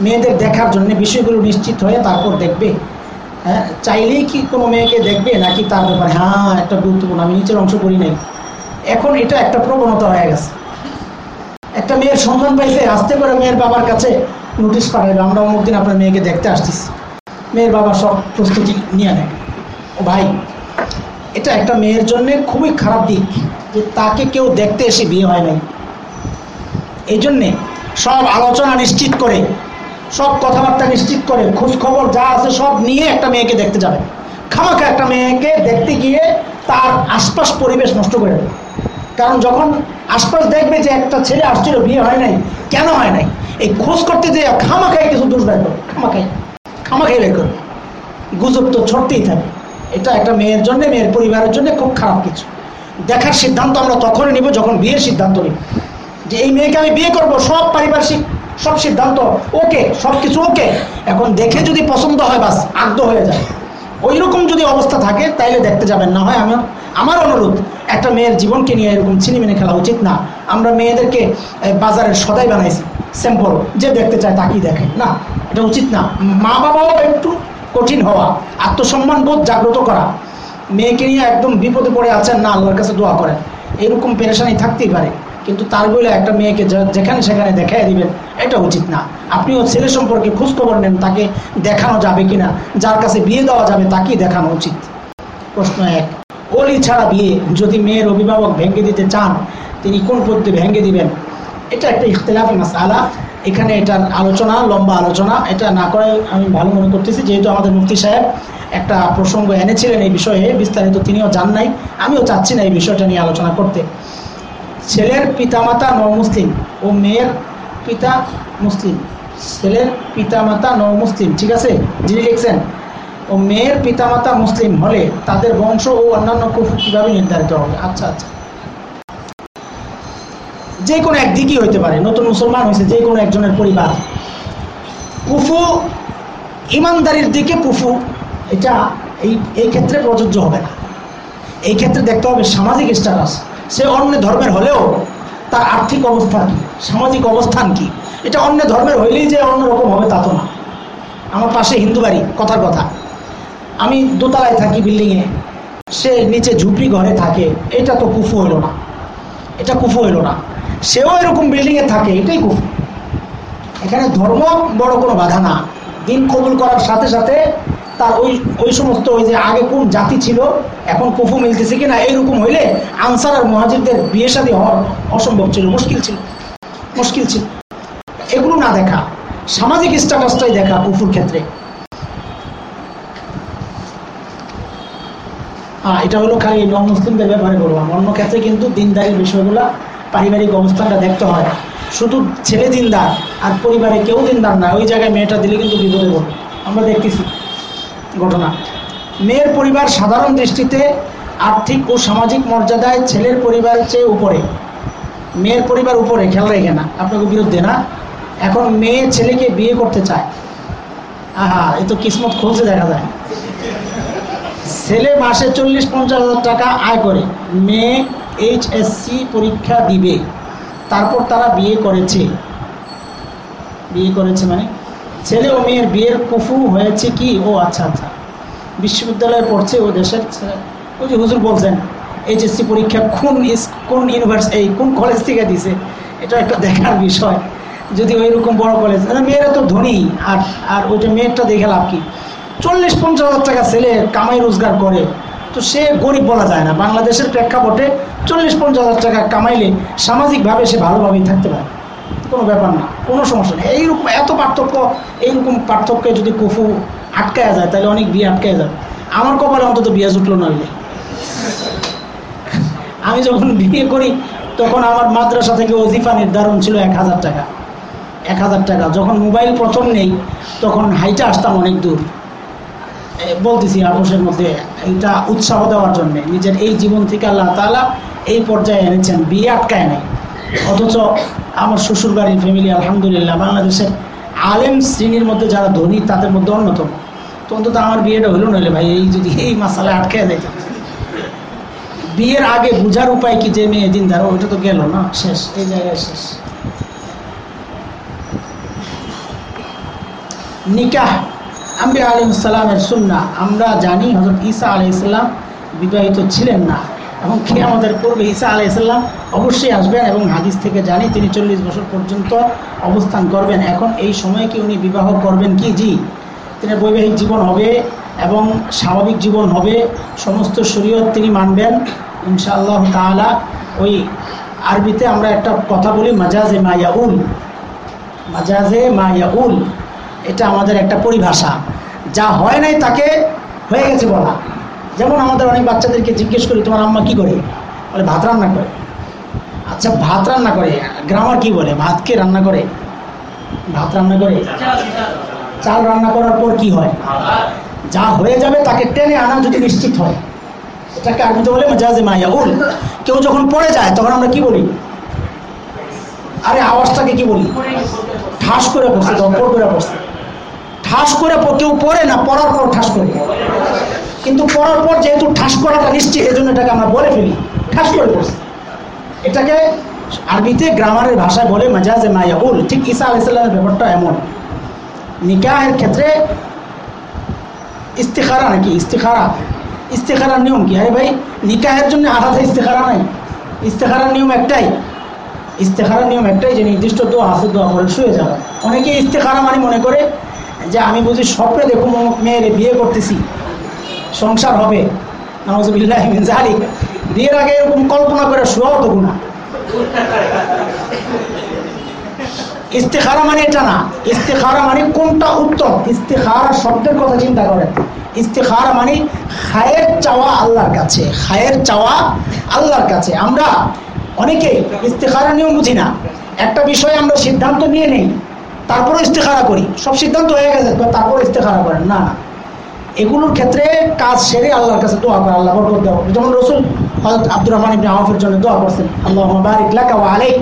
Speaker 1: মেয়েদের দেখার জন্য বিষয়গুলো নিশ্চিত হয়ে তারপর দেখবে। হ্যাঁ চাইলেই কি কোনো মেয়েকে দেখবে নাকি তার ব্যাপারে হ্যাঁ একটা গুরুত্বপূর্ণ, আমি নিচের অংশ করি নাই। এখন এটা একটা প্রবণতা হয়ে গেছে। একটা মেয়ের সন্ধান পাইছে আসতে করে মেয়ের বাবার কাছে, নোটিশ পাঠাবে, আমরা অমুক দিন আপনার মেয়েকে দেখতে আসতেছি। মেয়ের বাবা সব প্রস্তুতি নিয়ে নেয়। ও ভাই এটা একটা মেয়ের জন্য খুবই খারাপ দিক যে তাকে কেউ দেখতে এসে বিয়ে হয় নাই। এই জন্যে সব আলোচনা নিশ্চিত করে, সব কথাবার্তা নিশ্চিত করে খবর যা আছে সব নিয়ে একটা মেয়েকে দেখতে যাবে। খামাখা একটা মেয়েকে দেখতে গিয়ে তার আশপাশ পরিবেশ নষ্ট করে দেবে। কারণ যখন আশপাশ দেখবে যে একটা ছেলে আসছিল, বিয়ে হয় নাই, কেন হয় নাই? এই খোঁজ করতে যে খামাখাই কিছু দোষ বের করবে খামাখাই খামাখাই বের করবে গুজব তো ছড়তেই থাকে। এটা একটা মেয়ের জন্য, মেয়ের পরিবারের জন্য খুব খারাপ কিছু। দেখার সিদ্ধান্ত আমরা তখনই নিব যখন বিয়ের সিদ্ধান্ত নিব। যে এই মেয়েকে আমি বিয়ে করব, সব পারিপার্শ্বিক, সব সিদ্ধান্ত ওকে, সব কিছু ওকে। এখন দেখে যদি পছন্দ হয় বাস আগ্ধ হয়ে যায়। ওই রকম যদি অবস্থা থাকে, তাইলে দেখতে যাবেন। না হয় আমি আমার অনুরোধ, একটা মেয়ের জীবনকে নিয়ে এরকম ছিনিমিনি খেলা উচিত না। আমরা মেয়েদেরকে বাজারের সদাই বানাইছি। স্যাম্পল যে দেখতে চায় তাকেই দেখে। না, এটা উচিত না। মা বাবাও একটু কঠিন হওয়া, আত্মসম্মান বোধ জাগ্রত করা। মেয়েকে নিয়ে একদম বিপদে পড়ে আছেন না, আল্লাহর কাছে দোয়া করেন। এরকম পেরেশানি থাকতেই পারে, কিন্তু তার বলে একটা মেয়েকে যেখানে সেখানে দেখাই দিবেন, এটা উচিত না। আপনিও ছেলে সম্পর্কে খোঁজ খবর নেন, তাকে দেখানো যাবে কিনা, যার কাছে বিয়ে দেওয়া যাবে তাকেই দেখানো উচিত। প্রশ্ন এক, অলি ছাড়া বিয়ে যদি মেয়ের অভিভাবক ভেঙে দিতে চান, তিনি কোন পদ্ধতি ভেঙে দিবেন? এটা একটা ইখতলাফি মাসালা এখানে এটার আলোচনা, লম্বা আলোচনা। এটা না করে আমি ভালো মনে করতেছি, যেহেতু আমাদের মুফতি সাহেব একটা প্রসঙ্গ এনেছিলেন এই বিষয়ে, বিস্তারিত তিনিও জান নাই। আমিও চাচ্ছি না এই বিষয়টা নিয়ে আলোচনা করতে। ছেলের পিতামাতা ন মুসলিম ও মেয়ের পিতা মুসলিম। ছেলের পিতামাতা ন মুসলিম ঠিক আছে? যিনি লিখছেন, ও মেয়ের পিতামাতা মুসলিম হলে তাদের বংশ ও অন্যান্য কুফু কীভাবে নির্ধারিত হবে? আচ্ছা আচ্ছা। যে কোনো একদিকই হইতে পারে। নতুন মুসলমান হয়েছে যে কোনো একজনের পরিবার। কুফু ইমানদারির দিকে কুফু, এটা এই এই ক্ষেত্রে প্রযোজ্য হবে না। এই ক্ষেত্রে দেখতে হবে সামাজিক স্ট্যাটাস সে অন্য ধর্মের হলেও তার আর্থিক অবস্থা কি, সামাজিক অবস্থান কি? এটা অন্য ধর্মের হইলেই যে অন্যরকম হবে তা তো না। আমার পাশে হিন্দু বাড়ি, কথার কথা। আমি দোতলায় থাকি বিল্ডিংয়ে। সে নিচে ঝুপড়ি ঘরে থাকে। এটা তো কুফু হইল না। এটা কুফু হইল না। সেও এরকম বিল্ডিংয়ে থাকে, এটাই কুফু এখানে ধর্ম বড় কোনো বাধা না। দিন কবুল করার সাথে সাথে তার ওই ওই সমস্ত ওই যে আগে কোন জাতি ছিল, এখন কুফু মিলতেছে কিনা, এইরকম হইলে আনসার আর মহাজিদদের বিয়ে শাদী হওয়ার অসম্ভব ছিল, মুশকিল ছিল মুশকিল ছিল। এগুলো না দেখা, সামাজিক স্ট্যাটাসটাই দেখা কুফুর ক্ষেত্রে। হ্যাঁ এটা হলো খালি নন মুসলিমদের ব্যাপারে বললাম। অন্য ক্ষেত্রে কিন্তু দিনদারির বিষয়গুলো পারিবারিক অবস্থানটা দেখতে হয়। শুধু ছেলে দিনদার আর পরিবারে কেউ দিনদার না, ওই জায়গায় মেয়েটা দিলে কিন্তু বিপদে পড়বে। আমরা দেখতেছি ঘটনা। মেয়ের পরিবার সাধারণ দৃষ্টিতে আর্থিক ও সামাজিক মর্যাদায় ছেলের পরিবার চেয়ে উপরে। মেয়ের পরিবার উপরে, খেয়াল রেখে না, আপনাকে বিরুদ্ধে না। এখন মেয়ে ছেলেকে বিয়ে করতে চায়। আহা, এ তো কিসমত খুলছে দেখা যায়। ছেলে মাসে চল্লিশ পঞ্চাশ হাজার টাকা আয় করে। মেয়ে এইচএসসি পরীক্ষা দিবে। তারপর তারা বিয়ে করেছে। বিয়ে করেছে মানে? ছেলে ও মেয়ের বিয়ের কুফু হয়েছে কি? ও আচ্ছা আচ্ছা। বিশ্ববিদ্যালয়ে পড়ছে ও দেশের ওই যে হুজুর বলছেন এইচএসসি পরীক্ষা কোন কোন ইউনিভার্সিটি এই কোন কলেজ থেকে দিছে? এটা একটা দেখার বিষয়। যদি ওইরকম বড় কলেজ না, মেয়েরা তো ধনী। আর আর ওইটা মেয়েরটা দেখে লাভ কি? চল্লিশ পঞ্চাশ হাজার টাকা ছেলে কামাই রোজগার করে। তো সে গরিব বলা যায় না। বাংলাদেশের প্রেক্ষাপটে চল্লিশ পঞ্চাশ হাজার টাকা কামাইলে সামাজিকভাবে সে ভালোভাবেই থাকতে পারে। কোনো ব্যাপার না, কোনো সমস্যা নেই। এইরকম এত পার্থক্য, এইরকম পার্থক্যে যদি কুফু আটকায়া যায়, তাহলে অনেক বিয়ে আটকায় যাবে। আমার কপালে অন্তত বিয়ে জুটলো না আমি যখন বিয়ে করি, তখন আমার মাদ্রাসা থেকে অজিফা নির্ধারণ ছিল এক হাজার টাকা। এক হাজার টাকা। যখন মোবাইল প্রথম নেই, তখন হাইটে আসতাম অনেক দূর। বলতেছি আপোষের মধ্যে এটা উৎসাহ দেওয়ার জন্য। নিজের এই জীবন থেকে আল্লাহ তাআলা এই পর্যায়ে এনেছেন, বিয়ে আটকায় নাই। অথচ আমার শ্বশুর বাড়ির ফ্যামিলি আলহামদুলিল্লাহ, বাংলাদেশের আলেম শ্রেণির মধ্যে যারা ধনী, তাদের মধ্যে অন্যতম। তো অন্তত আমার বিয়েটা হইল নইলে ভাই, এই যদি এই মাসালে আটকে যাইত বিয়ের আগে বুঝার উপায় কি যে মেয়ে দিন ধারো ওইটা তো গেল না, শেষ, এই জায়গায় শেষ। নিকাহ আম্বি আলিম সালামের সুন্না আমরা জানি হজরত ঈসা আলাই ইসলাম বিবাহিত ছিলেন না। এবং খেয়ে আমাদের পূর্বে ঈসা আলাই ইসলাম অবশ্যই আসবেন এবং হাদিস থেকে জানি তিনি চল্লিশ বছর পর্যন্ত অবস্থান করবেন। এখন এই সময়ে কি উনি বিবাহ করবেন কি? জি। তিনি বৈবাহিক জীবন হবে এবং স্বাভাবিক জীবন হবে। সমস্ত শরীয়ত তিনি মানবেন। ইনশাআল্লাহ তাআলা ওই আরবিতে আমরা একটা কথা বলি, মাজাজে মায়াউল। মাজাজে মায়াউল। এটা আমাদের একটা পরিভাষা। যা হয় নাই তাকে হয়ে গেছে বলা। যেমন আমাদের অনেক বাচ্চাদেরকে জিজ্ঞেস করি, তোমার আম্মা কি করে? বলে, ভাত রান্না করে। আচ্ছা ভাত রান্না করে? গ্রামার কি বলে? ভাতকে রান্না করে? ভাত রান্না করে? চাল রান্না করার পর কি হয়? যা হয়ে যাবে তাকে টেনে আনা যদি নিশ্চিত হয়। এটাকে আরবিতে বলে মাজাজে মাইয়া উল কেউ যখন পড়ে যায়, তখন আমরা কি বলি? আরে, আওয়াজটাকে কি বলি? ঠাস করে পড়ছে দপ্পর করে পড়ছে ঠাস করে কেউ পড়ে না, পড়ার পর ঠাস করে কিন্তু পড়ার পর যেহেতু ঠাস করাটা নিশ্চিত এই জন্য এটাকে আমরা বলে ফেলি। ঠাস করে পড়ছে। এটাকে আরবিতে গ্রামারের ভাষায় বলে মাজাজে মাইয়া উল ঠিক ঈসা আলাইসাল্লামের ব্যাপারটা এমন। নিকাহের ক্ষেত্রে ইস্তেখারা নাকি? ইস্তেখারা। ইস্তেখারার নিয়ম কি? আরে ভাই, নিকাহের জন্য আলাদা ইস্তেখারা নাই। ইস্তেখারার নিয়ম একটাই। ইস্তেখারার নিয়ম একটাই যে নির্দিষ্ট দোয়া আছে দোয়া করে শুয়ে যাবে অনেকে ইস্তেখারা মানে মনে করে যে আমি বুঝি স্বপ্নে দেখুন মেয়ের বিয়ে করতেছি। সংসার হবে। জালি বিয়ের আগে এরকম কল্পনা করে শোয়াও তো গুণা ইস্তেখারা মানে এটা না। ইস্তেখারা মানে কোনটা উত্তম? ইস্তেখারা শব্দের কথা চিন্তা করেন। ইস্তেখারা মানে খায়ের চাওয়া আল্লাহর কাছে। খায়ের চাওয়া আল্লাহর কাছে। আমরা অনেকে ইস্তেখারা নিয়েও বুঝি না। একটা বিষয়ে আমরা সিদ্ধান্ত নিয়ে নেই। তারপরে ইস্তেখারা করি। সব সিদ্ধান্ত হয়ে গেছে তারপর ইস্তেখারা করেন। না এগুলোর ক্ষেত্রে কাজ সেরে আল্লাহর কাছে দোয়া করে আল্লাহ বরকত দেওয়া যেমন রসুল আব্দুর রহমান ইবনে আওয়াফের জন্য দোয়া করছেন আল্লাহ বারিক লাকা ওয়া আলাইক।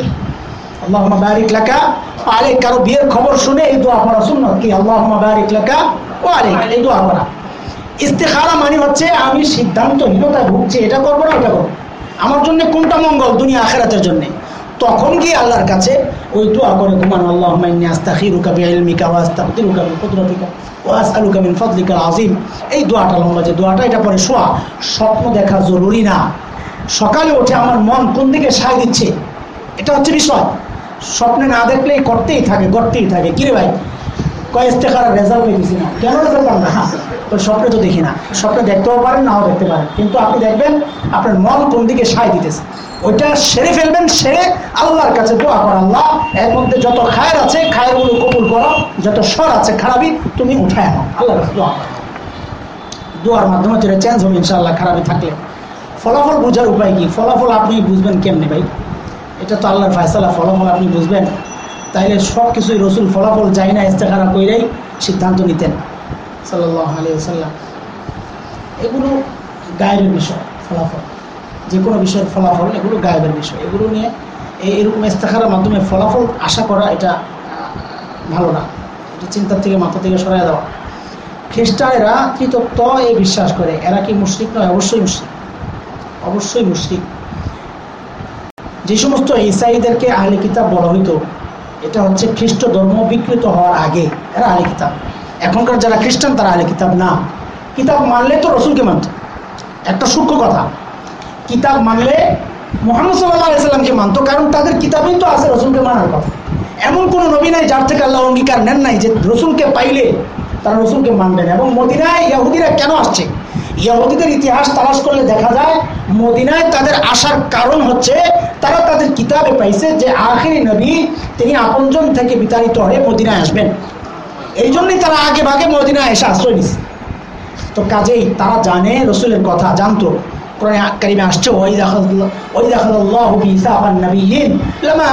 Speaker 1: আল্লাহ বারিক লাকা ওয়া আলাইক। কারও বিয়ের খবর শুনে এই দোয়া পড়া সুন্নত কি? আল্লাহ বারিক লাকা ও আলাইক। এই দোয়া করা ইস্তেখারা মানে হচ্ছে আমি সিদ্ধান্তহীনতায় ভুগছি, এটা করব না, এটা করব। আমার জন্য কোনটা মঙ্গল? দুনিয়া আখেরাতের জন্য। তখন গিয়ে আল্লাহর কাছে ওই দোয়া করে তোমার আল্লাহ মাইনি আস্তাখিরুকা বিইলমিকা ওয়া আস্তাগফিরুকা বিকুদরাতিকা ওয়া আসআলুকা মিন ফাদলিকাল আজিম এই দোয়াটা লম্বা, যে দোয়াটা এটা পরে শোয়া, স্বপ্ন দেখা জরুরি না। সকালে উঠে আমার মন কোন দিকে সায় দিচ্ছে? এটা হচ্ছে বিষয়। স্বপ্নে না দেখলেই করতেই থাকে গড়তেই থাকে। কিরে ভাই? কয় ইস্তেখারার রেজাল্ট পেয়েছি না? কেন রেজাল্ট না? তো স্বপ্নে তো দেখি না। স্বপ্নে দেখতেও পারেন, নাও দেখতে পারেন। কিন্তু আপনি দেখবেন, আপনার মন কোন দিকে সায় দিতেছে। ওইটা সেরে ফেলবেন, সেরে আল্লাহর কাছে দোয়া করা। আল্লাহ, এর মধ্যে যত খায়ের আছে, খায়েরগুলো কবুল করো, যত স্বর আছে খারাপই, তুমি উঠায় নাও। আল্লাহর কাছে দোয়া দোয়ার মাধ্যমে তো চেঞ্জ হবে, ইনশাআল্লাহ, খারাপই থাকলে। ফলাফল বোঝার উপায় কি? ফলাফল আপনি বুঝবেন কেমনি ভাই? এটা তো আল্লাহর ফায়সালা, ফলাফল আপনি বুঝবেন। তাইলে সব কিছুই রসুল ফলাফল যাই না, ইস্তেখারা কইরাই সিদ্ধান্ত নিতেন। সাল্লাহ এগুলো গায়েবের বিষয়, ফলাফল। যে কোনো বিষয়ের ফলাফল, এগুলো গায়েবের বিষয়। এগুলো নিয়ে এই এরকম ইস্তেখারার মাধ্যমে ফলাফল আশা করা এটা ভালো না। এটা চিন্তার থেকে মাথা থেকে সরাই দেওয়া। খ্রিস্টানেরা কৃতত্ব এ বিশ্বাস করে, এরা কি মুশ্রিক নয়? অবশ্যই মুশ্রিক। অবশ্যই মুশ্রিক। যে সমস্ত ইসাইদেরকে আহলে কিতাব বলা হইতো এটা হচ্ছে খ্রিস্ট ধর্ম বিকৃত হওয়ার আগে, এরা আহলে কিতাব। এখনকার যারা খ্রিস্টান, তারা আলে কিতাব না। কিতাব মানলে তো রসুলকে মানত একটা সূক্ষ্ম কথা, কিতাব মানলে মোহাম্মদ সাল্লাহ আলাইসাল্লামকে মানতো, কারণ তাদের কিতাবেই তো আছে রসুলকে মানার কথা। এমন কোনো নবী নাই যার থেকে আল্লাহ অঙ্গীকার নেন নাই যে রসুলকে পাইলে তারা রসুলকে মানবেন, এবং মদিনায় ইয়াহুদিরা কেন আসছে? ইয়াহুদিদের ইতিহাস তালাশ করলে দেখা যায়, মদিনায় তাদের আসার কারণ হচ্ছে তারা তাদের কিতাবে পাইছে যে আখেরি নবী তিনি আপনজন থেকে বিতাড়িত হয়ে মদিনায় আসবেন। এই জন্যই তারা আগে ভাগে মদিনায় এসে আশ্রয় নিছে। তো কাজেই তারা জানে রসুলের কথা, জানতো। কোরআন কারিমে আসছে লামা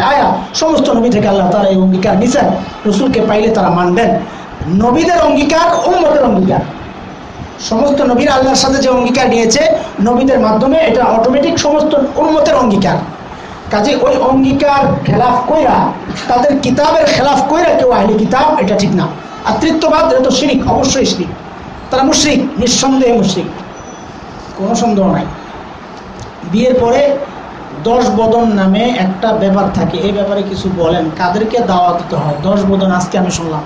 Speaker 1: আয়া সমস্ত এই অঙ্গীকার পাইলে তারা মানবেন। নবীদের অঙ্গীকার, উম্মতের অঙ্গীকার। সমস্ত নবীর আল্লাহর সাথে যে অঙ্গীকার নিয়েছে, নবীদের মাধ্যমে এটা অটোমেটিক সমস্ত উন্মতের অঙ্গীকার। কাজে ওই অঙ্গীকার খেলাফ কইরা, তাদের কিতাবের খেলাফ কইরা কেউ আহলি কিতাব, এটা ঠিক না। আর তৃত্ববাদ তো শিরিক, অবশ্যই শিরিক। তারা মুশ্রিক, নিঃসন্দেহে মুশ্রিক। কোনো সন্দেহ নাই। বিয়ের পরে দশ বদন নামে একটা ব্যাপার থাকে। এই ব্যাপারে কিছু বলেন। কাদেরকে দাওয়া দিতে হয়? দশ বদন আজকে আমি শুনলাম।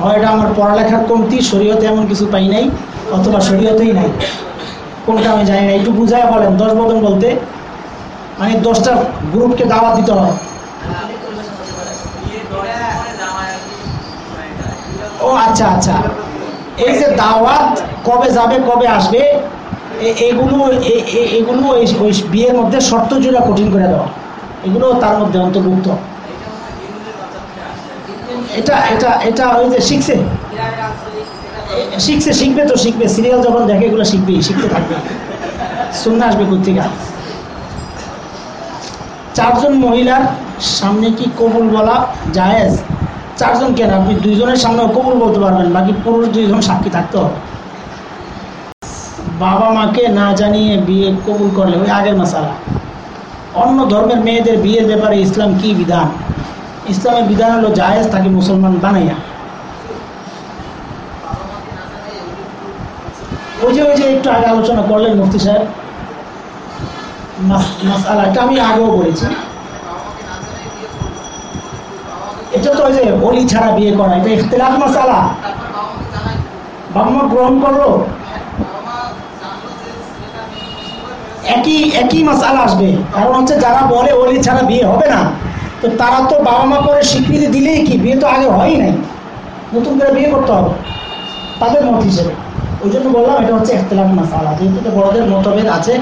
Speaker 1: হয় এটা আমার পড়ালেখার কমতি, শরীয়তে এমন কিছু পাই নাই, অথবা শরীয়তেই নাই। কোনটা আমি জানি না, একটু বুঝায় বলেন। দশ বদন বলতে মানে দশটা গ্রুপকে দাওয়াত দিতে হয়। ও আচ্ছা আচ্ছা। এই যে দাওয়াত কবে যাবে, কবে আসবে এগুলো এগুলো ওই বিয়ের মধ্যে শর্ত জোড়া কঠিন করে দেওয়া। এগুলো তার মধ্যে অন্তর্ভুক্ত। এটা এটা এটা ওই যে শিখছে? শিখছে, শিখবে তো শিখবে। সিরিয়াল যখন দেখে এগুলো শিখবেই শিখতে থাকবে। শুনে আসবে পত্রিকা চারজন মহিলার সামনে কি কবুল বলা জায়েজ? চারজন কেন? আপনি দুইজনের সামনেও কবুল বলতে পারবেন, বাকি পুরুষ দুইজন সাক্ষী থাকতে হবে। বাবা মাকে না জানিয়ে বিয়ে কবুল করলে, ওই আগের মশালা অন্য ধর্মের মেয়েদের বিয়ের ব্যাপারে ইসলাম কি বিধান? ইসলামের বিধান হলো জায়েজ তাকে মুসলমান বানাইয়া। ওই যে ওই যে একটু আগে আলোচনা করলেন মুফতি সাহেব। মাস- এটা আমি আগেও বলেছি। এটা তো ওই যে অলি ছাড়া বিয়ে করা, এটা ইখতিলাফ মাসালা বাবা মা গ্রহণ করল একই একই মাসালা আসবে। কারণ হচ্ছে যারা বলে অলি ছাড়া বিয়ে হবে না, তো তারা তো বাবা মা করে স্বীকৃতি দিলেই কি, বিয়ে তো আগে হয়ই নাই। নতুন করে বিয়ে করতে হবে। তাদের মত হিসেবে। ওই জন্য বললাম এটা হচ্ছে একতলাফ মাসালা যেহেতু বড়দের মতভেদ আছে,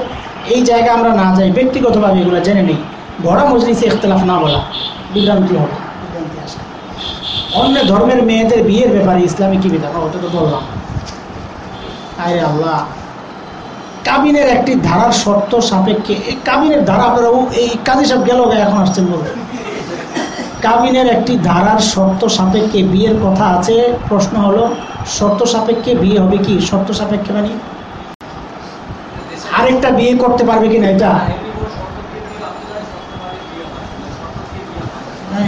Speaker 1: এই জায়গায় আমরা না যাই, ব্যক্তিগতভাবে এগুলো জেনে নিই। ঘোড়া মজলিসে ইখতলাফ না বলা, বিভ্রান্তি হবে। অন্য ধর্মের মেয়েদের বিয়ের ব্যাপারে ইসলামী কি বিধান? ওটা তো বললাম আরে আল্লাহ। কাবিনের একটি ধারার শর্ত সাপেক্ষে এই কাবিনের ধারা আপনারা এই কাজী সব গেল এখন আসছেন বলতে কাবিনের একটি ধারার শর্ত সাপেক্ষে বিয়ের কথা আছে, প্রশ্ন হলো, শর্ত সাপেক্ষে বিয়ে হবে কি? শর্ত সাপেক্ষে মানে? আরেকটা বিয়ে করতে পারবে কিনা এটা?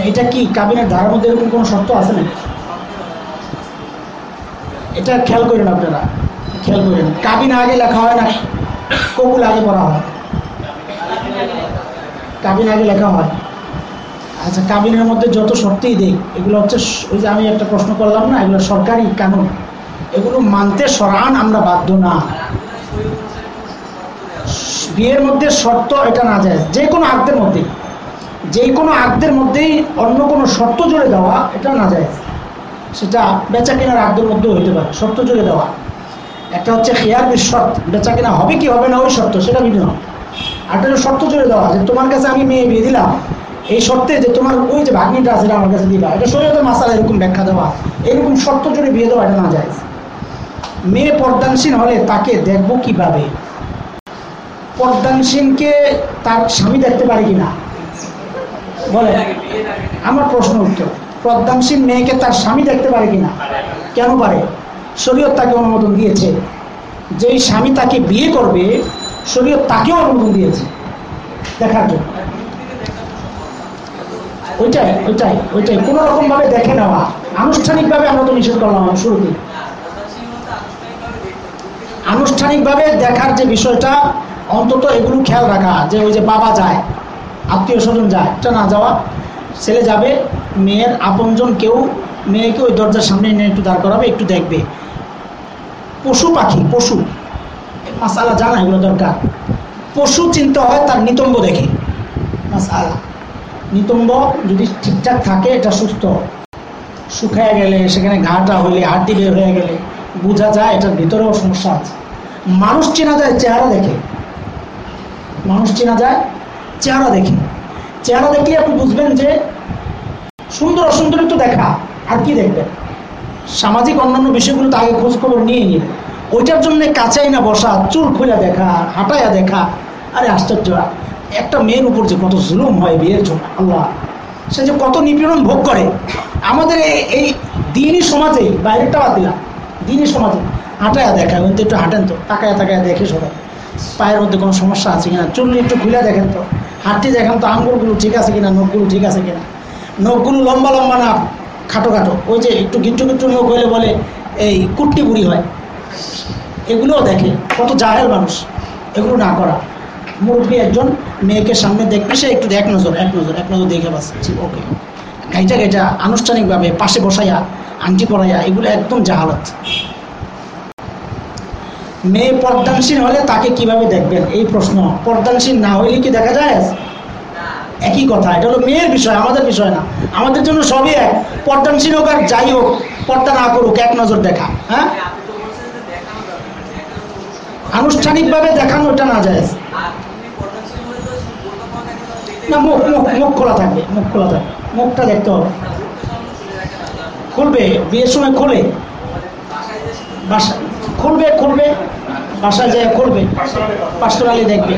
Speaker 1: এটা কি? কাবিনের ধারার মধ্যে এরকম কোনো শর্ত আছে না এটা খেয়াল করেন আপনারা। খেয়াল করেন। কাবিন আগে লেখা হয় না কবুল আগে পড়া হয়। কাবিন আগে লেখা হয়। আচ্ছা কাবিনের মধ্যে যত শর্তই দেই এগুলো হচ্ছে ওই যে আমি একটা প্রশ্ন করলাম না, এগুলো সরকারি কানুন। এগুলো মানতে সরান, আমরা বাধ্য না। বিয়ের মধ্যে শর্ত এটা না যায়। যে কোনো আক্তের মধ্যে যে কোনো আক্তের মধ্যেই অন্য কোনো শর্ত জুড়ে দেওয়া এটা না যায়। সেটা বেচা কেনার আক্তের মধ্যেও হইতে পারে, শর্ত জুড়ে দেওয়া। একটা হচ্ছে খেয়ার শর্ত বেচা কেনা হবে কি হবে না ওই শর্ত, সেটা ভিন্ন। আর একটা হলো শর্ত জুড়ে দেওয়া যে তোমার কাছে আমি মেয়ে বিয়ে দিলাম, এই শর্তে যে তোমার ওই যে ভাগ্নিটা আছে আমার কাছে দিবা, এটা শরীয়তের মাসালা, এরকম ব্যাখ্যা দেওয়া। এরকম শর্ত জুড়ে বিয়ে দেওয়া এটা না যায়। মেয়ে পর্দানসীন হলে তাকে দেখব কীভাবে? পর্দানসীনকে তার স্বামী দেখতে পারে কিনা? বলে আমার প্রশ্ন উত্তর। পদ্মামসীন মেয়েকে তার স্বামী দেখতে পারে কিনা? কেন পারে? শরীয়ত তাকে অনুমোদন দিয়েছে। যেই স্বামী তাকে বিয়ে করবে, শরীয়ত তাকেও অনুমোদন দিয়েছে। দেখার জন্য। ওইটাই ওইটাই ওইটাই। কোনো রকম ভাবে দেখে নেওয়া। আনুষ্ঠানিকভাবে আমরা তো নিষেধ করলাম শুরুতে আনুষ্ঠানিকভাবে দেখার যে বিষয়টা, অন্তত এগুলো খেয়াল রাখা, যে ওই যে বাবা যায়। আত্মীয় স্বজন যায় এটা না যাওয়া, ছেলে যাবে, মেয়ের আপনজন কেউ, মেয়েকে ওই দরজার সামনে এনে একটু দাঁড় করাবে, একটু দেখবে। পশু পাখি, পশু। মাসালা জানা এগুলো দরকার। পশু চিন্তা হয় তার নিতম্ব দেখে। মাসালা নিতম্ব যদি ঠিকঠাক থাকে, এটা সুস্থ। শুকায় গেলে, সেখানে ঘাটা হলে, হাড্ডি বের হয়ে গেলে, বোঝা যায় এটার ভিতরেও সমস্যা আছে। মানুষ চেনা যায়, চেহারা দেখে। মানুষ চেনা যায় চেহারা দেখে। চেহারা দেখলে আপনি বুঝবেন যে সুন্দর অসুন্দর তো দেখা, আর কি দেখবেন সামাজিক অন্যান্য বিষয়গুলো তো আগে খোঁজ খবর নিয়ে নেবেন ওইটার জন্য কাছেই না বসা, চুল খুলে দেখা হাঁটাইয়া দেখা। আরে আশ্চর্য, একটা মেয়ের উপর যে কত জুলুম হয় বিয়ের জন্য, আল্লাহ। সে যে কত নিপীড়ন ভোগ করে। আমাদের এই- এই দিনই সমাজে বাইরেটা বাদ দিলাম দিনই সমাজে, হাঁটায়া দেখা কিন্তু একটু হাঁটেন তো, তাকায়া তাকায়া দেখে সবাই। পায়ের মধ্যে কোনো সমস্যা আছে কিনা? চুল্লি একটু খুলে দেখেন তো। হাঁটতে দেখেন তো আঙ্গুলগুলো ঠিক আছে কিনা, নখগুলো ঠিক আছে কিনা। নখগুলো লম্বা লম্বা না, খাটো খাটো। ওই যে একটু গিট্টু গিট্টু নখ হলে বলে এই কুট্টি বুড়ি হয়। এগুলোও দেখে, কত জাহেল মানুষ। এগুলো না করা। মুরব্বী একজন মেয়েকে সামনে দেখবে, সে একটু এক নজর এক নজর এক নজর দেখে বাস। ওকে। গাইটা গাইটা আনুষ্ঠানিকভাবে পাশে বসাইয়া, আংটি পরাইয়া, এগুলো একদম জাহালত। মেয়ে পর্দানসীন হলে তাকে কীভাবে দেখবেন? এই প্রশ্ন। পর্দানসীন না হইলে কি দেখা যায়? একই কথা। এটা হলো মেয়ের বিষয়, আমাদের বিষয় না। আমাদের জন্য সবই এক। পর্দানসীন হোক আর যাই হোক, পর্দা না করুক, এক নজর দেখা হ্যাঁ? আনুষ্ঠানিকভাবে দেখানো ওটা না যায়। না, মুখ মুখ মুখ খোলা থাকবে, মুখ খোলা থাকবে। মুখটা দেখতে হবে। খুলবে, বিয়ের সময় খোলে। বাসা খুলবে খুলবে, বাসায় যায় খুলবে পার্সোনালি দেখবে।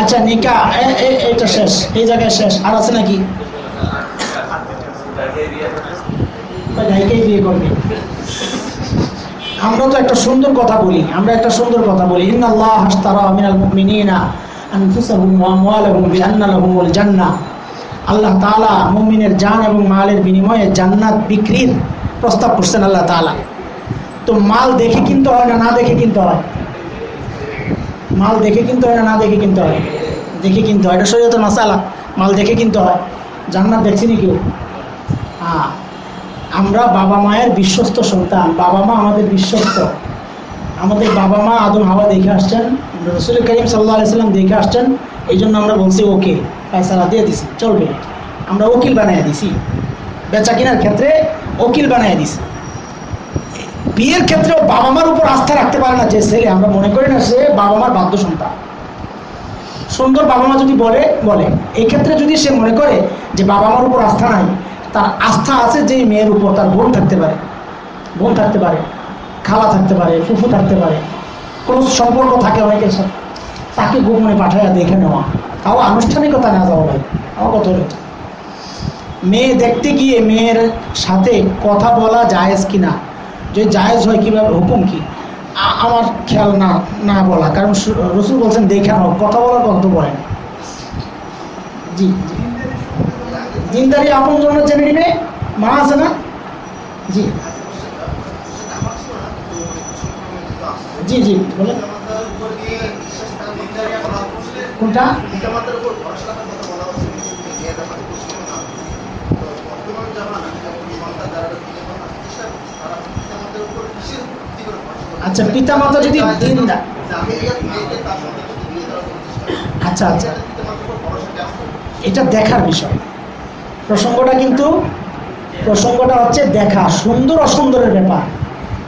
Speaker 1: আচ্ছা নিকা এটা শেষ, এই জায়গায় শেষ, আর আছে নাকি? বা গাইকেই বিয়ে করবে। আমরা তো একটা সুন্দর কথা বলি, আমরা একটা সুন্দর কথা বলি। ইন্না আল্লাহ হাসতারা মিনাল মুমিনিনা আনফুসাহুম ওয়া আমওয়ালাহুম বিআন্না লাহুমুল জান্নাহ আল্লাহ তাআলা মুমিনের জান এবং মালের বিনিময়ে জান্নাত বিক্রির প্রস্তাব করছেন আল্লাহ তাআলা। তো মাল দেখে কিনতে হয় না না দেখে কিনতে হয়? মাল দেখে কিনতে হয় না না দেখে কিনতে হয়? দেখে কিনতে হয়। এটা শরীয়তে মাসালা। মাল দেখে কিনতে হয়। জান্নাত দেখছিনি কেউ হ্যাঁ। আমরা বাবা মায়ের বিশ্বস্ত সন্তান। বাবা মা আমাদের বিশ্বস্ত। আমাদের বাবা মা আদম হাওয়া দেখে আসছেন। রসুল করিম সাল্লাহ আলাইসাল্লাম দেখে আসছেন। এই জন্য আমরা বলছি, ওকে পায়সালা দিয়ে দিছি। চলবে। আমরা ওকিল বানিয়ে দিছি। বেচা কেনার ক্ষেত্রে ওকিল বানিয়ে দিছি। বিয়ের ক্ষেত্রেও বাবা মার উপর আস্থা রাখতে পারে না যে ছেলে। আমরা মনে করি না সে বাবা মার বাধ্য সন্তান। সুন্দর বাবা মা যদি বলে বলে এই ক্ষেত্রে যদি সে মনে করে যে বাবা মার উপর আস্থা নাই, তার আস্থা আছে যে মেয়ের উপর তার বোন থাকতে পারে। বোন থাকতে পারে, খালা থাকতে পারে, ফুফু থাকতে পারে, কোনো সম্পর্ক থাকে অনেকের সাথে। তাকে গোপনে পাঠাইয়া দেখে নেওয়া। তাও আনুষ্ঠানিকতা না যাওয়া ভাই, আমার কথা হলো। মেয়ে দেখতে গিয়ে মেয়ের সাথে কথা বলা জায়েজ কিনা? যদি জায়েজ হয় কীভাবে, হুকুম কি? আমার খেয়াল না না বলা। কারণ রসুল বলছেন, দেখে নাও, কথা বলার কথা তো বলেন। জি। দিনদারি আপন জন্য জেনে নিবে, মা আছে না? জি। জি জি বলে কোনটা? আচ্ছা পিতা মাতা যদি দিনদার। আচ্ছা আচ্ছা। এটা দেখার বিষয়। প্রসঙ্গটা কিন্তু, প্রসঙ্গটা হচ্ছে দেখা, সুন্দর অসুন্দরের ব্যাপার।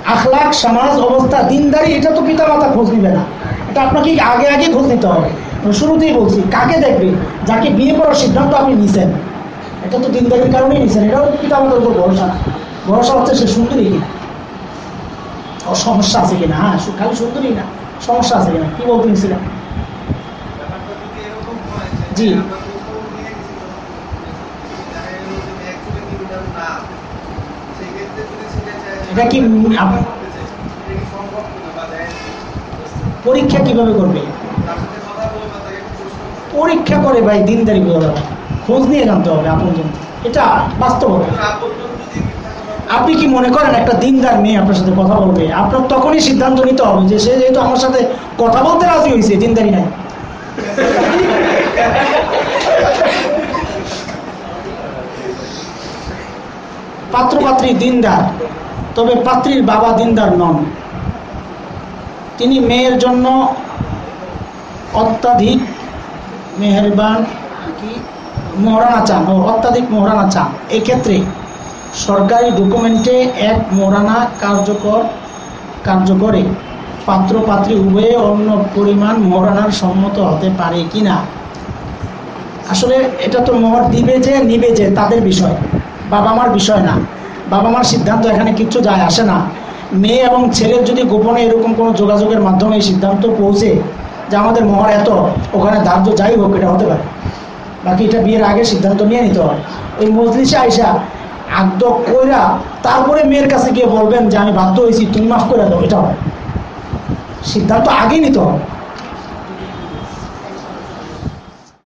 Speaker 1: আখলাখ, সমাজ, অবস্থা, দিনদারি, এটা তো পিতা মাতা খোঁজ নিবে না। এটা আপনাকে আগে আগে খোঁজ নিতে হবে। শুরুতেই বলছি, কাকে দেখবে? যাকে বিয়ে করার সিদ্ধান্ত আপনি নিছেন। এটা তো দিনদারির কারণেই নিছেন, এটাও পিতা মাতার উপর ভরসা। ভরসা হচ্ছে সে সুন্দরী কিনা সমস্যা আছে কিনা? হ্যাঁ খালি সুন্দরী না, সমস্যা আছে কিনা? কি বলতে নিছিলেন জি। এটা পরীক্ষা কীভাবে করবে? পরীক্ষা করে ভাই, দিনদারি যাবে খোঁজ নিয়ে জানতে হবে আপন জন এটা বাস্তবতা আপনি কি মনে করেন একটা দিনদার মেয়ে আপনার সাথে কথা বলবে? আপনার তখনই সিদ্ধান্ত নিতে হবে যে সে যেহেতু আমার সাথে কথা বলতে রাজি হয়েছে, দিনদারি নাই। পাত্রপাত্রী দিনদার, তবে পাত্রীর বাবা দিনদার নন। তিনি মেয়ের জন্য অত্যাধিক মেহেরবান কি মোহরানা চান, ও অত্যাধিক মোহরানা চান। এক্ষেত্রে সরকারি ডকুমেন্টে এক মোহরানা কার্যকর, কার্যকরে। পাত্র পাত্রী উভয়ে অন্য পরিমাণ মোহরানার সম্মত হতে পারে কি না আসলে এটা তো মোহর দিবে যে, নিবে যে, তাদের বিষয়। বাবা মার বিষয় না। বাবা মার সিদ্ধান্ত এখানে কিচ্ছু যায়, আসে না। মেয়ে এবং ছেলের যদি গোপনে এরকম কোনো যোগাযোগের মাধ্যমে এই সিদ্ধান্ত পৌঁছে যে আমাদের মোহর এত, ওখানে ধার্য যাই হোক, এটা হতে পারে। বাকি এটা বিয়ের আগে সিদ্ধান্ত নিয়ে নিতে হয়। ওই মজলিসে আইসা আগ্দ কইরা তারপরে মেয়ের কাছে গিয়ে বলবেন যে আমি বাধ্য হয়েছি, তুমি মাফ করে দাও এটা সিদ্ধান্ত আগেই নিতে হবে।